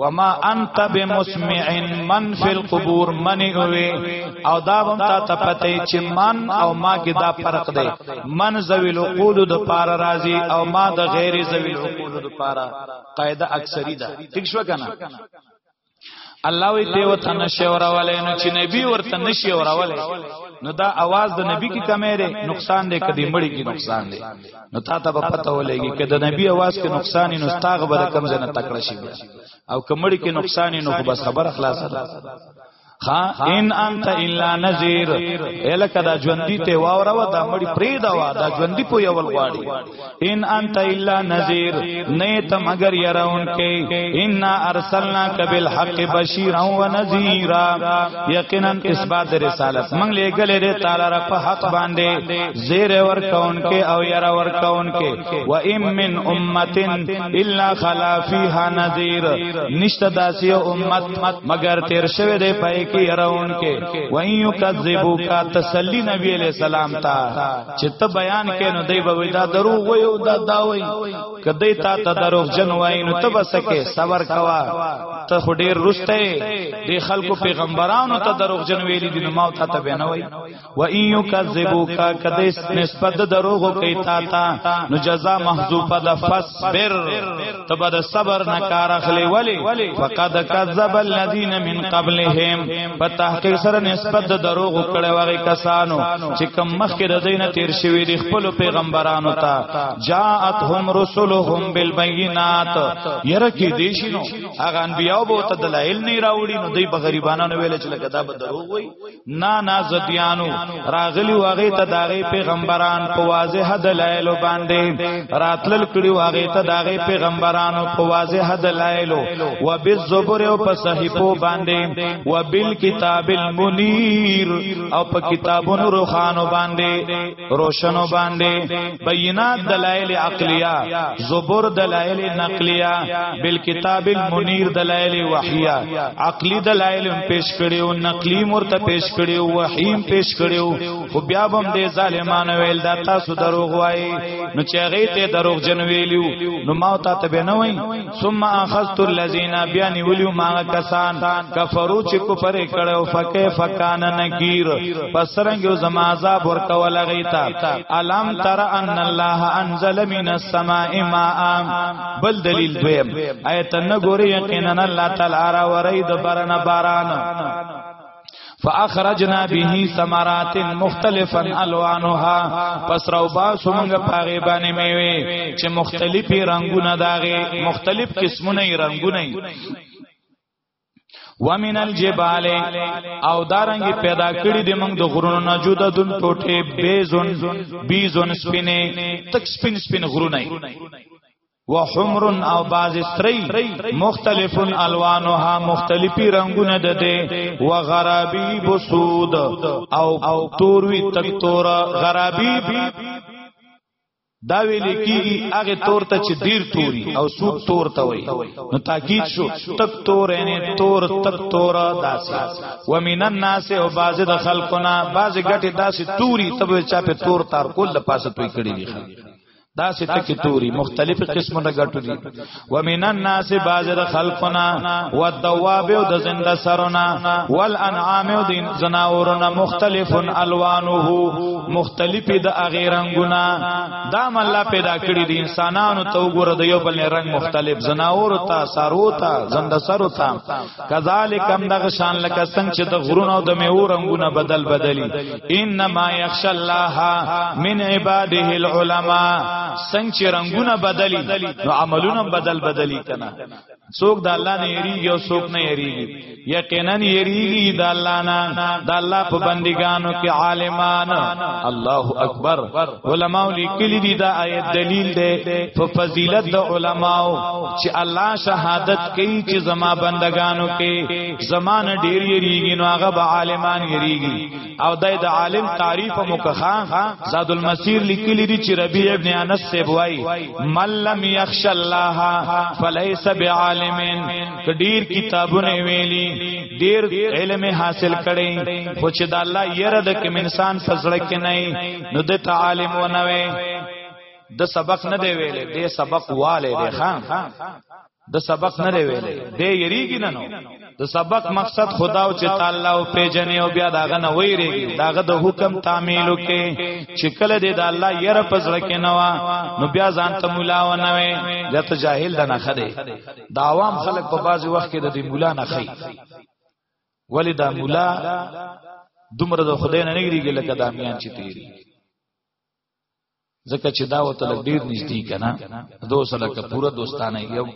وما انت بمسمع من فی القبور من اوی او دا هم تا ته پته چې من او ما کې دا فرق دی من ذویل عقول د پار راضی او ما د غیر ذویل عقول د پار قاعده اکثری ده ٹھیک شو کنه الله وی ته وته نشي وراولې نو چې نبی ورته نشي وراولې نو دا आवाज د نبی کی کمې ده نقصان دی کدی مړی کی نقصان دی نو تا ته به پته ولګي کې د نبی आवाज کې نقصان نو ستاغ به کم زنه تکړه شي او کمړي کې نقصان نو بس خبر خلاص ده خا ان انت الا نذير الکه دا ژوندۍ ته واوره و دا مړی پری دا وا دا ژوندۍ په یو غواړي ان انت الا نذير نه ته مگر يرون کې ان ارسلنا کبل حق بشيرا ونذيرا یقینا اثبات رسالت من لګلې تعالی رب حق باندې زیر ور کون کې او ير ور کون کې و ام من امتن الا خلا فیها نذیر نشته داسې امت مگر تیر شوی دی پای کې يرون کې و ان یکذبو کا تسلی نبی علیہ السلام تا چې ته بیان کې نو دی به دا درو و یو دا دا وای کدی تا ته درو جن وای نو ته بسکه صبر کوا ته خډیر رسته دی خلکو پیغمبرانو ته درو جن ویلی دي نو ما ته ته بنوي و ان یکذبوک کده نسبت دروغو کوي تا تا نو جزاء محذوفه د فصبر تبد صبر نه کار اخلي ولی فقد کذب الذين من قبلهم په تحقیق سره نسبت د دروغو کړي وغه کسانو چې کم مخکې د دینه تیر شوی د خپل پیغمبرانو ته جاءتهم رسلهم بالبينات یره کې دیشینو هغه انبیاو بو ته دلایل نه راوړي نو دوی بغریبانو ویل چې لکه دا به دروغ وي نا نا زدیانو راغلی واغې ته داغه پیغمبران په واضح دلایل باندې راتلل کړي واغې ته داغه پیغمبرانو په واضح دلایل او بالزبر او په صحیفو باندې وبالکتاب المنیر او په کتابونو روخانو باندې روشنو باندې بینات دلائل عقلیه زبر دلائل نقلیه بالکتاب المنیر دلائل وحیه عقلی دلائل پیش کړیو نقلی مرته پیش کړیو وحیم پیش کړیو خو بیا هم دې ظالمانو ویل دا تاسو دروغ وای نو چې هغه ته دروغ جن ویلیو نو ما ته ته بنوي ثم اخذت الذين بیا نیولیو ما کسان کفرو چې کو پرې کړو فکه فکان نکیر پسرنګ زما عذاب ورکول غیتا الم تر ان الله انزل من السماء ماء بل دلیل دویم ایت نګوري یقینا الله تعالی را ورید برن باران فاخرجنا به ثمرات مختلفا الوانها پس راو با سومنګ پاغه باندې میوه چې مختلفي رنگونه داغه مختلف قسمونه رنگونه ومن الجبال او دارنګ پیدا کړی د موږ د غرونو نه جوړه دن ټوټه بیزون بیزون سپینه تک سپین سپین غرونه وحمر او باز سری مختلف الوانها مختلفی رنگونه ده ده و غرابی بسود او او توروی تک تور غرابی دا ویل کیږي هغه تور ته چې ډیر توري او سود تور ته وي نو تاکید شو تک تور نه تور تک تور داسې و مین الناس او باز د خلقنا باز غټي داسې توري تبه چا په تور تار کول د پاسه توي کړی دي دا سته کی توری مختلف قسم نه غټو دي ومن الناس بعض د خلقنا والدواب او د زنده سرنا والانعام او د زناورنا مختلف الوانه مختلف د اغیرنګنا دا الله پیدا کړی دي انسانانو ته وګوره د یو بل رنگ مختلف زناور ته سارو ته زنده سرو ته کذالک هم دغه شان لکه څنګه چې د غرونو د میو رنگونه بدل بدلی انما یخش الله من عباده العلماء څنګه چې رنگونه بدلی نو عملونه بدل بدلی کنا څوک د الله نه یریږي او څوک نه یریږي یقینا یریږي د الله نه د الله په بندګانو کې عالمان الله اکبر علماء لیکلی دی دا آیت دلیل دی په فضیلت د علماو چې الله شهادت کوي چې زما بندگانو کې زمانه ډیر یریږي نو هغه به عالمان یریږي او دای د عالم تعریف مکخا زاد المسیر لیکلی دی چې ربیع ابن انس سے بوای من لم یخش الله فلیس بعالم ډیر کتابونه ویلی ډیر علم حاصل کړي خو چې د الله یره د کوم انسان فزړه کې نه نو د تعالیم و نه وي د سبق نه دی ویلې د سبق والے دی خان د سبق نه دی ویلې د یریږي نه نو د سبق مقصد خدا او چې تعالی او پیجنې او بیا داغه نه ویریږي داغه د حکم تعمیل کې چې کله دې د الله ير پزړه کې نه وا نو بیا ځان ته مولا و نه وي یا ته جاهل نه خده دا عوام خلک په بعضي وخت کې د دې مولا نه خي ولی دا مولا دومره د خدای نه نګریږي لکه دا میان چې تیری ځکه چې دا وته ډیر نږدې کنا دو سره که پوره دوستانه یو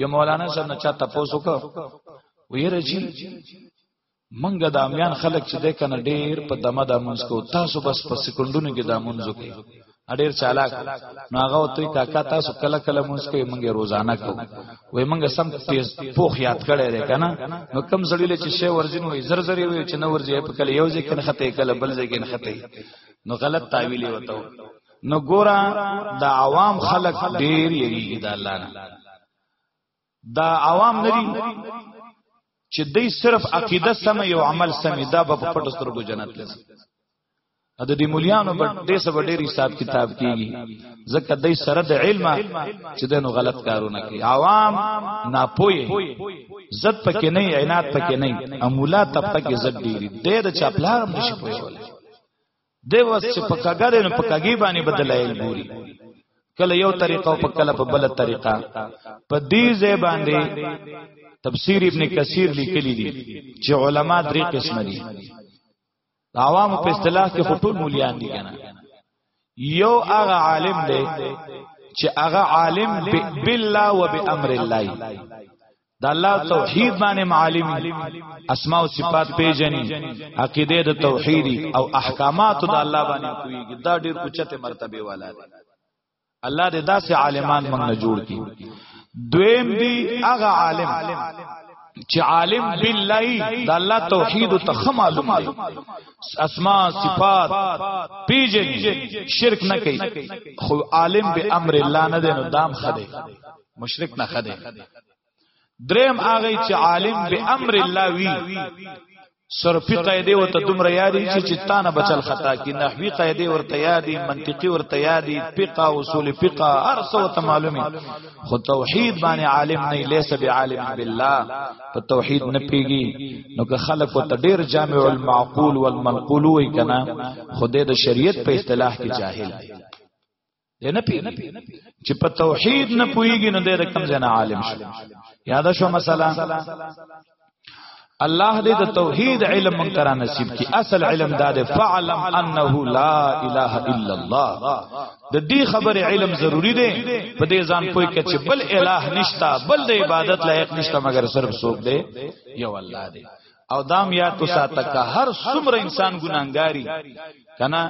یو مولانا سره نه چاته پوسو کو ویره جی منګه د امیان خلک چې د کنه ډیر په دمه د منځ کو تاسو بس په سکندونو کې د منځو کې اډیر چالاک نو هغه وته کاکا تاسو کله کله مونږ کوي مونږ روزانه کو وای مونږ سم تیز پوخ یاد کړي لري کنه نو کم زړی له چې شی ورځین وای زر زر وای چې نو ورځي په کله یو ځکه نه خته کله بل ځکه نه خته نو غلط تعویل وته نو ګورا د عوام خلق ډیر یریږي د الله نه دا عوام ندي چې دوی صرف عقیده سم یو عمل سم دا په پټو سترګو جنت لسی ا د دې مليانو په دې سبا ډېر حساب کتاب کیږي ځکه دای سره د علم چې دنو غلط کارونه کوي عوام ناپوي زت پکې نه عینات پکې نه امولا تب تک عزت ډېری دې د چاپلارم نشي پوي ولې دی وس چې په کګه دی نو په کګي باندې بدلایل ګوري کله یو طریقه او په کله په بل طریقه په دې ځای باندې تفسیر ابن کثیر لیکلی دي چې علما درې قسم دي عوام په اصطلاح کې خطول مولیان دي کنه یو هغه عالم دی چې هغه عالم بالله وبامر الله د الله توحید باندې معالم اسماء او صفات پیژني عقیده د توحید او احکامات د الله باندې کوي دا ډیر اوچته مرتبه والا دی الله دې داسې عالمان موږ نه جوړ کړي دویم دی هغه عالم چې عالم بالله د الله توحید ته خمالو اسماء صفات پیژني شرک نه کوي خو عالم به امر الله نه دی نو دام خده مشرک نه خده دریم هغه چې عالم به امر الله وی صرفی قاعده او ته دومره یادی چې چتا نه بچل خطا کی نحوی قاعده ورته یادی منطقي ورته یادی فقہ اصول فقہ هر څه ته معلومه خو توحید باندې عالم نه لیسه به عالم بالله په توحید نه پیږي نو که خلق ته ډیر جامع المعقول والمنقول وای کنا خدای د شریعت په اصطلاح کې جاهل دی دی نه پیږي چې په توحید نه پويږي نو دی د کم ځای نه عالم شو یاد شو مثلا الله دې د توحید علم مونږ ترا نصیب کی اصل علم دا دې فعلم انه لا اله الا الله د دې خبره علم ضروری دی په دې ځان کوی کې چې بل الہ نشتا بل د عبادت لایق نشتا مگر صرف څوک دی یو الله دی او دام یاد تو ساته که هر څومره انسان ګناګاری کنه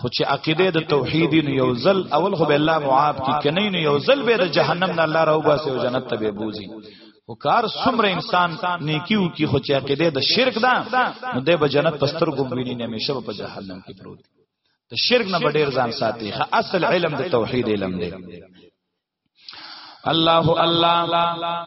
خو چې عقیده د توحید نو یو ځل اول خو به الله معاف کی کنه نو یو ځل به د جهنم نه الله راو باسي او جنت ته به بوزي او کار څومره انسان نیکیو کی خو چې عقیده د شرک ده نو د به جنت پستر ګم ویني نه همیشه په جهنم کې پروت د شرک نه ډیر ځان ساتي اصل علم د توحید علم دی الله الله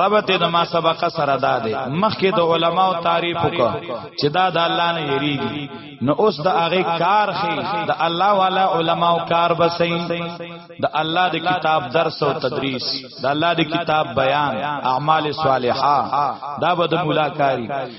ربط د ما سبقه سره دا دی مخکې د علماو تعریف وکړه چې دا د الله نه یریږي نو اوس د هغه کار خي د الله والا علماو کار بسې د الله د کتاب درس او تدریس د الله د کتاب بیان اعمال صالحه دا به د ملاکاری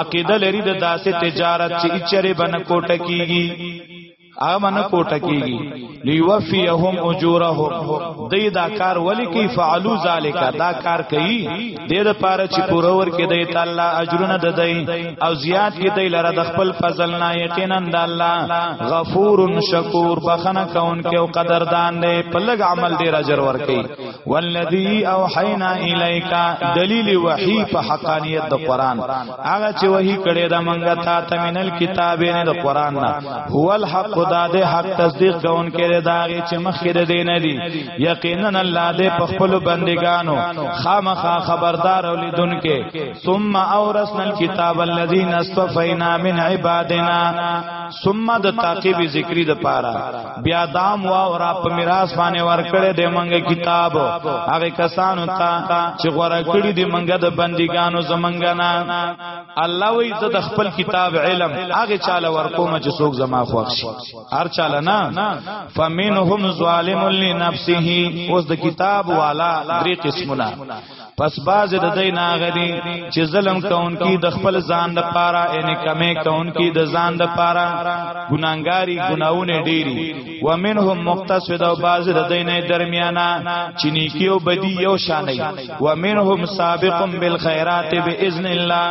عقیده لري د داسې تجارت چې چره بن کوټه کیږي امن کوټه کیږي لیوفیهم اجورهم دې دا کار ولی کی فعلوا ذالک دا کار کوي دې د پاره چې پورور کې دې تعالی اجرونه ددای او زیات کې دې لره د خپل فضل نه یقینا د الله غفور شکور بخنه کون کې او قدردان دې په لګ عمل دې اجر ورکي والذي اوحينا اليك دلیل وحی په حقانیت د قران هغه چې وحی کړي دا منګه تا ته منل کتاب نه د قران نه هو الحق دا د حق تصدیق کون کړي دا چې مخکې د دین دی یقینا الله دې په خپل بندګانو خامخا خبردار اولیدون کې ثم اورثنا الكتاب الذين اصطفينا من عبادنا ثم د تعقیب ذکری د پاره بیا دام واو را په میراث باندې ورکړې د منګه کتاب هغه کسانو ته چې غوړه کړې د منګه د بندګانو زمنګا نه الله وی ته د خپل کتاب علم هغه چاله ورکوم چې څوک زما خوښ شي هر چاله نه فمنهم ظالم لنفسه اوس د کتاب والا درې قسمونه پس باز د دې ناغدي چې ظلم کوونکی د خپل ځان د پاره ان کمې کوونکی د ځان د پاره ګناګاری ګناونه ډيري ومنهم مقتصد او باز د دې نه درمیانا چې نیکی او بدی یو شان نه ومنهم سابق بالخيرات باذن الله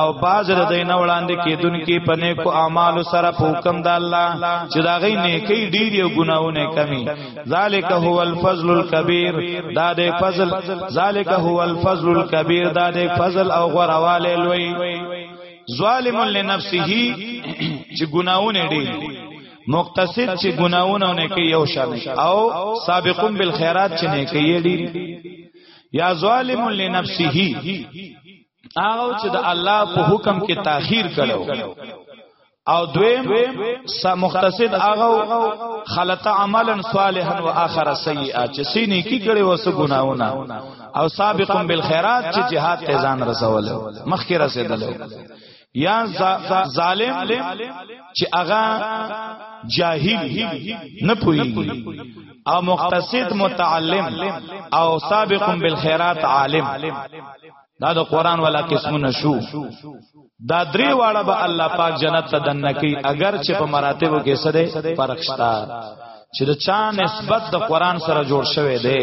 او باز د دې نه وړاندې کېدونکي په نیکو اعمال سره حکم د الله چې دا غي نیکی ډيري او ګناونه کمی ذالک هو الفضل الكبير دا د فضل ذالک هو الفضل الكبير دا د فضل او غرواله لوی ظالم لنفسه چې ګناونه دي مقتصد چې ګناونه نه کوي یو شان او سابقون بالخيرات چې نه کوي دي یا ظالم لنفسه هغه چې د الله په حکم کې تاخير کړو او دویم مختصد هغه خلط عملا صالحا واخر سیئا چې سینې کی کړي وسو ګناونه او سابقا بالخيرات چې جهاد ته ځان رسول مخکې رسیدل یا ظالم چې هغه جاهل نه پوهیږي او مقتصد متعلم او سابق بالخيرات عالم دا د قران والا قسمونه شو دا درې واړه به الله پاک جنت ته دننه کوي اگر چې په مراتبو کې سره فرق شته چې د چا نسبت د قران سره جوړ شوی دی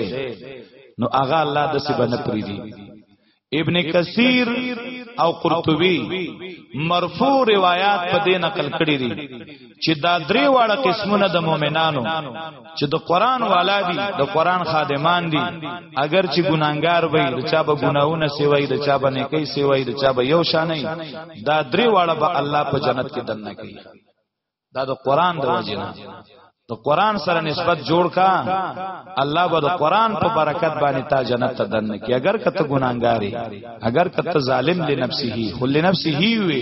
نو هغه الله د سی بنه پری دی ابن کثیر او قرطبی مرفوع روایات په دې نقل کړی دي چې دا درې واړه قسمونه د مؤمنانو چې د قران والا دي د قران خادمان دي اگر چې ګناګار وي د چا به ګناونه سیوي د چا به نیکي سیوي د چا به یو شان نه دا درې واړه به الله په جنت کې دننه کوي دا د قران د وجنه د قران سره نسبت جوړ کا الله به د قران په برکت باندې تا جنت ته دن کی اگر کته ګناګاری اگر کته ظالم لنفسه خل لنفسه وی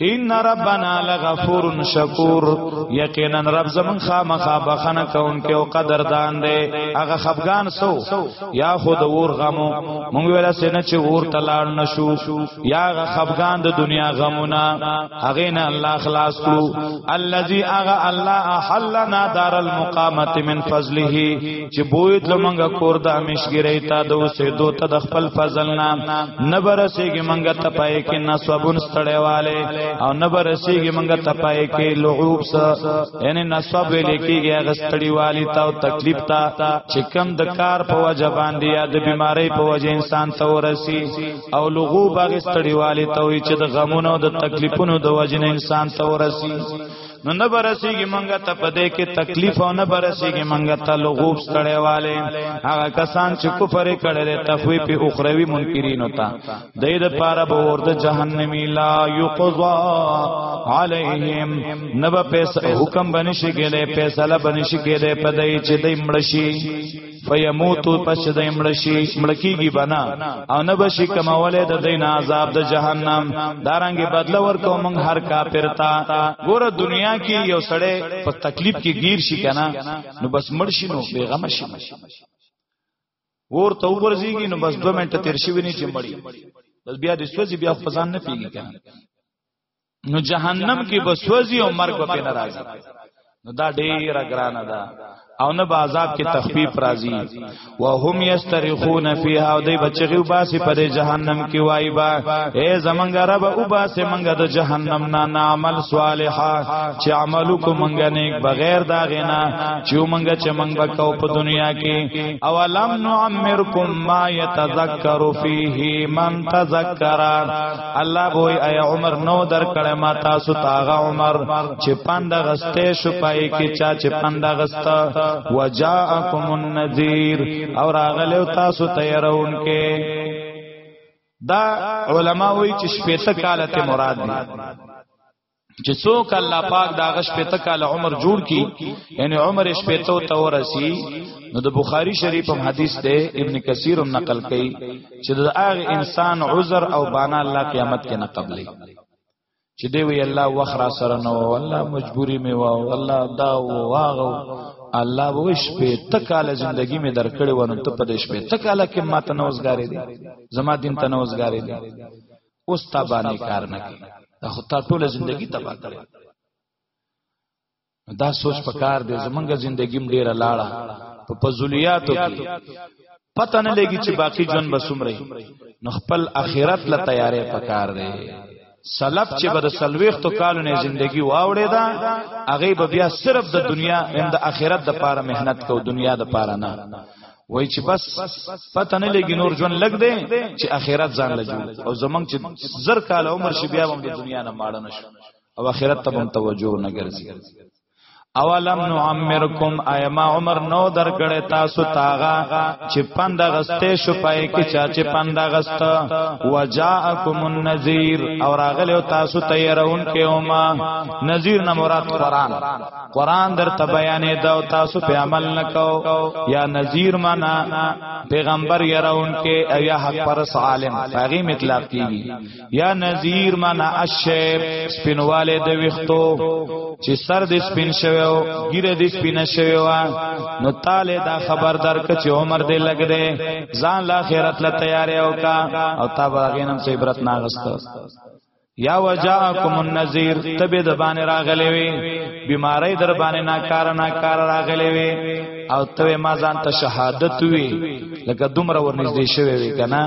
ان ربنا لغفور شکور یقینا رب زمون خامخا بخنه کونکي او قدردان دی هغه خفغان سو یا خود ور غمو مونږ ویل سینه چې ور تلاړ نشو یا هغه خفغان د دنیا غمونه هغه نه الله خلاص کړو الذي هغه الله احلنا دار المقامت من فضله چې بویت لمنګه کور د امیشګری تا د اوسې دو ته د خپل فضل نام نه برسېږي منګه ته پای کې نسبون ستړیواله او نه برسېږي منګه ته پای کې لعوب س یعنی نسب ویل کېږي هغه ستړیوالی تا او تکلیف تا چې کم د کار په وجه باندې یا د بیماری په وجه انسان ته ورسی او لغوب هغه ستړیوالی ته وي چې د غمونو او د تکلیفونو د وجه انسان ته ورسی نو نه برسیږي مونږه ته پدې کې تکلیف او نه برسیږي مونږه ته لغوب ستړې والے هغه کسان چې کفر کړي له تخویف اخروی منکرین وتا د دې لپاره به ورته جهنمی لا یقضا علیهم نبا پیسې حکم بنشي کېله فیصله بنشي کېله پدې چې دې مړشي فیموتو پس د امړشی مړکیږي بنا او نه بشي کماوله د دین عذاب د جهنم دارنګ بدل ورکو مونږ هر کافر تا ګور دنیا کې یو سړی په تکلیف کې گیر شي کنه نو بس مرشي نو بیغم شي ور ته ورځيږي نو بس 2 منټه تیر شي ونی چې مړی بس بیا د سوځي بیا خزان نه پیږي کنه نو جهنم کې بسوځي او مرګ به نه راځي نو دا ډیره ګرانه ده او نه به عذاب کې تخفیف راځي وهم یسترخون فیها او دی بچغي وباسي پر جهنم کې وای با اے زمنګ رب وباسي منګ د جهنم نه نعمل صالحا چې عمل کو منګ نیک بغیر دا غنا چې منګ چې منګ بکاو په دنیا کې او لم نعمرکم ما یتذکر فیه من تذکر الله بوئی ایا عمر نو در کړه ما تاسو تاغه عمر چې پند غسته شو پای کې چا چې پند غسته وجاءکم النذیر او راغلو تاسو تیارون کې دا علما وایي چې شپېته کاله ته مراد دي چې څوک الله پاک دا غش په تکاله عمر جوړ کی یعنی عمر شپې ته تو رسی نو د بخاری شریف هم حدیث ده ابن کثیر هم نقل کړي چې د هغه انسان عذر او بانا الله قیامت کې نه قبلې چې دی وی الله وخرا سره نو الله مجبوری می واو الله دا واغو الله وو شپې تکاله زندگی می درکړې ونه ته په دې شپې تکاله کې ماته نوزګاری دي زما دین ته نوزګاری دي اوس تا باندې کار نه کوي دا خو تا ټوله ژوندۍ تباہ کړې دا سوچ پکار دی زمونږه ژوندۍ ډیره لاړه په پزولیاتو کې پته نه لګي چې باقی ژوند به سمري نو خپل اخرت له تیارې پکار دی سلف چې بر سلويختو کالو نه ژوندۍ واوړې دا هغه به بیا صرف د دنیا هم د اخرت د پاره مهنت کو دنیا د پاره نه وای چې بس پته نه لګي نور ژوند لګ دی چې اخرت ځان لجو او زمنګ چې زر کال عمر شي بیا هم د دنیا نه ماړه نشو او اخرت ته هم توجه نه ګرځي اولم نعمرکم ایما عمر نو درکړې تاسو تاغا چې پند غستې شو پای کې چا چې پند غست وجاءکم النذیر اور اغله تاسو تیرون کې اوما نذیر نه مراد قران قران در ته بیانې دا او تاسو په عمل نکاو یا نذیر معنا پیغمبر يرون کې او یا حق پر عالم هغه مطلق کیږي یا نذیر معنا الشیب سپینواله د وختو چې سر د سپین شوی او ګیره د سپین شوی و نو تاله دا خبر درک چې عمر دې لګ دې ځان لا خیرت لا تیارې او کا او تا باغینم سې عبرت ناغسته یا وجاءکم النذیر تبه د باندې راغلې وي بیماری در باندې ناکار ناکار راغلې وي او ته ما ځان ته شهادت وي لکه دومره ورنږدې شوی وي کنه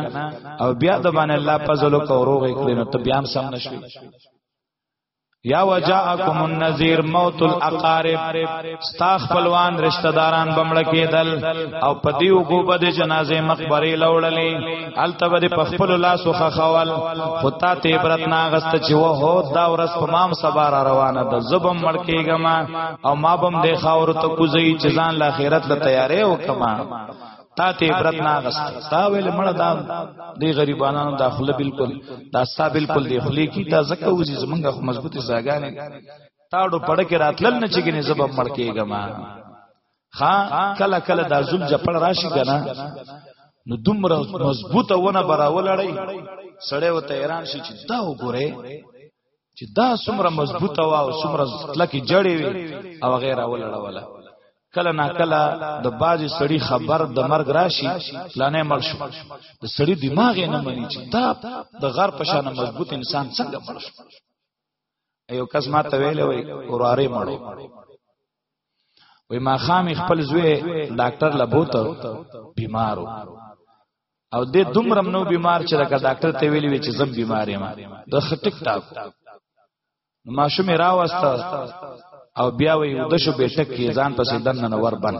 او بیا د باندې الله فضل کو روغ کړي نو ته بیا هم سم نشوي یا وجاءکم النذیر موت الاقارب ستا خپلوان رشتہ داران بمړ کېدل او پدیو ګوبد جنازه مقبره لوړلې الته به په خپل لاس وخخول خو تا ته عبرت نه غست چې و هو دا ورس په مام سبا را روانه ده زبم مړکېګم او ما بم د خاور ته کوزي چې ځان لا خیرت له تیارې وکما تا ته عبرت نه غست تا ویل مړه دا دی غریبانو داخله بالکل دا ستا بالکل دی خلی کی دا زکه وزي زمونږه خو مضبوطی زاګانې تاړو پړکه راتلل نه چګنې زبم مړکېګم خا کله کله دا زوم جپړ راشي کنه نو دومره مضبوطه ونه براولړی سړی وته ایران شي چې دا وګوره چې دا څومره مضبوطه وا او څومره کلکې جړې وي او غیره ولړوله کله نا کله د باج سړی خبر د مرګ راشي پلانې مړ شو د سړی دماغ نه مني چې دا د غر په شان مضبوط انسان څنګه مړ شو ایو کس ما ته ویلې وای اوراره مړو وې ما خام خپل زوی ډاکټر لبوت بیمارو او دې دومره نو بیمار چې لکه ډاکټر ته ویلی وی چې زم بیمار یم د خټک ټاپ ما شو مې راوسته او بیا وې د شو به ټک کې ځان پسې دنه نور بند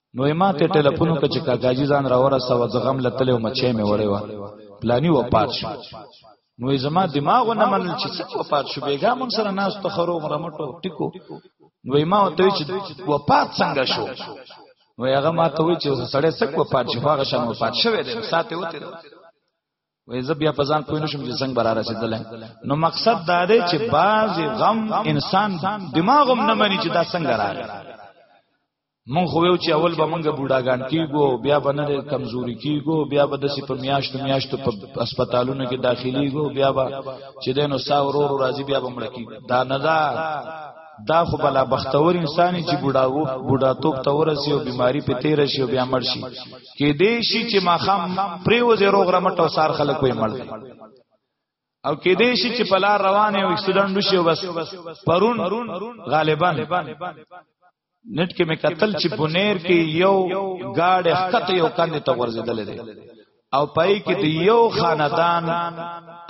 نو ما ته ټلیفون وکړ چې کاکاجی ځان را ورسه و زغم لتل او مچې مې وړې و پلانی و پات شو نو زما دماغ نه منل چې څه و پات شو بیګا مون سره ناس ته خرو غرمټو ټیکو نو ما ته چې و پات څنګه شو نو هغه ما ته وی چې سړی څک و پات شو هغه شان و پات شوې ده ساته وته وې زه بیا په ځان پوه نشم چې څنګه براره رسیدل نو مقصد دا دی چې بعض غم انسان دماغم نه مني چې دا څنګه راغی مونږ خو یو چې اول به مونږه بوډاګان کیګو بیا به نه کمزوري کیګو بیا به د سی په میاشتو میاشتو په هسپتالونو کې داخليګو بیا به چې دینو سا ورور راځي بیا به مړ کیږي دا نه دا دا خو بلا بختور انساني چې بوډاو بوډاتوب ته ورسي او بيماري په تیر شي او بیا مړ شي کې دې شي چې ماخام پریوځي روغ رمټ او سار خلک وي مړ او کې دې شي چې پلا روانه او اکسیډنټ وشي بس پرون غالبا نت کې مې قتل چې بنیر کې یو گاډ خط یو کاندې ته ورزیدل دي او پای کې د یو خاندان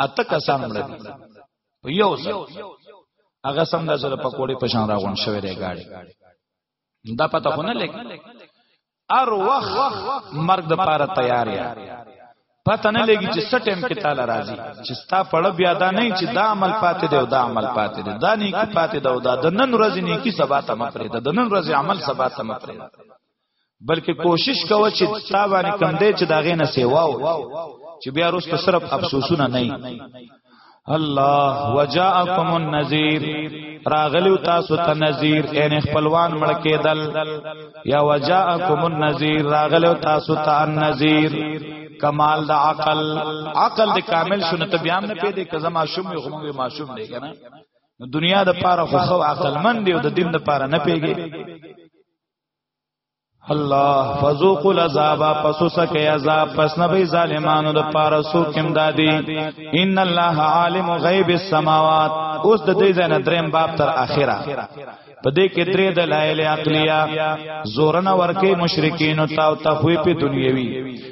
اته کسان مړ دي په یو ځای هغه سم د سره پکوړې په شان راغون شوې دی گاډي دا پته خو نه لګي ار وخت مرګ د پاره تیار یا پته نه لګی چې سټیم کې تعالی راضي چې ستا پړه بیا دا نه چې دا عمل پاتې دی او دا عمل پاتې دی دا نه کې پاتې دا او دا د نن ورځ نه کې سبا ته مپرې دا د نن ورځ عمل سبا ته مپرې بلکې کوشش کوه چې تا باندې کم دی چې دا غینه سیواو چې بیا روز ته صرف افسوسونه نه الله وجاءکم النذیر راغلیو تاسو ته نذیر ان خپلوان مړ کېدل یا وجاءکم النذیر راغلیو تاسو ته النذیر کمال د عقل عقل د کامل شنو ته بیا نه پیدا کزه ماشوم یو هم ماشوم دی کنه دنیا د پاره خو خو عقل مند دی او د دین د پاره نه پیږي الله فذوق العذاب پس سکه عذاب پس نبی ظالمانو د پاره سو کم دادی ان الله عالم غیب السماوات اوس د دې ځنه دریم باب تر اخره په دې کې درې دلایل عقلیه زورن ورکه مشرکین او تخویف دنیوي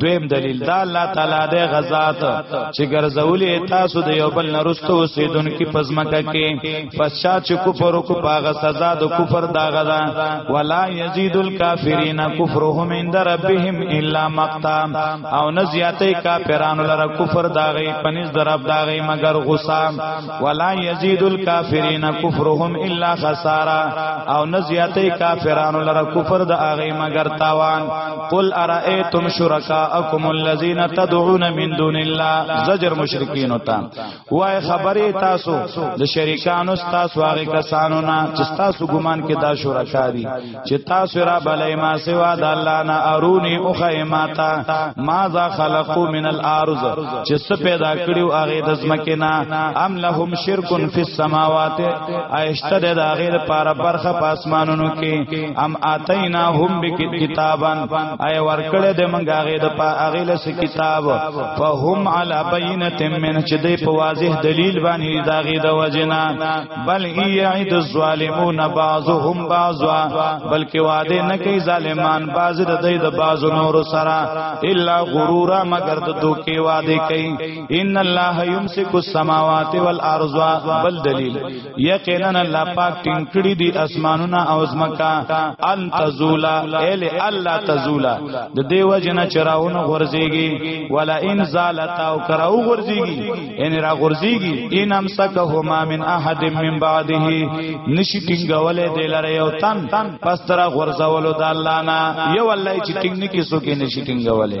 دویم دلیل دا الله تعالی د غزاد چې ګرځولې تاسو د یو بل نرستو اوسیدونکو پزماکه کې پښا چې کفر کو پاغه سزا د کفر دا غدا ولا یزيد الکافرین کفرهم عند ربهم الا مقتا او نه زیاتې کافرانو لره کفر داغي پنځ درب داغي مگر غصه ولا یزيد الکافرین کفرهم الا خسارا او نه زیاتې کافرانو لره کفر داغي مگر تاوان قل ارائیتم شرکاءکم الذین تدعون من دون الله زجر مشرکین تا وای خبرې تاسو د شریکانو تاسو هغه کسانو نه چې تاسو ګمان کې دا شرکا دي چې تاسو را بلې ما سوا د الله نه ارونی او خیماتا ما ذا خلقو من الارض چې څه پیدا کړیو هغه د زمکه نه ام لهم شرکن فی السماوات آیشته د هغه لپاره برخه پاسمانونو کې ام اتینا هم بکتابن آی ورکړه د منګه هغه د هغه لس کتاب فهم علی بینه من چې د په واضح دلیل باندې داغه د وجنا بل یعد الظالمون بعضهم بعضا بلکې وعده نه کوي ظالمان بعض د دې د بعض نور سره الا غرورا مگر د دوکي وعده کوي ان الله يمسك السماوات والارض بل دلیل یقینا الله پاک ټینګ کړی دی اسمانونه او زمکا ان تزولا ال الله تزولا د دیو جن چراونه غورځيږي ولا ان زالتا او کراو غورځيږي ان را غورځيږي ان امسكهما من احد من بعده نشی ټینګولې دلاره یو تن پس تر غورځولو د الله نه یو الله چې ټینګ نکي سو کې نشی ټینګولې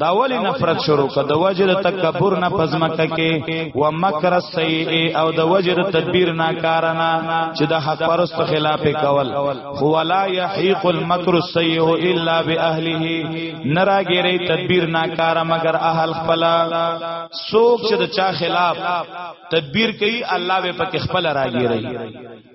دا ولی نفرت شروع کړه د وجه د تکبر نه پزمکه کې و مکر السیئ او د وجه د تدبیر نه کارنا چې د حق پرست خلاف کول هو لا یحیق المکر السیئ الا باهله نراګری تدبیر نه کار مگر اهل خپل سوک چې د چا خلاف تدبیر کوي الله به پکې خپل راګیری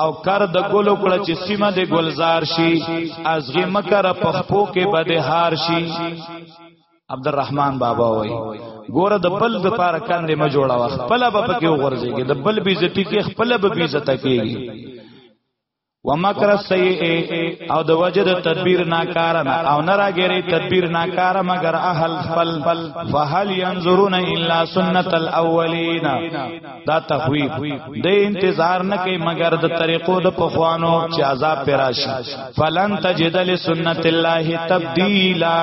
او کر د ګل کړه چې سیمه د ګلزار شي ازغه مکر پخپو کې بده هار شي عبدالرحمن بابا وای ګوره د بل د پار کاندې ما جوړا وخ خپل به پکې وغورځيږي د بل بي عزتي کې خپل به بي عزت کېږي ومکر السیئ او د وجد تدبیر ناکارن او نراګری تدبیر ناکار مگر اهل خپل فهل ينظرون الا سنت الاولین دا تخویب د انتظار نه کوي مگر د طریقو د پخوانو چې عذاب پر راشي فلن تجد لسنت الله تبديلا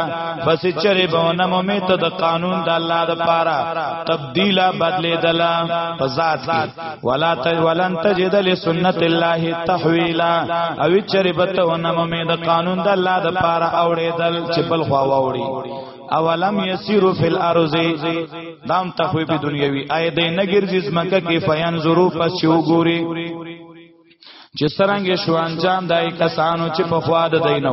بس چرې بونه مې ته د قانون د الله د پاره تبديلا بدلې دلا په ذات کې ولا تج ولن تجد لسنت الله تحويلا او چرې بته ونه مې د قانون د الله د پاره اوړې دل چې بل خوا ووري اولم یسیرو فی الارض دام تخویب دنیوی آی دې نګرځي زمکه کې فین ظروف پس چې وګوري چې سرنګ شو انجام دای کسانو چې په خوا د دینو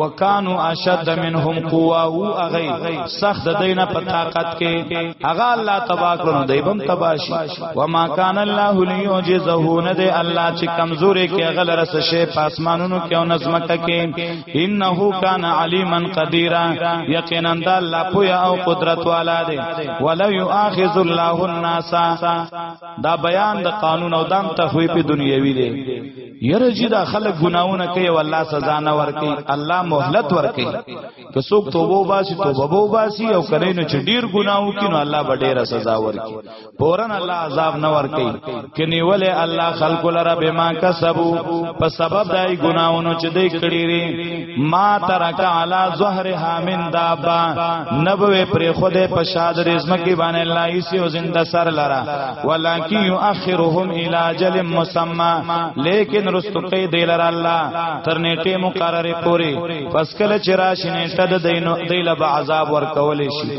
وکانو اشد منهم قوا او اغه سخت د دینه په طاقت کې اغه الله تبا کړو دیبم تباشی و ما کان الله لیوجزه نه دی الله چې کمزوري کې اغه لرس شی په اسمانونو کې او نظمت کې انه کان علیما قدیرا یقینا د الله پویا او قدرت والا دی ولو یؤاخذ الله الناس دا بیان د قانون او دام تخویف دنیوی دی یره چې دا خلک ګناونه کوي او الله سزا نه ورکي الله مهلت ورکي که څوک توبه واسي توبه واسي او کړي نو چې ډیر ګناو کینو الله به ډیره سزا ورکي پورن الله عذاب نه ور کوي کني ولې الله خلق لره به ما کسبو په سبب دای ګناونو چې دې کړی ری ما ترک علی ظهرها من دابا نبوي پر خوده په شاد رزم کې باندې الله ایسی او زنده سر لره ولکن یؤخرهم الی اجل مسمى لیکن رستقی دی لره الله تر نیټه مقرره پوری پس کله چې راشي نیټه د دینو دیله به عذاب ور کول شي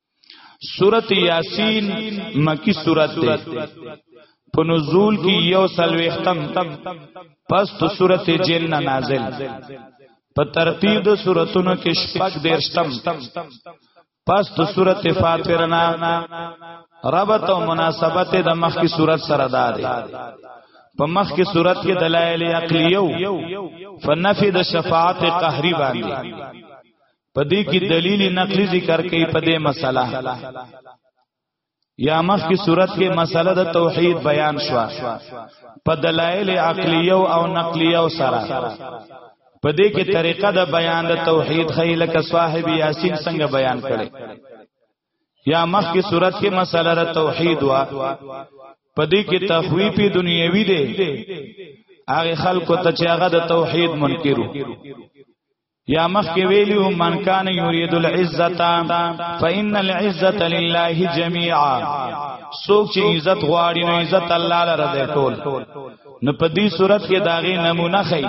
سورت یاسین مکی سورت ده په نزول کې یو سلوختم پس تو سورت جن نازل په ترتیب د سوراتونو کې شپږ دیرشتم پس تو سورت فاطر نا ربط او مناسبت د مخ کی صورت سره دار په مخ کی صورت کې دلایل عقلیو فنفی د شفاعت قهری باندې په دې کې دلیل نقلی ذکر کوي په دې مسله یا مخ کی صورت کې مسله د توحید بیان شو په دلایل عقلیه او نقلیه سره په دې کې طریقه د بیان د توحید خیل ک صاحب یاسین څنګه بیان کړي یا مخ کی صورت کې مسله د توحید وا په دې کې تخویفی دنیوي دی هغه خلکو ته چې هغه د توحید منکرو یا مخکې ویلو من کان یرید العزت فإن العزت لله جميعا سوک چې عزت غواړي نو عزت الله لره دی ټول نو په دې صورت کې داغه نمونه خي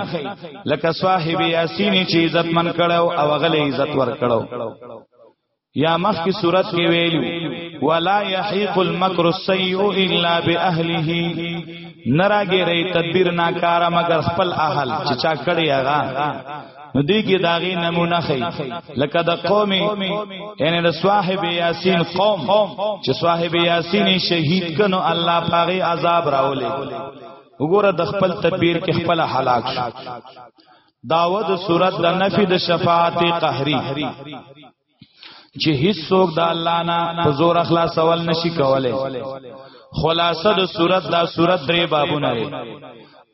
لکه صاحب یاسین چې عزت من کړو او غلې عزت ور کړو یا مخ کی صورت کې ویلو ولا یحیق المکر السیء الا باهله نراګی ری تدبیر ناکاره مگر خپل اهل چې چا کړی هغه نو دی کې داغي نمونه خي لکه د قوم یعنی د صاحب یاسین قوم چې صاحب یاسین شهید کنو الله پاغي عذاب راولې وګوره د خپل تدبیر کې خپل هلاک شو داود صورت د نفی د شفاعت قهری چې هیڅ څوک د الله نه په زور اخلاص اول نشي کولای خلاصه د صورت دا صورت درې بابونه لري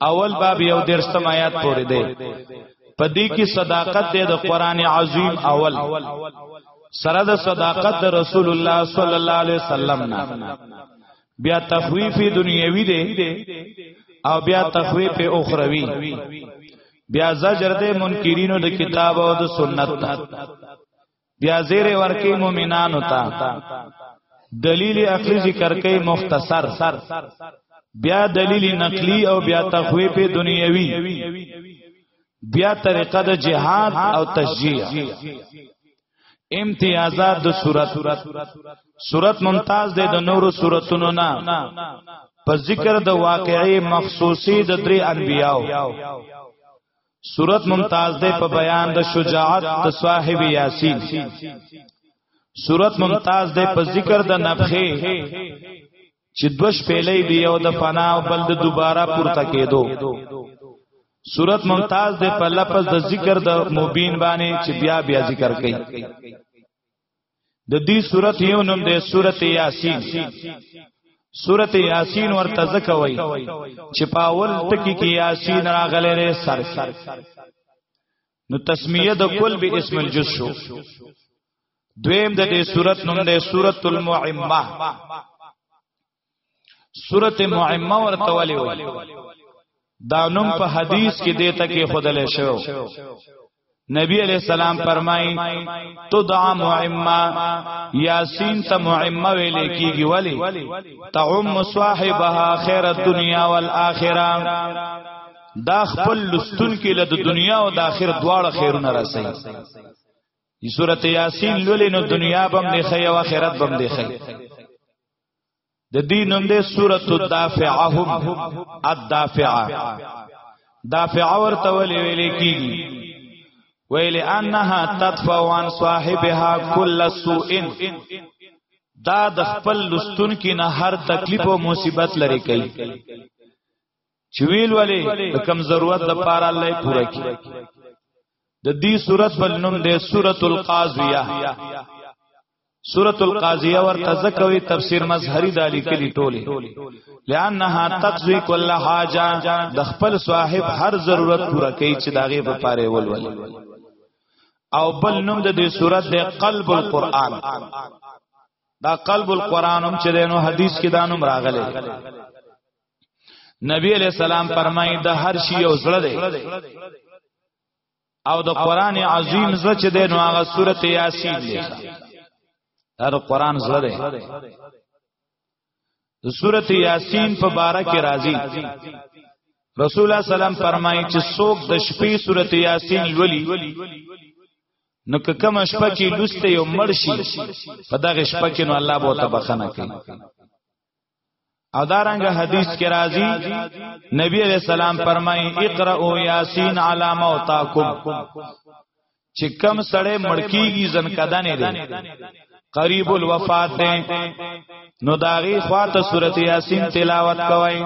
اول باب یو درستم آیات پورې دی په دې کې صداقت دی د قران عظیم اول سره د صداقت د رسول الله صلی الله علیه وسلم نه بیا تخویف دنیوی دی او بیا تخویف اخروی بیا زجر د منکرینو د کتاب او د سنت ته بیا زیر ورکی مومنانو ته دلیل عقلی ذکر کوي مختصر بیا دلیل نقلی او بیا تخویف دنیوی بیا طریقه د جهاد او تشجیع امتیازات د صورت صورت ممتاز دی د نورو صورتونو نه په ذکر د واقعي مخصوصي د درې انبیاو صورت ممتاز دی په بیان د شجاعت د صاحب یاسین صورت ممتاز دی په ذکر د نفخه چې دو شپېلې دی یو د فنا او بل د دوباره پورته کېدو صورت ممتاز ده په لفظ د ذکر د مبین باندې چې بیا بیا ذکر کړي د دې صورت یو نوم ده صورت یاسین صورت یاسین ورته ځکه وای چې پاول ټکی کې یاسین راغلې سر نو تسمیه د کل به اسم الجز شو دویم د دې صورت نوم ده سورۃ المعمه سورۃ معمه ورته ولي وي دا نوم په حدیث کې دیته کې خدای شو نبی علیہ السلام فرمای تدعا معمه یاسین ته معمه ویل کیږي ولی تعم صاحبها خیر الدنیا والآخرہ دا خپل لستون کې له دنیا او د آخر دواړه خیرونه راسي ای سورته یاسین لولې نو دنیا بم دی خي او آخرت بم دی خي د دې نوم دی سورته الدافعهم الدافعه دافعه ورته ولې ویلې کیږي ویلې انها تدفع عن صاحبها كل سوء دا د خپل لستون کې نه هر تکلیف او مصیبت لري کوي چې ویل ولې د کم ضرورت د پاره الله پوره کی د دې صورت بل نوم دی سورۃ القاضیه سورۃ القاضیه ورته ځکوي تفسیر مظهری دالی کلی ټوله لانها تقضی کل حاجه د خپل صاحب هر ضرورت پوره کوي چې داغه په پاره ولول او بل نوم د دې صورت دی قلب القرآن دا قلب القرآن هم چې دینو حدیث کې دا نوم راغلی نبی علیہ السلام فرمایي د هر شی یو زړه دی او د قران عظیم زړه چې دی نو هغه سورته یاسین دی دا د قران زړه دی د سورته یاسین په باره کې راځي رسول الله سلام فرمایي چې څوک د شپې سورته یاسین لولي نو که کوم شپه چې لسته یو مرشي په دغه شپه کې نو الله به تبخنه کوي او دارنګ حدیث کې راځي نبی علیہ السلام فرمایي اقرأوا یاسین علی موتاکم چې کم سړې مړکیږي زنکدانې دي قریب الوفات دي نو داغي خواته سورته یاسین تلاوت کوي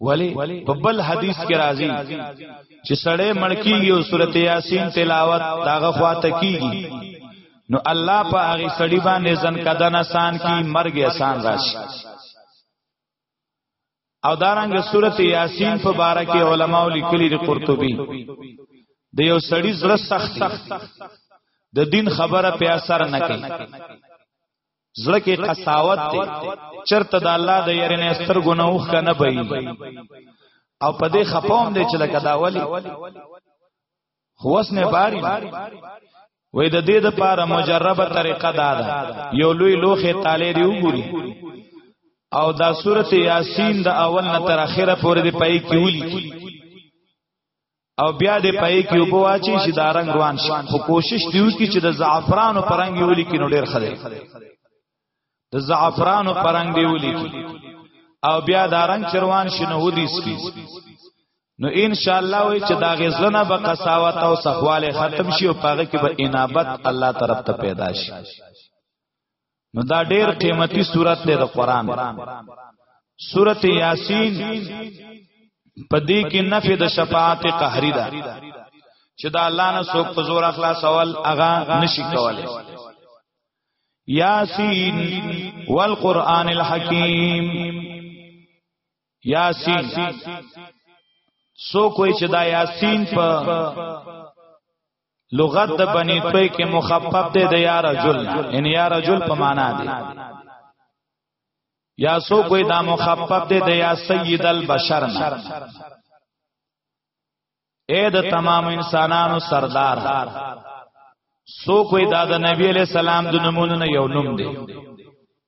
ولی په بل حدیث کې راځي چې سړې مړکیږي او سورته یاسین تلاوت داغه خواته کیږي نو الله په هغه سړي باندې ځن کدن آسان کی مرګ آسان راشي او دارنګ سورته یاسین په باره کې علما لیکلي د قرطبي د یو سړي زړه سخت د دین خبره په اثر نه کوي زړه کې قساوت دی چرته د الله د یری نه سترګو نه اوخ کنه بې او په دې خپوم دی چې لکه دا ولی خوس نه باری وې د دې د پاره مجربه طریقه دا ده یو لوی لوخه تاله دی وګوري او دا سورته یاسین د اول نه تر اخره پورې دی پای کې ولیکي او بیا دې پای کې وبو واچي چې دا رنگ روان شي خو کوشش دیو کې چې د زعفرانو پرنګ یو لیکي نو ډیر خلک د زعفرانو پرنګ دی ولیکي او بیا دا رنگ چروان شي نو ودی سکی نو ان شاء الله وي چې دا غزنه به قساوت او صفواله ختم شي او پاګه کې به انابت الله طرف ته پیدا شي نو دا ډیر قیمتي صورت دی د قران سورت یاسین پدې کې نفي د شفاعت قهری ده چې دا الله نه څوک په زور اخلاص اول اغا نشي کولای یاسین والقران الحکیم یاسین سو کوئی چې دا یاسین په لغت د بنی توی کې مخفف دی د یا رجل ان یا رجل په معنا دی یا سو کوئی دا مخفف دی د یا سید البشر نه اے د تمام انسانانو سردار سو کوئی دا د نبی علیہ السلام د نمونه یو نوم دی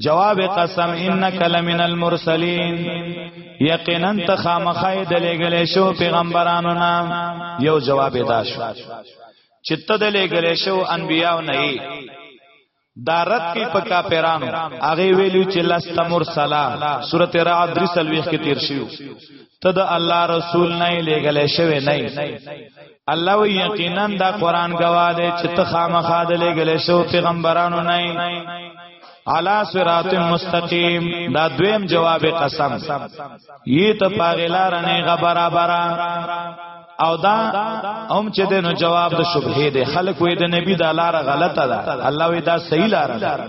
جواب قسم انک لمن المرسلین یقینا ته خامخای د لګلې شو پیغمبرانو نام یو جواب دا شو چې ته د لګلې شو انبیاو نه ای دارت کی پکا پیرانو هغه ویلو چې لست مرسلا سورته رعد درسل ویخ کې تیر شیو ته د الله رسول نه لګلې شوی نه الله وی یقینا دا قران گواه دی چې ته خامخا د لګل شو پیغمبرانو نه علا صراط مستقیم دا دویم جواب قسم یی ته پاغلار نه غ برابر او دا هم چې دنو جواب د شبهه دی خلک وې د نبی دا لار غلطه ده الله وی دا صحیح لار ده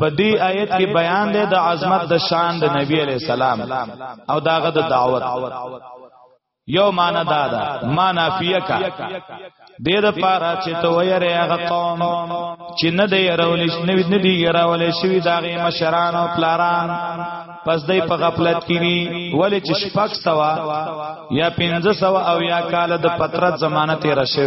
په دې آیت کې بیان دی د عظمت د شان د نبی علی السلام او داغه د دعوت یو معنا دا ده معنا فیه کا دې د پاره چې ته ویره هغه قوم چې نه دی راول شي نه نه دی راول شي دا غي مشران او پلاران پس دې په غفلت کې وی ولې چې شپک سوا یا 1500 او یا کال د پترت زمانه تیر شوی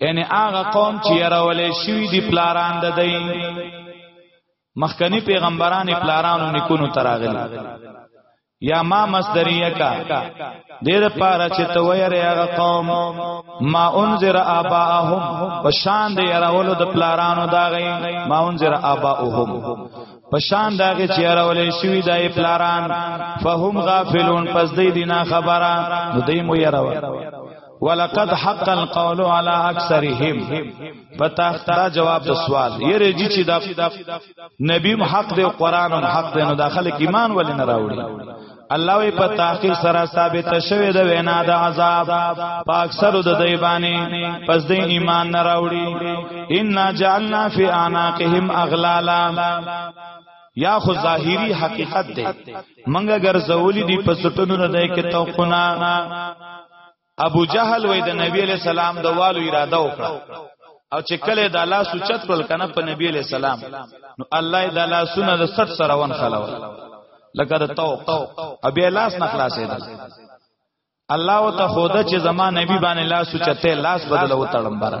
یعنی هغه قوم چې يرولې شوی دی پلاران د دی مخکنی پیغمبران پلارانو نکونو تراغلی یا ما مصدریه کا دیر پارا چې تو ویره هغه قوم ما انذر اباهم پشان دی راولو د پلارانو دا غي ما انذر اباهم پشان دا غي چې راولې شوی دای پلاران فهم غافلون پس دی دینا خبره نو دی مو یراو ولقد حق القول على اکثرهم پتا دا جواب د سوال یره جی چې دا نبی حق دی قران حق دی نو داخله کې ایمان ولې نه راوړي الله وی په تحقیق سره ثابت شوه د وینا د عذاب په اکثر د دی باندې پس د ایمان نه راوړي ان جعلنا فی اناقهم اغلالا یا خو ظاهری حقیقت دی منګه ګرځولی دی په سټونو نه دی کې توقنا ابو جهل وې د نبی علی سلام د والو اراده وکړه او چې کله د الله سوچت کول کنه په نبی علی سلام نو الله د الله سونه د سټ سره ون خلاو لکه د توق ابي لاس نه خلاصې ده الله وت خوده چې زما نبی باندې لاس سوچته لاس بدل و تړم بره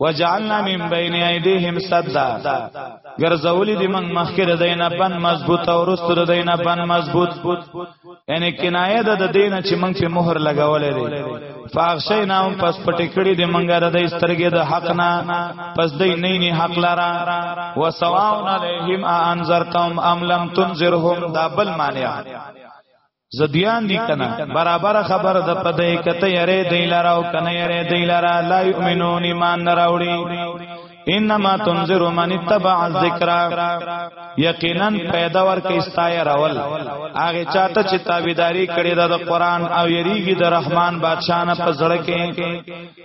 وجعلنا من بین ایدیهم صدا ګرځولې دې موږ مخکې د دینه بن مضبوط او رستو د دینه بن مضبوط یعنی کنایه ده د دینه چې موږ په مهر لګولې دي فاخشی نام پس پټې کړې دې موږ را د سترګې د حق نه پس دې نه نه حق لارا وسواون علیهم انذرتم ام لم تنذرهم دا بل معنی زدیان دی کنا برابر خبر د پدې کته یری دی لرا او کنه یری دی لرا لا یؤمنون ایمان نراوړي انما تنذر من اتبع الذکر یقینا پیدا ور کې استای راول هغه چاته چې تابعداري کړي د قران او یریږي د رحمان بادشاہ نه پزړه کې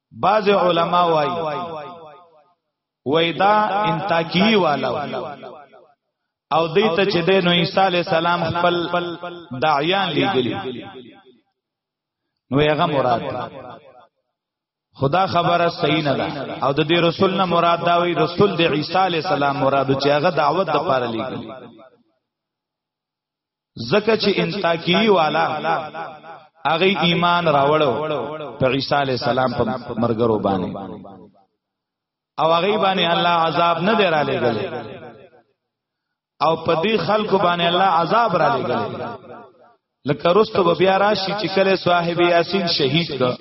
بعض علما وایي وېدا انتاکی والا او دې ته چې د نو عیسی علی السلام خپل داعیان لګلی نو هغه مراد خدا خبره صحیح نه ده او د دې رسول نه مراد دا وی رسول د عیسی علی السلام مراد چې هغه دعوت د پاره لګلی زکه چې انتاکی والا هغه ایمان راوړو په عیسی علی السلام په مرګرو باندې او هغه باندې الله عذاب نه دی را لګل او په دې خلکو باندې الله عذاب را لګل لکه رستو بیا راشي چې کله صاحب یاسین شهید کړ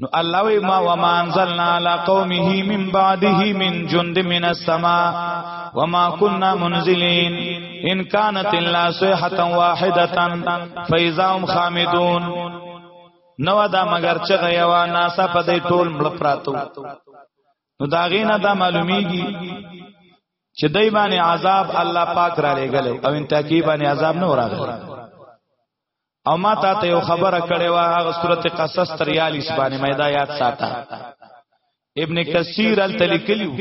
نو الله وی ما وما انزلنا على قومه من بعده من جند من السماء وما كنا منزلين ان كانت الا صيحه واحده فاذا هم خامدون نو دا مگر چغه یوا ناسا په دې ټول مړ پراتو نو دا غینا دا معلومیږي چې دای باندې عذاب الله پاک را لګل او انتقی باندې عذاب نه راغلی او ما تا ته یو خبره کړې و هغه سورته قصص تر 40 باندې مې دا یاد ساته ابن کثیر ال تلکلیو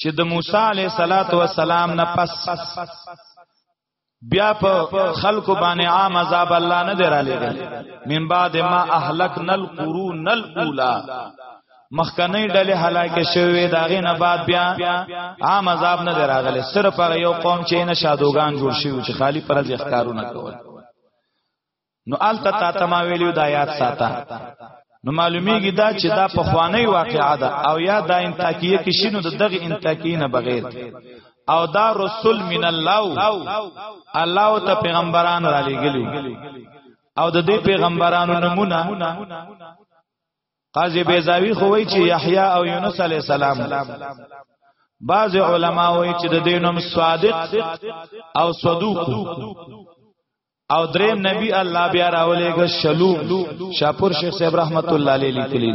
چې د موسی علیه صلاتو والسلام نه پس بیا په خلکو باندې عام عذاب الله نه دراله من بعد ما اهلکنا القرون الاولى مخکنی ډلې هلاکه شوې داغه نه بعد بیا عام عذاب نه دراغله صرف هغه یو قوم چې نه شادوغان جوړ شوی چې خالی پر ځخ کارونه کول نو الته تا تما ویلو د آیات ساته نو معلومیږي دا چې دا په خوانی واقعا ده او یا دا انتاکیه کې شینو د دغه انتاکیه نه بغیر او دا رسول من الله الله ته پیغمبران را لېګلو او د دې پیغمبرانو نمونه قاضی بیزاوی خو وای چې یحیی او یونس علی السلام بعض علما وای چې د دینم صادق او صدوق او دریم نبی الله بیا راولېګ شلوم شاپور شیخ صاحب رحمت الله علیه لیکلی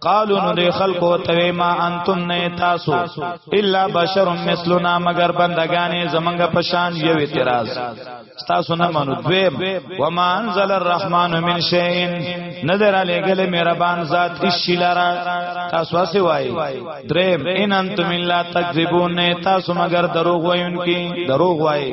قالو نو دی خلقو توی ما انتم نه تاسو الا بشر مثلنا مگر بندگانې زمنګ پشان یو اعتراض تاسو نه منو دویم و ما انزل الرحمن من شیء نظر علی گل مهربان ذات اشی لرا تاسو اسی وای دریم ان انتم الا تکذبون تاسو مگر دروغ وایونکي دروغ وای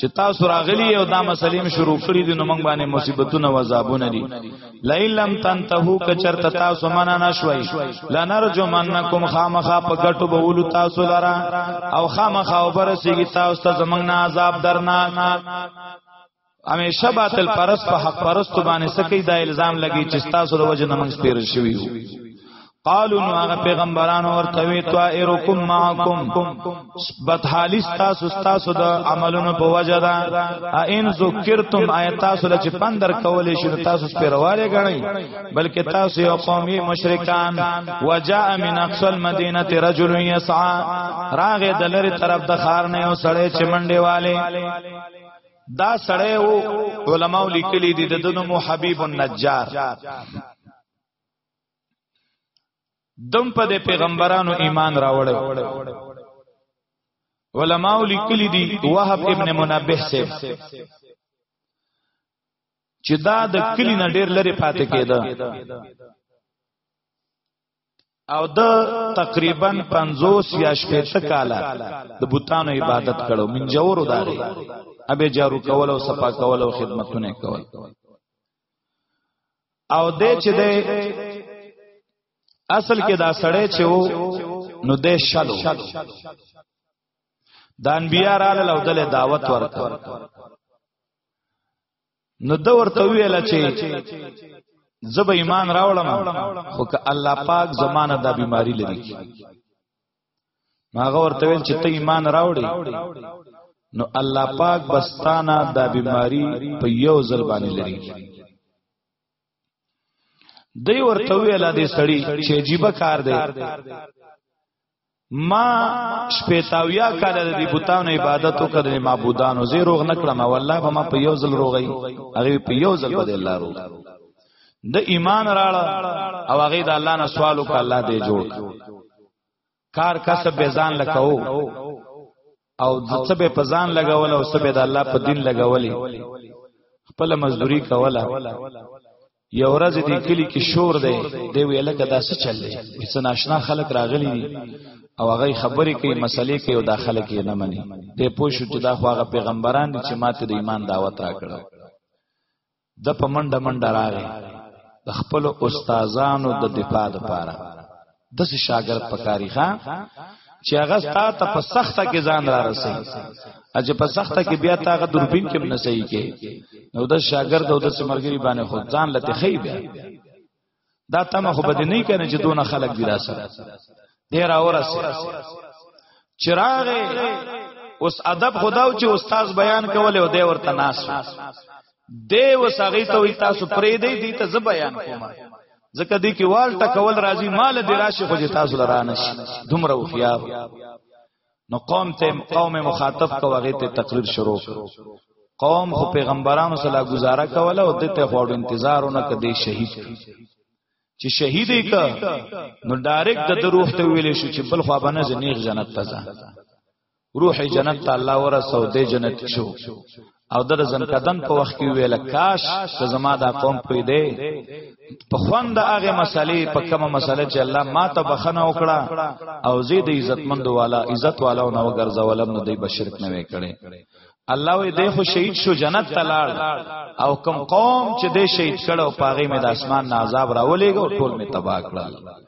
چې تاسو راغلی او دا مسلې می شروع کړې دي نو موږ باندې مصیبتونه او عذابونه دي لئن لم تنتهو کچرت تاسو منا نشوي لنرجو منکم خامخا په ګټو به ول تاسو لرا او خامخا وبرسیږي تاسو ته زمنګ نه عذاب درناک همیشه باطل پرست په حق پرست باندې سکی دا الزام لګی چې تاسو د وجه نمنګ سپیر شوی وو قالو نو هغه پیغمبرانو ورته وی طائرکم معکم بد حالیس تاسو تاسو د عملونو په وجه دا ان ذکرتم آیات تاسو لچ پندر کولې شو تاسو پیرواله غنی بلکې تاسو یو قومي مشرکان وجاء من اقصى المدینه رجل یسعى راغه دلری طرف د خار نه یو سړی چمنډه والے دا سړی او علماء لیکلی دي د دنو حبیب النجار دم په د پیغمبرانو ایمان راوړل علماء لیکلی دی وهب ابن منبه سے چې دا د کلی نه ډیر لري پاتې کېده او د تقریبا 50 یا 60 کاله د بوتانو عبادت کړو من جوړو داري ابه جارو کول او صفا کول او خدمتونه کول او دې چې دې اصل کې دا سړی چې وو نو دې شلو د انبیا را لاله دل دعوت ورکړ نو د ورته ویل چې زب ایمان راوړم خو که الله پاک زمانه دا بیماری لري ماغه ورته ویل چې ته ایمان راوړې نو الله پاک بستانه دا بیماری په یو ځل باندې لري دی ورته ویل دې سړی چې عجیب کار دی ما شپېتاویا کال د دې بوتانو عبادت وکړ د معبودانو زه روغ نکړم والله به ما په یو ځل روغی هغه په یو ځل بده الله روغ د ایمان راړ او هغه د الله نه سوال وکړ الله دې جوړ کار کسب به ځان لکاو او د څه به په ځان لګول او څه به د الله په دین لګولې خپل مزدوری کوله یو ورځ دې کلی کې شور دی دی ویل کې دا څه چل دی څه ناشنا خلک راغلي دي او هغه خبرې کوي مسلې کوي او داخله کې نه مني دې پوه شو چې دا خو هغه پیغمبران دي چې ماته د ایمان دعوت راکړه د په منډه منډه راغی د خپل استادانو د دفاع لپاره د څه شاګرد پکاري ښا چې هغه ستا ته په سخته کې ځان را رسي اجه په سخته کې بیا تا هغه دوربین کې نه صحیح کې نو د شاګرد او د سمرګری باندې خود ځان لته خی بیا دا تمه خو بد نه کنه چې دونه خلک دی راسه ډیر اورس چراغ اوس ادب خداو چې استاد بیان کوله او دی ورته ناس دی وسغی ته وی تاسو پرې دی دی ته ز بیان کوم ځکه دی کې وال ټکول راځي مال دی راشي خو تاسو لرانه شي دومره وخیاب نو قوم ته قوم مخاطب کو هغه ته تقریر شروع قوم خو پیغمبرانو سره گزاره کوله او دته خو انتظارونه کدي شهید چې شهید ک نو ډایرک د روح ته ویلې شو چې بل خو باندې زنیغ جنت ته ځه روح جنت ته الله ورسو دې جنت شو او د زنکدن په وخت کې ویل کاش که زما دا قوم پوی دی په خوند هغه مسلې په کومه مسله چې الله ما ته بخنه وکړه او زید عزتمند والا عزت والا او نو ګرځولم نو دی بشرک نه وکړي الله وی دی خو شهید شو جنت ته لاړ او کم قوم چې دی شهید کړه او پاغه مې د اسمان نه عذاب راولېګو ټول مې تباہ کړل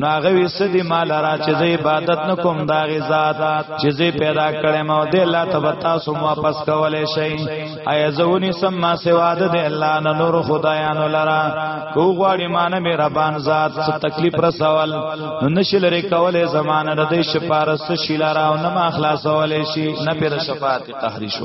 نو هغه وسه دی مال را چې زه عبادت نکوم دا غي ذات چې زه پیدا کړم او د الله تبتا سو واپس کولې شي اي زونی سم ما سوا د الله نه نور خدایانو لرا کو غواړي مان مې ربان ذات څه تکلیف رسول نو نشل لري کولې زمانه د شپارس شي لرا او نه ما خلاصولې شي نه پر شفاعت قهري شو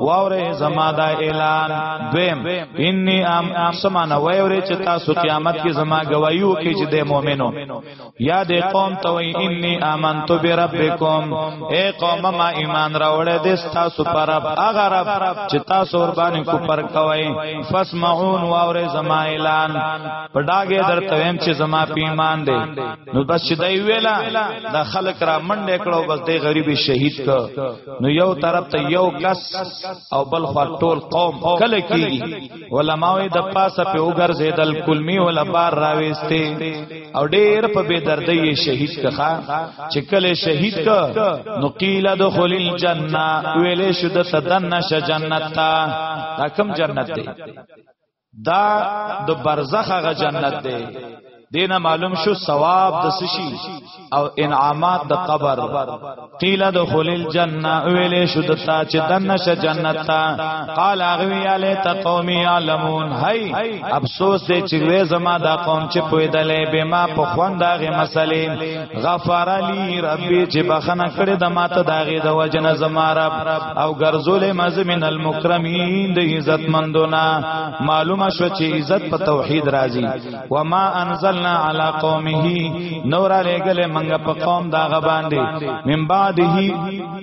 واوره زما دا اعلان دویم انی ام سمانه واوره چې تاسو قیامت کې زما گواہی وکړي چې د مؤمنو یا د قوم ته وای انی امنت بربکم اے قوم ما ایمان راوړې د تاسو پر رب هغه رب چې تاسو ور باندې کو پر کوي فسمعون واوره زما اعلان پډاګه درته ویم چې زما په ایمان دی نو بس چې دی ویلا دا خلک را منډه کړو بس دی غریبي شهید ک نو یو طرف ته یو کس او بل خوا ټول قوم کله کیږي علماوی د پاسه په وګرځیدل کلمی ول بار راويسته او ډیر په بے دردی شهید کخه چې کله شهید ک نو قیل دخل الجنه ویلې شو د تدنه ش جنت تا کم جنت دی دا د برزخ غ جنت دی دینه معلوم شو ثواب د سشي او انعامات د قبر قیل دخول الجنه ویلې شو د تا چې دنش جنت تا قال اغوی علی تقومی علمون هی افسوس دې چې وې زما دا قوم چې پویدلې به ما په خوند هغه مسلې غفار علی ربی چې بخنه کړې د ماته داغه د وجنه زمارب او ګرزول مزمن المکرمین د عزت مندونا معلومه شو چې عزت په توحید راځي و ما انزلنا علی قومه نور علی گله منګه په قوم داغه باندې من بعده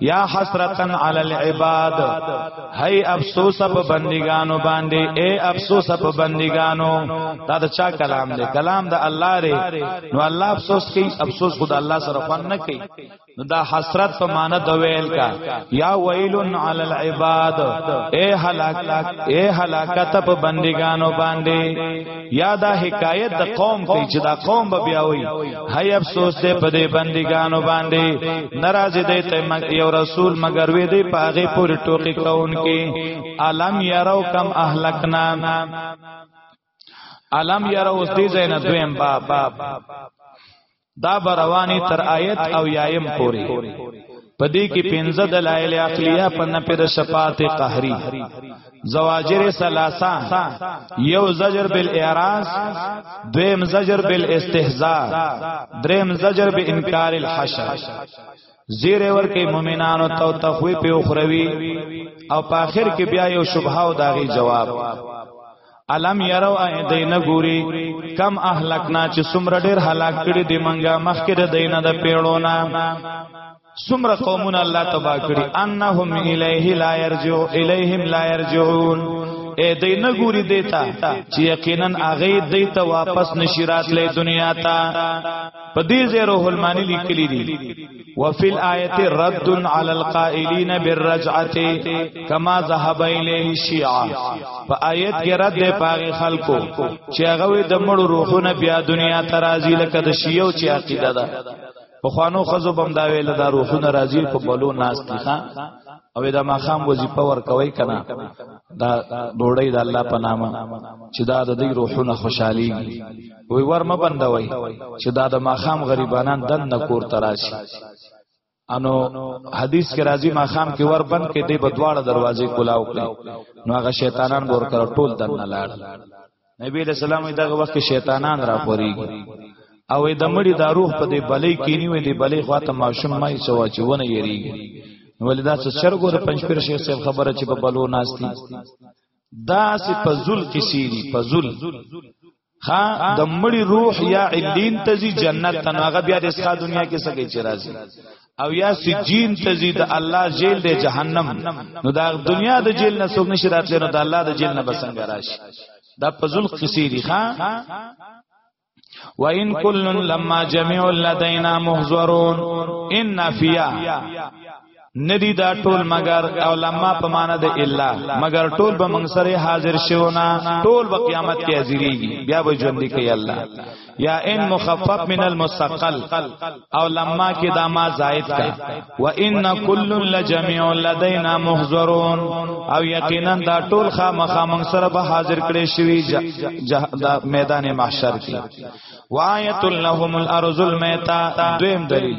یا حسرتن علی العباد هی افسوس په بندګانو باندې اے افسوس په بندګانو دا د چا کلام دی کلام د الله ری نو الله افسوس کوي افسوس خود الله سره خوان نه کوي نو دا حسرت په معنی د ویل کا یا ویلن علی العباد اے هلاکت اے هلاکت په بندګانو باندې یا دا حکایت د قوم کوي چې دا قوم به بیا وي هي افسوس ته په دې بندګانو باندې ناراضي دی ته یو رسول مگر وې دی پاغه پورې ټوکی کون کې عالم یارو کم اهلکنا علم یاره اوس دې زین دویم باب دا بروانی تر آیت او یایم پوری پدې کې پنځه دلایل عقلیه په نفي د شفاعت قهري زواجر ثلاثه یو زجر بالاعراض دویم زجر بالاستهزاء دریم زجر بانکار الحشر زیر ورکه مؤمنانو تو تخوی په اخروی او په اخر کې بیا یو شبهه او داغي جواب علم یرو ای دین ګوري کم اهلکنا چې سمره ډیر هلاک کړي دی منګه مخکې د دین د پیړونا سمره قومونه الله تبا کړي انهم الیه لا یرجو الیهم لا یرجون اے دی نه ګوري دیتا چې یقینا اغه دیتا واپس نشی راتلې دنیا ته په دې زیرو هلمانی لیکلی دي وفي الآية رد على القائلين بالرجعة كما ذهب إليه الشيعة په آیت کې رد دی پاغه خلکو چې هغه د مړو روحونه بیا دنیا ته راځي لکه د شیعو چې عقیده ده په خوانو خزو بم دا ویل دا روحونه راځي په بلو ناس دي او دا ماخام وظیفه ور کوي کنه دا ډوړی د الله په نامه چې دا د دې روحونه خوشحالي وی ور م بندوي چې دا د ماخام غریبانان دن نه کور تراشي انو حدیث کې راځي ماخام کې ور بند کې دی بدواړه دروازې کولاو کړي نو هغه شیطانان ور کړ ټول دن نه لاړ نبی له سلام دغه وخت کې شیطانان را پوريږي او د مړي دا روح په دې بلې کې نیوي دې بلې خواته ماشوم مای سوا چې ونه یریږي ولدا څه چرګو د پنځپیر شیخ صاحب خبره چې په بلو ناشتي دا سي پزول کسی دی پزول ها د مړي روح یا علین تزي جنت تن هغه بیا د اسخا دنیا کې سګي چې راځي او یا سجین تزي د الله جیل د جهنم نو دا دنیا د جیل نه څوک نشي راتلی نو د الله د جیل نه بسنګ راشي دا پزل قصيري ها وان کل لما جميع لدينا محضرون ان فيا ندی دا ټول مگر او لما په معنا د الا مگر ټول به موږ سره حاضر شونا ټول به قیامت کې حاضرېږي بیا به ژوند کوي الله یا ان مخفف من المثقل او لما کې دا ما زائد کا و ان کل لجميع لدینا محضرون او یقینا دا ټول خامخا موږ سره به حاضر کړي شوی دا میدان محشر کې وایت لهم الارض المیتا دویم دلیل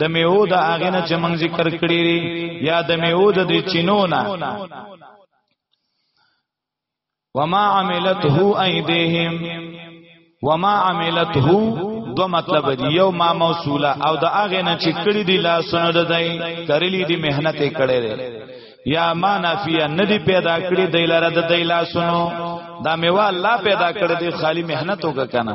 د میو د هغه نه چې موږ ذکر کړی یا د میو د چینو نه وما عملته ايديهم وما عملته دو مطلب دی یو ما موصوله او د هغه نه چې کړی دی لاسونه د دای کړلی دی مهنت یې کړی دی یا ما نافیه ندی پیدا کړی دی لاره د دای لاسونو دا میوه الله پیدا کړی دی خالی مهنت وکړه کنه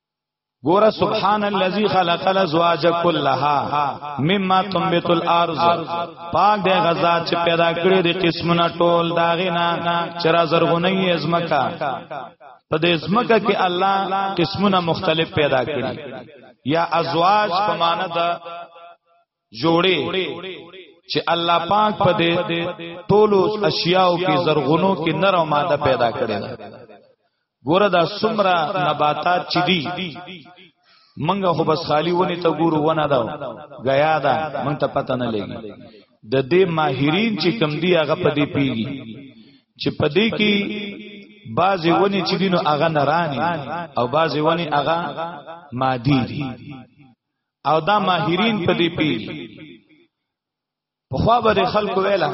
ګوره سبحان الذي خلق الازواج كلها مما تنبت الارض پاک دی غزا چې پیدا کړی د قسمونه ټول داغینا چر زرغونی ازمکا په دې ازمکا کې الله قسمونه مختلف پیدا کړی یا ازواج په معنا د جوړي چې الله پاک په دې ټولو اشیاو کې زرغونو کې نر او ماده پیدا کړي ده ګوره دا سمره نباتات چې دي منګه خو بس خالی ونی ته ګورو ونه دا غیا دا مونږ ته پته نه لګي د دې ماهرین چې کم دی هغه په دې پیږي چې په دې کې بعضی ونی چې دینو هغه نرانی او بعضی ونی هغه مادی دي او دا ماهرین په دې پیږي په خوا به خلکو ویلا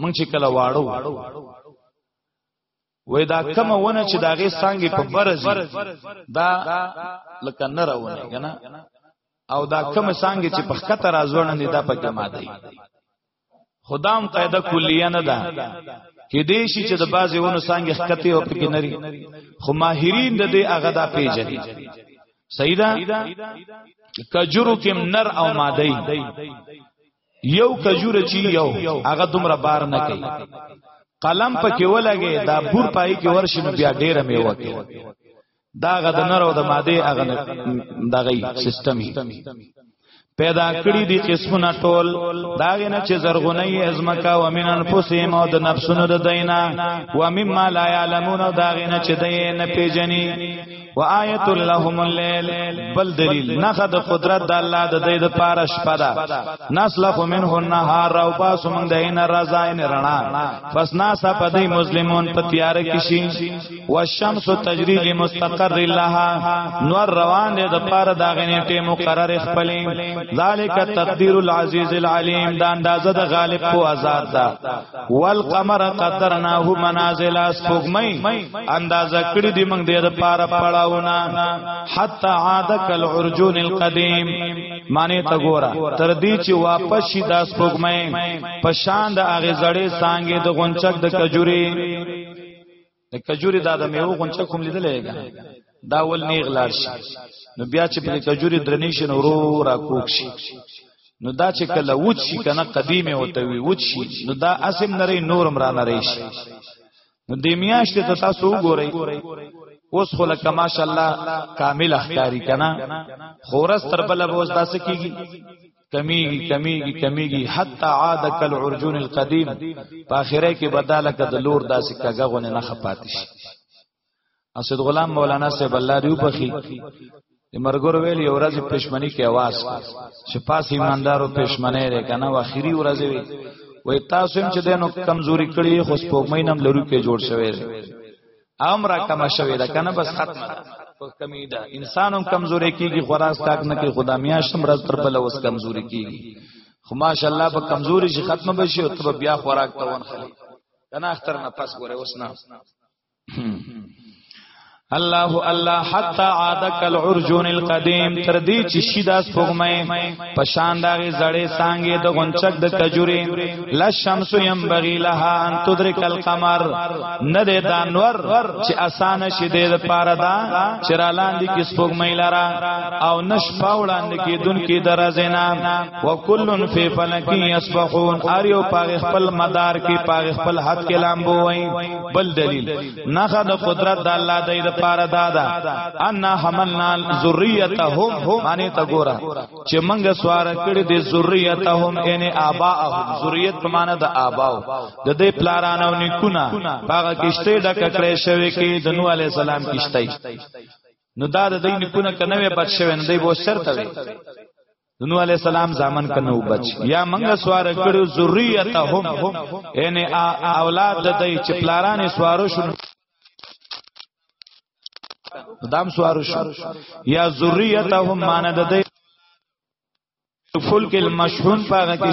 مونږ چې کله واړو وې دا کم ونه چې داغه سانګي په برز دا لکه نه راونه کنه او دا کم سانګي چې په خطر ازونه نه دا پکې ماده خدام قاعده کلیه نه ده کې دې شي چې د بازي ونو څنګه خکته او پکې نری خو ماهرین د دې هغه دا پیژني سیدا کجورو کې نر او ماده یو کجور چی یو هغه دومره بار نه کوي قلم پکې ولګي دا بور پای کې ورشي نو بیا ډیره میوه کوي دا غد نر او د ماده اغه دغه سیستمي پیدا کړی دی قسمونه ټول داغه نه چې زرغونی ازمکا و من انفسهم او د نفسونو د دینا و مما لا یعلمون داغه نه چې دی نه پیجنی و آیت لهم الليل بل دلیل نخد قدرت د الله د دې د پاره شپه ده نسلخ منه النهار او پاس موږ دین رضاین رڼا فسنا سپدی مسلمون په تیار کې شي والشمس تجری لمستقر لها نور روان دي د پاره دا غنیټه مقرر خپلې ذالک تقدیر العزیز العلیم دا اندازه د غالب کو آزاد دا والقمر قدرناه منازل سپوږمۍ اندازه کړی دی موږ د پاره پړاوونه حتا عاد کل عرجون القدیم معنی ته ګورا تر دې چې واپس شي د سپوږمۍ پشان د اغه زړې سانګې د غونچک د کجوري د کجوري دا د میوه غونچه کوم لیدلې ده دا ول نیغ لار شي نو بیا چې په کجوري درنې شي نو ورو را کوک شي نو دا چې کله وچ شي کنه قدیمه وته وي وچ شي نو دا اسم نری نورم را نری شي نو د میاشت ته تاسو وګورئ اوس خو لکه ماشاءالله کامل احکاری کنا خورس تر بل بوز داسې کیږي کمیږي کمیږي کمیږي حتا عاد کل عرجون القدیم په اخره کې بداله کده لور داسې کګه غونه نه خپاتې شي اسد غلام مولانا صاحب الله دیو بخي د مرګور ویل یو ورځ پښمنی کې आवाज چې پاس ایماندارو پښمنه لري کنه واخیری ورځ وي وای تاسو هم چې دینو کمزوري کړی خو سپوږمۍ نم لرو کې جوړ شوی هم را کم شوی دا کنه بس ختمه ده په کمی ده انسان هم کمزوري کیږي خورا ستاک نه کوي خدا میاشتم راز تر بل اوس کمزوري کیږي خو ماشاءالله په کمزوري شي ختمه بشي او ته بیا خوراک ته ون خلی کنه اختر نه پس ګوره اوس نه الله الله حتا عادک العرجون القدیم تر دې چې شیداس فغمه پشان داغه زړې سانګې د غونچک د کجوري لا شمس يم بغي لها ان تدرک القمر نه د دانور چې اسانه شې د پاره دا چې را لاندې کې سپوږمۍ لرا او نش پاوړاند کې دن کې درزنا وکلن فی فلک یسبحون اریو پاغ خپل مدار کې پاغ خپل حد کې لامبو وای بل دلیل نخا د قدرت د الله د د پاره دادا ان حملنا ذریتهم معنی تا ګورا چې منګه سوار کړي د ذریتهم ان اباهم ذریت په معنی د اباو د دې پلارانو نیکونه هغه کشته ډک کړې شوی کې د نوح علی السلام کشته نو دا د دې نیکونه کنه بچ شوی نه دی بو شرط وي نو علی السلام زامن کنو بچ یا منګه سوار کړو ذریتهم ان اولاد د دې چپلارانه سوارو شو دام سوارو شو یا ذریتهم مان د دې فلک المشحون پاګه کې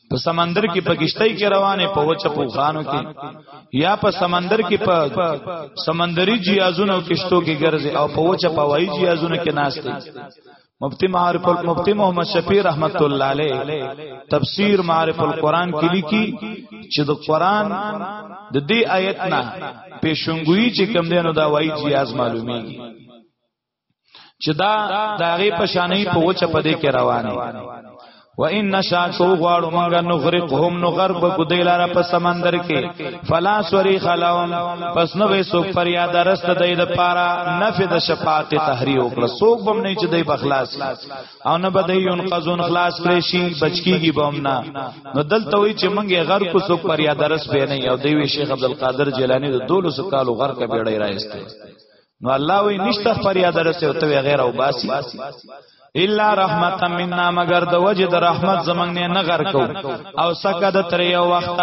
په سمندر کې په کشتۍ کې روانه په وچه پوخانو کې یا په سمندر کې په سمندري جیازونو کشتو کې ګرځي او په وچه په وای جیازونو کې ناشته مفتی معارف مفتی محمد شفیع رحمت الله علیه تفسیر معارف القرآن کې لیکي چې د قرآن د دې آیت نه پیشنګوئی چې کم دینو دا وای جیاز معلومیږي چې دا داغه پشانې په وچه پدې کې روانه و ان نشا کو غواړو مونږ نو غرقهم نو غرب کو دیلاره په سمندر کې فلا سوری خلاون پس نو وې سو پر یاد رست دای د پارا نفد شفاعت تحری وکړه سوق بم نه چې دای بخلاص او نه بدایون قزون خلاص کړي شي بچکیږي بم نه نو دلته وی چې مونږ غرب کو سوق پر یاد رست به نه او دی وی شیخ عبد القادر جیلانی د 200 کالو غرق بیړی راځته نو الله وی نشته فریاد رسې او ته غیر او باسی الا رحمتا منا مگر د وجه د رحمت زمنګ نه نغر کو او سکه د تر یو وخت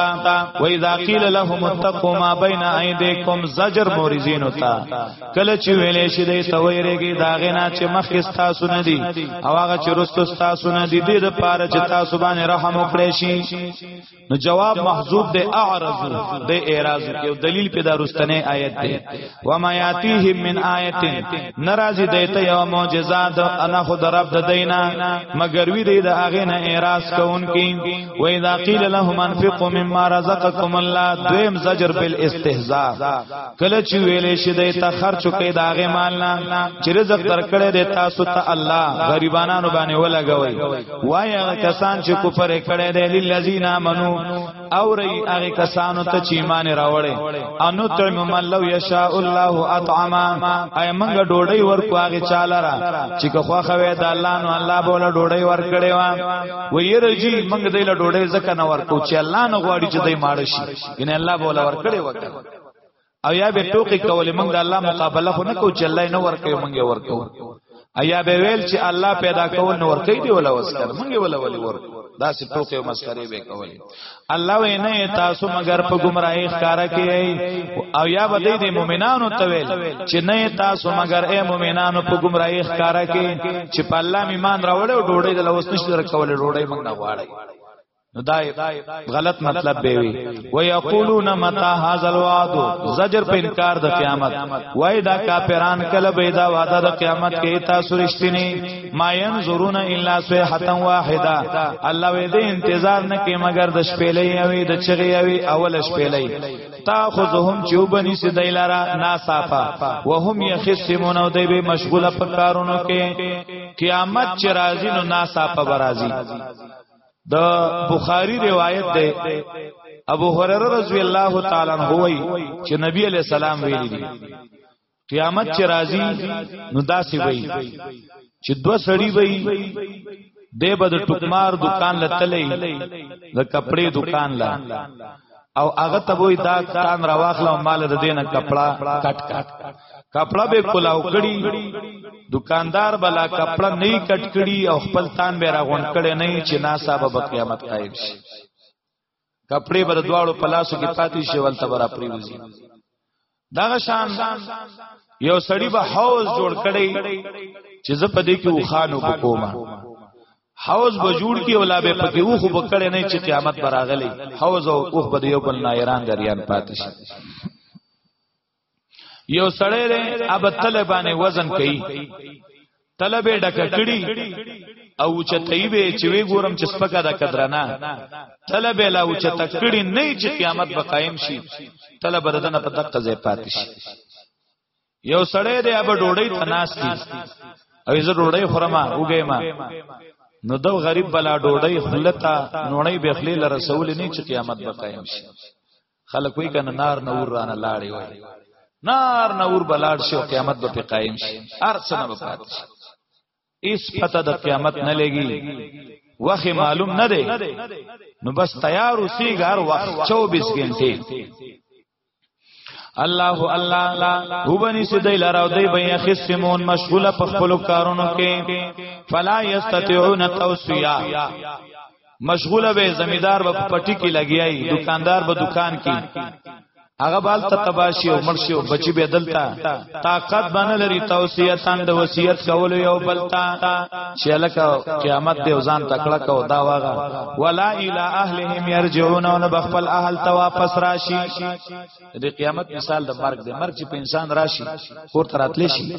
و اذا قیل لهم اتقوا ما بین ایدیکم زجر مورزین تا کله چې ویلې شي د تویریږي داغه نه چې مخ استا سن دي او هغه چې رستو استا سن دي د پاره چې تاسو باندې رحم وکړي شي نو جواب محذوب د اعرض د اعراض یو دلیل په دارستنه آیت دی و ما یاتیهم من آیت ناراضی دیته یو معجزه د انا خود رب د دینا مگر وی دی د اغه نه اعراض کوونکی و اذا قیل لهم انفقوا مما رزقکم الله دویم زجر بالاستهزاء کله چې ویلې شي د ته خرچ کې داغه مال نه چې رزق درکړې د تاسو ته الله غریبانو باندې ولګوي وای هغه کسان چې کفر کړي د للذین امنو او ری هغه کسانو ته چې ایمان راوړي انو تعم من لو یشاء الله اطعما اي موږ ډوډۍ ورکو هغه چاله را چې خو خوې د الله نو الله بوله ډوډۍ ورکړي وا ويرجی موږ دې له ډوډۍ زکه نه ورکو چې الله نو غواړي چې دې ماړ شي ان الله بوله ورکړي وکړي او یا به ټوکی کولې موږ د الله مقابله خو نه کو چې الله نه ورکوي موږ یې ورکو ایا به ویل چې الله پیدا کول نور کوي دی ولا وسکر موږ ولا ولي ورکو دا سی ټوکې او مسخري به کولې الله وې نه تاسو مگر په گمراهی ښکارا کیږي او یا بدې دې مؤمنانو ته ویل چې نه تاسو مگر اے مؤمنانو په گمراهی ښکارا کې چې په الله ایمان راوړې او ډوړې د لوسنش در کولې ډوړې موږ نه غواړي نو دا غلط مطلب به وي و یقولون متا هاذ الوعد زجر په انکار د قیامت وای دا کافران کله به دا وعده د قیامت کې تاسو رښتینی ما ينظرون الا صيحه واحده الله وې دې انتظار نه کې مگر د شپېلې اوي د چغې اوي اول شپېلې تاخذهم چوبني سي دایلارا ناصافا وهم يخصمون او دې به مشغوله په کارونو کې قیامت چې راځي نو ناصافه برازي د بخاری روایت ده ابو هرره رضی الله تعالی عنہ وای چې نبی علی السلام ویلی دی قیامت چې راځي نو داسې وای چې دو سړی وای د بد ټکمار دکان لتلې د کپڑے دکان لا او هغه ته وای دا تان راواخله او مال د دینه کپڑا کټ کټ کپڑا به کولاو کړي دکاندار بلا کپڑا نه کټ کړي او خپل تان به راغون کړي نه چې ناساب به قیامت قائم شي کپڑے بر دواړو پلاسو کې پاتې شي ولته برا پریوزي دغه شان یو سړی به حوض جوړ کړي چې زه په دې کې وخانو کومه حوض به جوړ کی ولا به پکې اوخ به کړي نه چې قیامت براغلی حوض او اوخ به یو بل نایران دریان پاتې شي یو سړی دی اب طالبانه وزن کوي طلب ډک کړي او چې طيبه چې وی ګورم چې سپکا دا قدرنا طلب لا او چې تکړي نه چې قیامت به قائم شي طلب ردنه په دقه ځای پاتې شي یو سړی دی اب ډوړی تناستی او زه ډوړی خورم اوګه ما نو دو غریب بلا ډوړی خلتا نوړی بخلی لرسول نه چې قیامت به قائم شي خلک وی کنه نار نور رانه لاړې وای نار نور بلاړ شي او قیامت به قائم شي ارسنه به پات شي اس پته د قیامت نه لګي وخت معلوم نه دی نو بس تیار اوسې غار وخت 24 غنټه الله الله وبني سدی لراو دی بیا خصمون مشغوله په خپل کارونو کې فلا یستطيعون توسیا مشغوله به زمیدار به پټی کې لګیای دکاندار به دکان کې هغه بال ته تباشي او مرشي او بچي به دلتا طاقت باندې لري توصیت اند وصیت کول یو بلتا چې لکه قیامت دی ځان تکړه کو دا واغه ولا الی اهلهم يرجعون او بخپل اهل ته واپس راشي د قیامت مثال د مرګ دی مرګ چې په انسان راشي کور تراتلی شي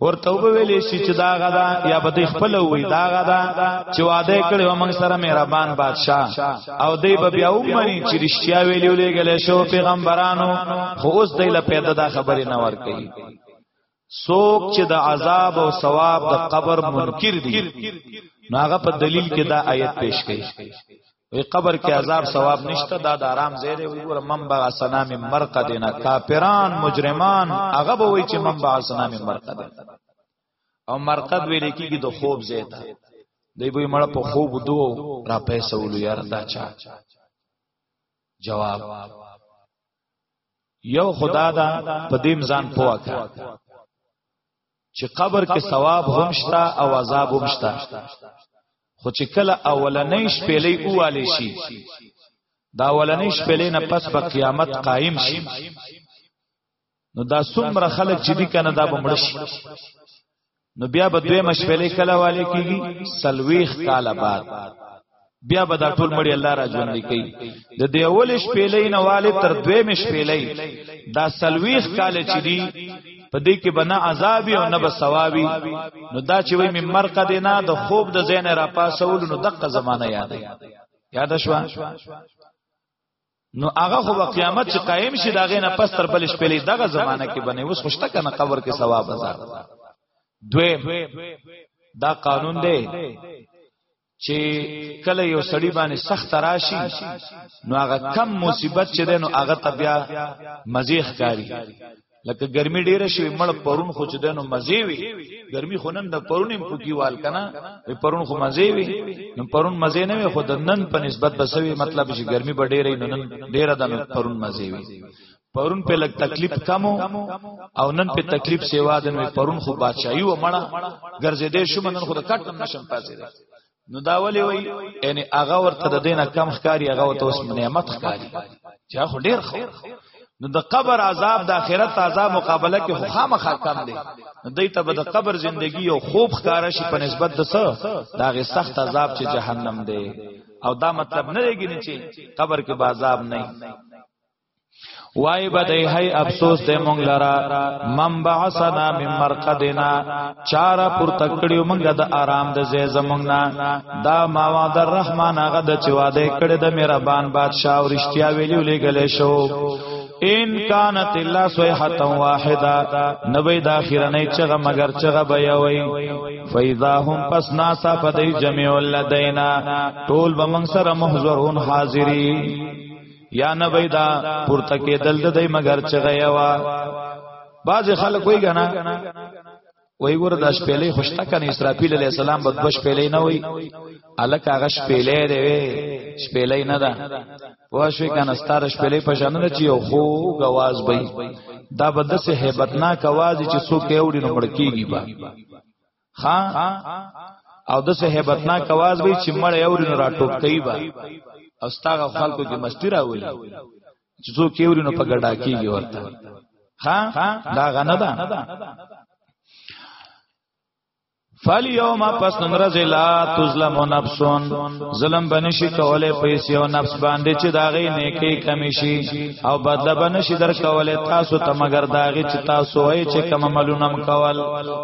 ورته ویلې شي چې دا غدا یا به د خپل وې دا غدا چې وعده کړو موږ سره مهربان بادشاه او دی به بیا ومني چې رښتیا ویلې ولېګل شو پیغمبرانو خو اوس دی له پیدا دا خبرې نه ور کوي سوک چې د عذاب او ثواب د قبر منکر دي نو هغه په دلیل کې دا آیت پیش کړي وی قبر کې عذاب ثواب نشته دا د آرام ځای دی وګوره منبع اسنام مرقد نه کافران مجرمان هغه به وی چې منبع اسنام مرقد او مرقد ویل کېږي د خوب ځای ته دی به مړ په خوب دو را پیسې ولو یار دا چا جواب یو خدا دا په دې ځان پوهه چې قبر کې ثواب هم شته او عذاب هم شته خو چې کله اولنې شپېلې اواله شي دا اولنې شپېلې نه پس په قیامت قائم شي نو دا څومره خلک چې دي کنه دا بمړ شي نو بیا به دوی مشپېلې کله والي کیږي سلويخ کاله بعد بیا به دا ټول مړی الله را ژوند کوي د دې اول شپېلې نه والي تر دوی مې شپېلې دا سلويخ کال چې دی په دې کې بنا عذاب او نه بسواوي نو دا چې وي مې مرقه دینا د خوب د زین را پاسول نو دغه زمانہ یاد یاد شو نو هغه خو په قیامت چې قائم شي داغه نه پس تر بل شپېلې دغه زمانہ کې بنې اوس خوشته کنه قبر کې ثواب ازار دوی دا قانون دی چې کله یو سړی باندې سخت راشي نو هغه کم مصیبت چې دینو هغه ته بیا مزیخ کاری لکه ګرمي ډیره شي مړ پرون خو چې دینو مزي وي ګرمي خو نن د پرون هم پوکي وال کنه په پرون خو مزي وي نو پرون مزي نه وي خو د نن په نسبت بسوي مطلب چې ګرمي به ډیره نو نن ډیره د پرون مزي وي پرون په لګ تکلیف کمو او نن په تکلیف سیوا دن وی پرون خو بادشاہي و مړه ګرځې دې شوم نن خو د کټ نشم پاسې ده نو دا ولې وای یعنی هغه ورته د دینه کم ښکاری هغه ته اوس نعمت ښکاری چې خو ډیر خو نو د قبر عذاب د آخرت عذاب مقابله کې خو خامخا کم دی نو دوی ته به د قبر زندگی او خوب ښکارا شي په نسبت د څه دا غي سخت عذاب چې جهنم دی او دا مطلب نه لګی چې قبر کې به عذاب نه وای بدای هی افسوس دې مونږ لرا من بعثنا من مرقدنا چار پر تکړیو مونږ د آرام د زې زمونږ نه دا ما وعد الرحمن هغه د چواده کړه د مهربان بادشاہ او رښتیا ویلو لګلې شو ان کانت الا صیحه واحده نبی دا اخرنه چغه مگر چغه بیا وای فیذا هم پس ناسا پدای جميع لدینا ټول بمنګ سره محضرون حاضری یا نه ویدا پورته کې دل د دې مگر چغیا وا باز خلک وی غنا وی ګور د شپېلې خوشتا کنه اسرافیل علی السلام بد بش پېلې نه وی الک هغه شپېلې دی وی شپېلې نه ده واښوي کنه ستاره شپېلې په شان نه چی او خو غواز بې دا بد سه hebatnak आवाज چې څوک یې وړي نو مړ کیږي با خا او د سه hebatna کواز وی چې مړ اورین را ټوپ کوي با او ستاغه خلکو کې مستی راولي چې څو کېورینو په ګډا کېږي ورته ها دا غنه ده فل یوم پس نمرز لا تظلم نفسون ظلم بنشی کوله پیسې او نفس باندې چې داغه نیکی کمی شي او بدله بنشی در کوله تاسو ته مگر داغه چې تاسو وای چې کم عملونه کول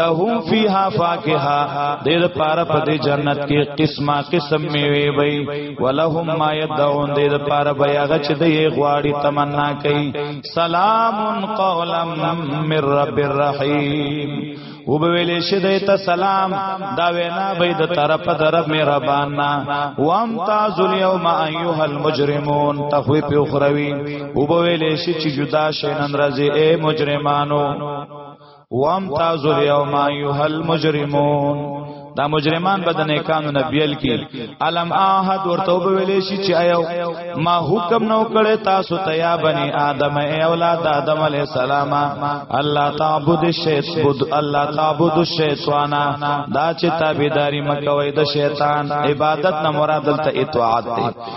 لهم فیها فاکهه دې د پاره په دې جنت کې قسمه قسم میوه وي ولهم ما يدعون دې د پاره بیا غچ دې غواړي تمنا کوي سلام قولا من رب الرحیم او به ویلې شه دې ته سلام دا وینا به د طرف درب مهربان نا وام تاز اليوم ايها المجرمون تخويف اخروی او به ویلې شه چې جدا شې نن راځي اے مجرمانو وامتاز اليوم ايها المجرمون دا مجرمان به د نیکانو نبیل کی علم احد ورته ویلې شي چې ایو ما حکم نو کړي تاسو ته یا بنی آدم ای اولاد آدم علی السلام الله تعبد شیطان الله تعبد شیطان دا چې تابعداري مکوې د شیطان عبادت نه مراد دلته اطاعت دی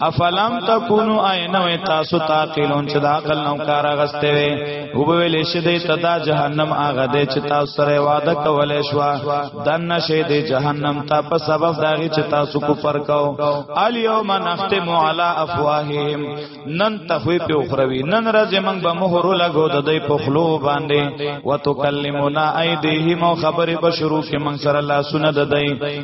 افلم تکونو عینو تاسو تاقلون چې دا عقل نو کار غسته وي او به ویل شي د تدا جهنم هغه د چې تاسو سره وعده کولې شو دنه شي د جهنم ته په سبب داږي چې تاسو کفر کو الیوم نختم علی افواههم نن تخوی په اخروی نن راځي موږ به مهر لګو د دې په خلو باندې وتکلمنا ایدیهم خبر بشرو کې موږ سره لا سن د دې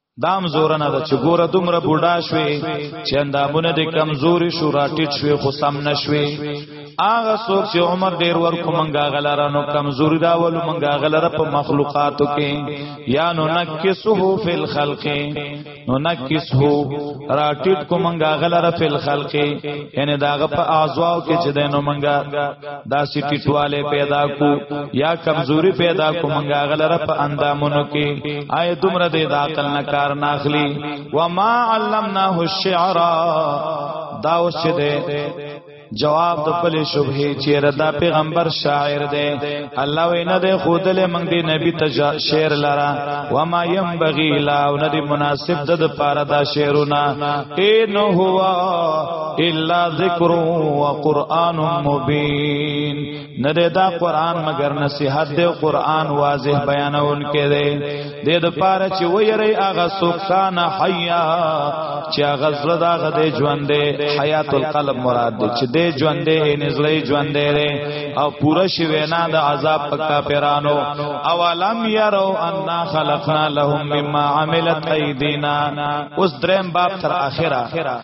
دام زورنه ده چې ګوره دومره بوډا شوې چې اندامونه دې کمزوري شو راټیټ شوې خو سم نشوي هغه څوک چې عمر ډیر ورکو منګا غلره نو کمزوري دا ول منګا غلره په مخلوقاتو کې یا نو نکسه فی الخلق نو نکسه راټیټ کو منګا غلره فی الخلق یعنی داغه په اعضاء کې چې دینو منګا دا سټیټواله پیدا کو یا کمزوري پیدا کو منګه غلره په اندامونو کې آی دومره د عقل نه کار ناخلی و ما علمناه الشعر دا اوس چې ده جواب د خپل شبهه چې ردا پیغمبر شاعر دی الله وینا د خودل منګ دی نبی ته شعر لرا و ما ينبغي لا ندی مناسب د پاره دا شعرونه اے نو هوا الا ذکر و قران مبین نه دا قران مگر نصیحت دی قران واضح بیانون کې دی د دې پاره چې ویری هغه سوکان حیا چې هغه زړه دا غدې ژوند دی حیات القلب مراد دی چې دې ژوند دی نزلې ژوند دی او پوره شی وینا د عذاب پکا پیرانو اولم یرو ان خلقنا لهم مما عملت ایدینا اوس دریم باب تر اخره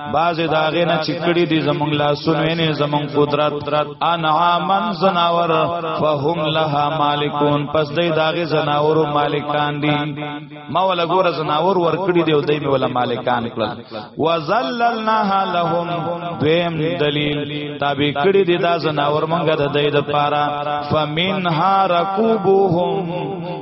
باز داغه نه چکړی دي زمونږ لاسونه نه زمونږ قدرت انعامن زناور فهم لها مالکون پس دای داغه زناور او مالکان دي ما ولا ګور زناور ور کړی دی او دای ولا مالکان کړل وذللناها لهم دویم دلیل تابع کړی دي دا زناور مونږه د دای د پاره فمنها رکوبهم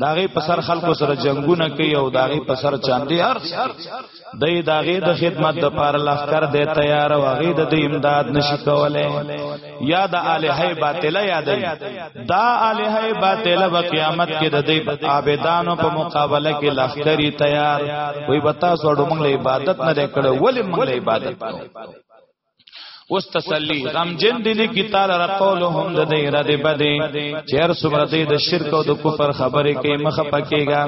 داغه په سر خلکو سره جنگونه کوي او داغه په سر چاندي ارس دای داغه د خدمت د پار لخر د تیار او هغه د امداد نشي کوله یا د الہ باطل یاد دا الہ باطل په قیامت کې د دې عابدانو په مقابله کې لخرې تیار وي بتا سوړو موږ عبادت نه کړو ولې موږ عبادت کوو اوس تسلی غم جن دي لګي تعالی را قول هم د دې را دې بده چیر سمره دې د شرک او د کفر خبره کې مخ پکېګا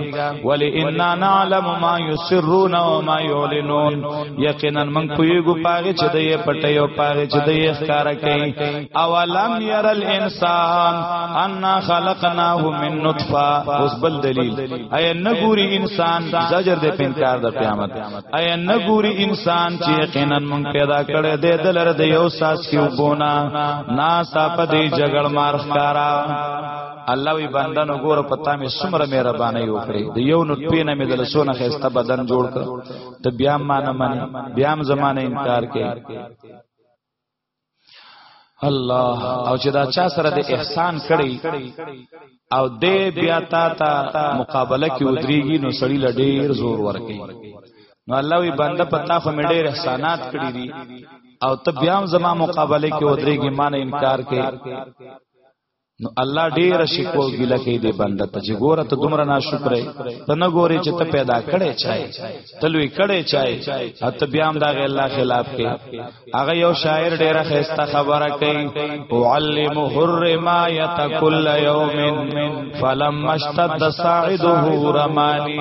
ولی ان نعلم ما یسرون و ما یعلنون یقینا من پویګو پاګه چې دې پټي او پاګه چې دې ښکار کوي اولم ير الانسان ان خلقناه من نطفه اوس بل دلیل اي نګوري انسان زجر دې په انکار د قیامت ایا نګوري انسان چې یقینا مونږ پیدا کړی دی د لر د یو ساس کیو بونا نا صاحب دی جګړ مار ښکارا الله وی بنده نو ګور پتا می سمره مهرباني وکړي د یو نو پینه می د لسونه خسته بدن جوړ کړ ته بیا ما نه مني بیا زمانه انکار کوي الله او چې دا چا سره د احسان کړي او دې بیا تا ته مقابله کې ودرېږي نو سړی لډیر زور ورکړي نو الله وی بنده پتا خو مې ډېر احسانات کړی دي او ته بیا هم زما مقابله کې ودرېږي مان انکار کې نو الله ډیر شکو ګیله کې دی بنده ته چې ګوره ته دومره ناشکرې ته نه ګوري چې ته پیدا کړې چای تلوي کړې چای اته بیا هم دا غي الله خلاف کې هغه یو شاعر ډیر خسته خبره کوي تعلم حرما یتکل یوم فلم اشتد ساعده رمانی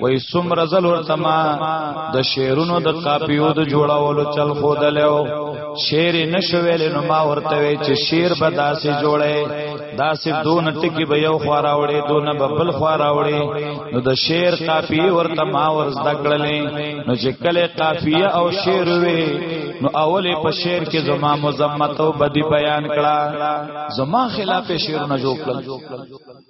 وای سمر زل ورتما د شعرونو د کاپیو د جوړاولو چل خود له شعر نشویل نو ما ورته وی چې شعر به داسې جوړه داسې دون ټکی به یو خورا وړي دون به بل خورا وړي نو د شعر کاپی ورته ما ورز دکړلې نو چې کله کافیه او شعر وی نو اولې په شعر کې زما مزمت او بدی بیان کړه زما خلاف شعر نه جوړ کړل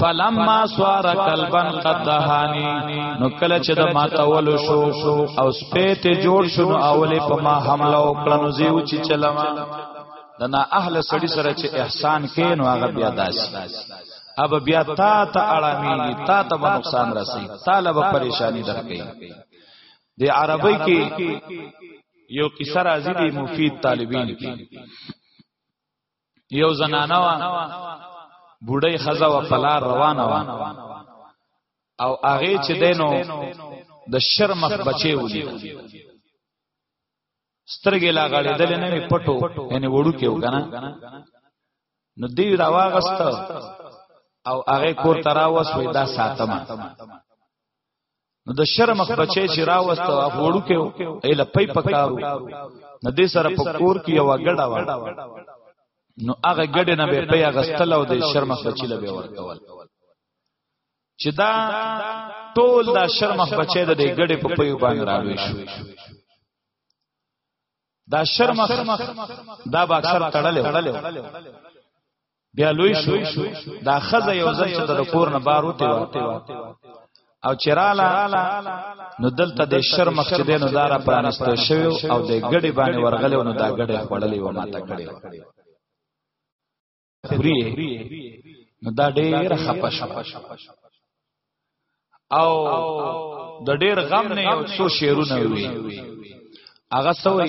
فلما سوار قلبن قد دهانی نو کله چې د ماتول شو او سپېت جوړ شو نو اولې په ما حمله وکړه نو زیو چې چلما د نا اهل سړی سره چې احسان کین او هغه بیا داسي اب بیا تا ته اړامیږي تا ته به نقصان رسي تا له پریشانی درکې د عربی کې یو قصه راځي د مفید طالبین کې یو زنانه وا بوډۍ خزا و پلار روانه وا او هغه چې دینو د شرمخ بچي ولي سترګې لا غړېدل نه وي پټو یعنی وړو کې وکنه نو دی راواغست او هغه کور تراوس وې دا ساتمه نو د شرم مخ بچي چې راوسته وړو کې ایله پي پکارو نه دې سره په کور کې یو غډا و نو هغه غډې نه به پي غستل او د شرم مخ بچي لبه ورکول چې دا ټول دا شرم مخ بچي د غډې په پي باندې راوي شو دا شرم دا با اکثر تړلې بیا لوی شو دا خزه یو ځل چې د کور نه بار وته او چراله نو دلته د شر مخ چې دینو دارا پرانستو شو او د ګډي باندې ورغلو نو دا ګډي خړلې و ماته کړې خوري نو دا ډېر خپه شو او د ډېر غم نه یو څو شعرونه وي هغه سوې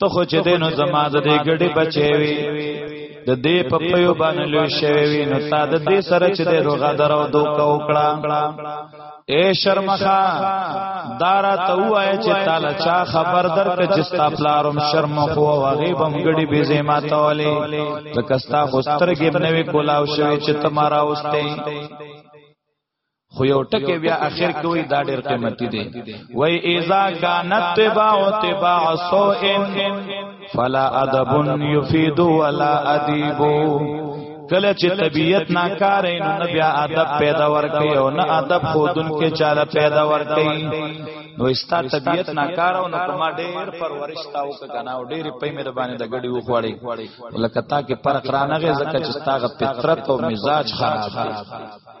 ته خو چې دینو زما د دې ګډي بچي وي د دې په پیو باندې لوي شوی وي نو تا د دې سره چې د روغه درو دوک وکړه اے شرمخا دارا ته وای چې تعالی چا خبر درک چې ستا پلارم شرم خو واغي بم غړي بي زما تولې تکستا خوستر کې بنوي کولاو شوی چې تمہارا اوسته خو یو ټکی بیا اخر کې وای دا ډېر قیمتي دی وای اذا کانت تبا او تبا سوئن فلا ادب یفید ولا ادیب کله چې طبیعت ناکاره نو نه بیا ادب پیدا ورکي او نه ادب خودن کې چاله پیدا ورکي نو استا طبیعت ناکاره او نو کما ډېر پرورش تاو کنه او ډېر په مې د باندې د غړي وخوړې لکه تا کې فرق رانغه زکه چې تاغه فطرت او مزاج خراب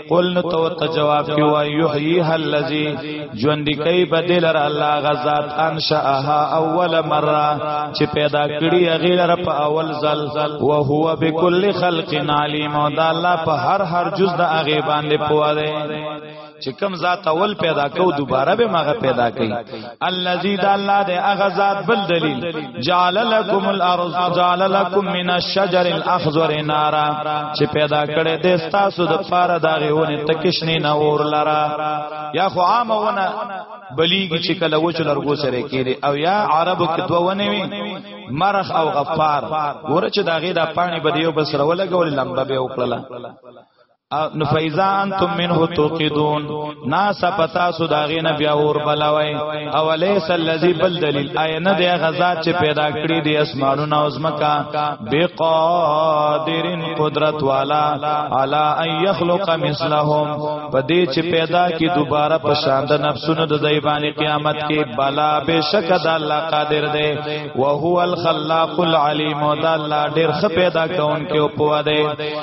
قل نو تو ته جواب کې وای یحییها الذی ژوند کوي بدل را الله غزاد انشاها اول مره چې پیدا کړی غیر په اول زل او هو بكل خلق علیم او دا الله په هر هر جز د هغه باندې پوهه چې کم ذات اول پیدا کو دوباره به ماغه پیدا کوي الذي د الله د هغه ذات بل دلیل جعل لكم الارض جعل لكم من الشجر الاخضر نارا چې پیدا کړي د تاسو د پاره دا غيونه تکشنی نه اور لرا یا خو عام ونه بلیږي چې کله وچ لرګو سره کېږي او یا عربو کې دوه ونی وي مرخ او غفار ورچ دا غي د پانی بدیو بسره ولګول لمبه به وکړه نو فیضا انتم منه توقدون ناس پتا سو داغه نه بیا اور بلاوي او ليس الذي بل دلیل اي نه دی غزا چې پیدا کړی دی اسمانونه او زمکا بقادر قدرت والا على ان يخلق مثلهم پدې چې پیدا کی دوباره په شان د نفسونو د ځای باندې قیامت کې بلا بشک د الله قادر دی او هو الخلاق العلیم او د الله ډیر خ پیدا کون کې او پوه دی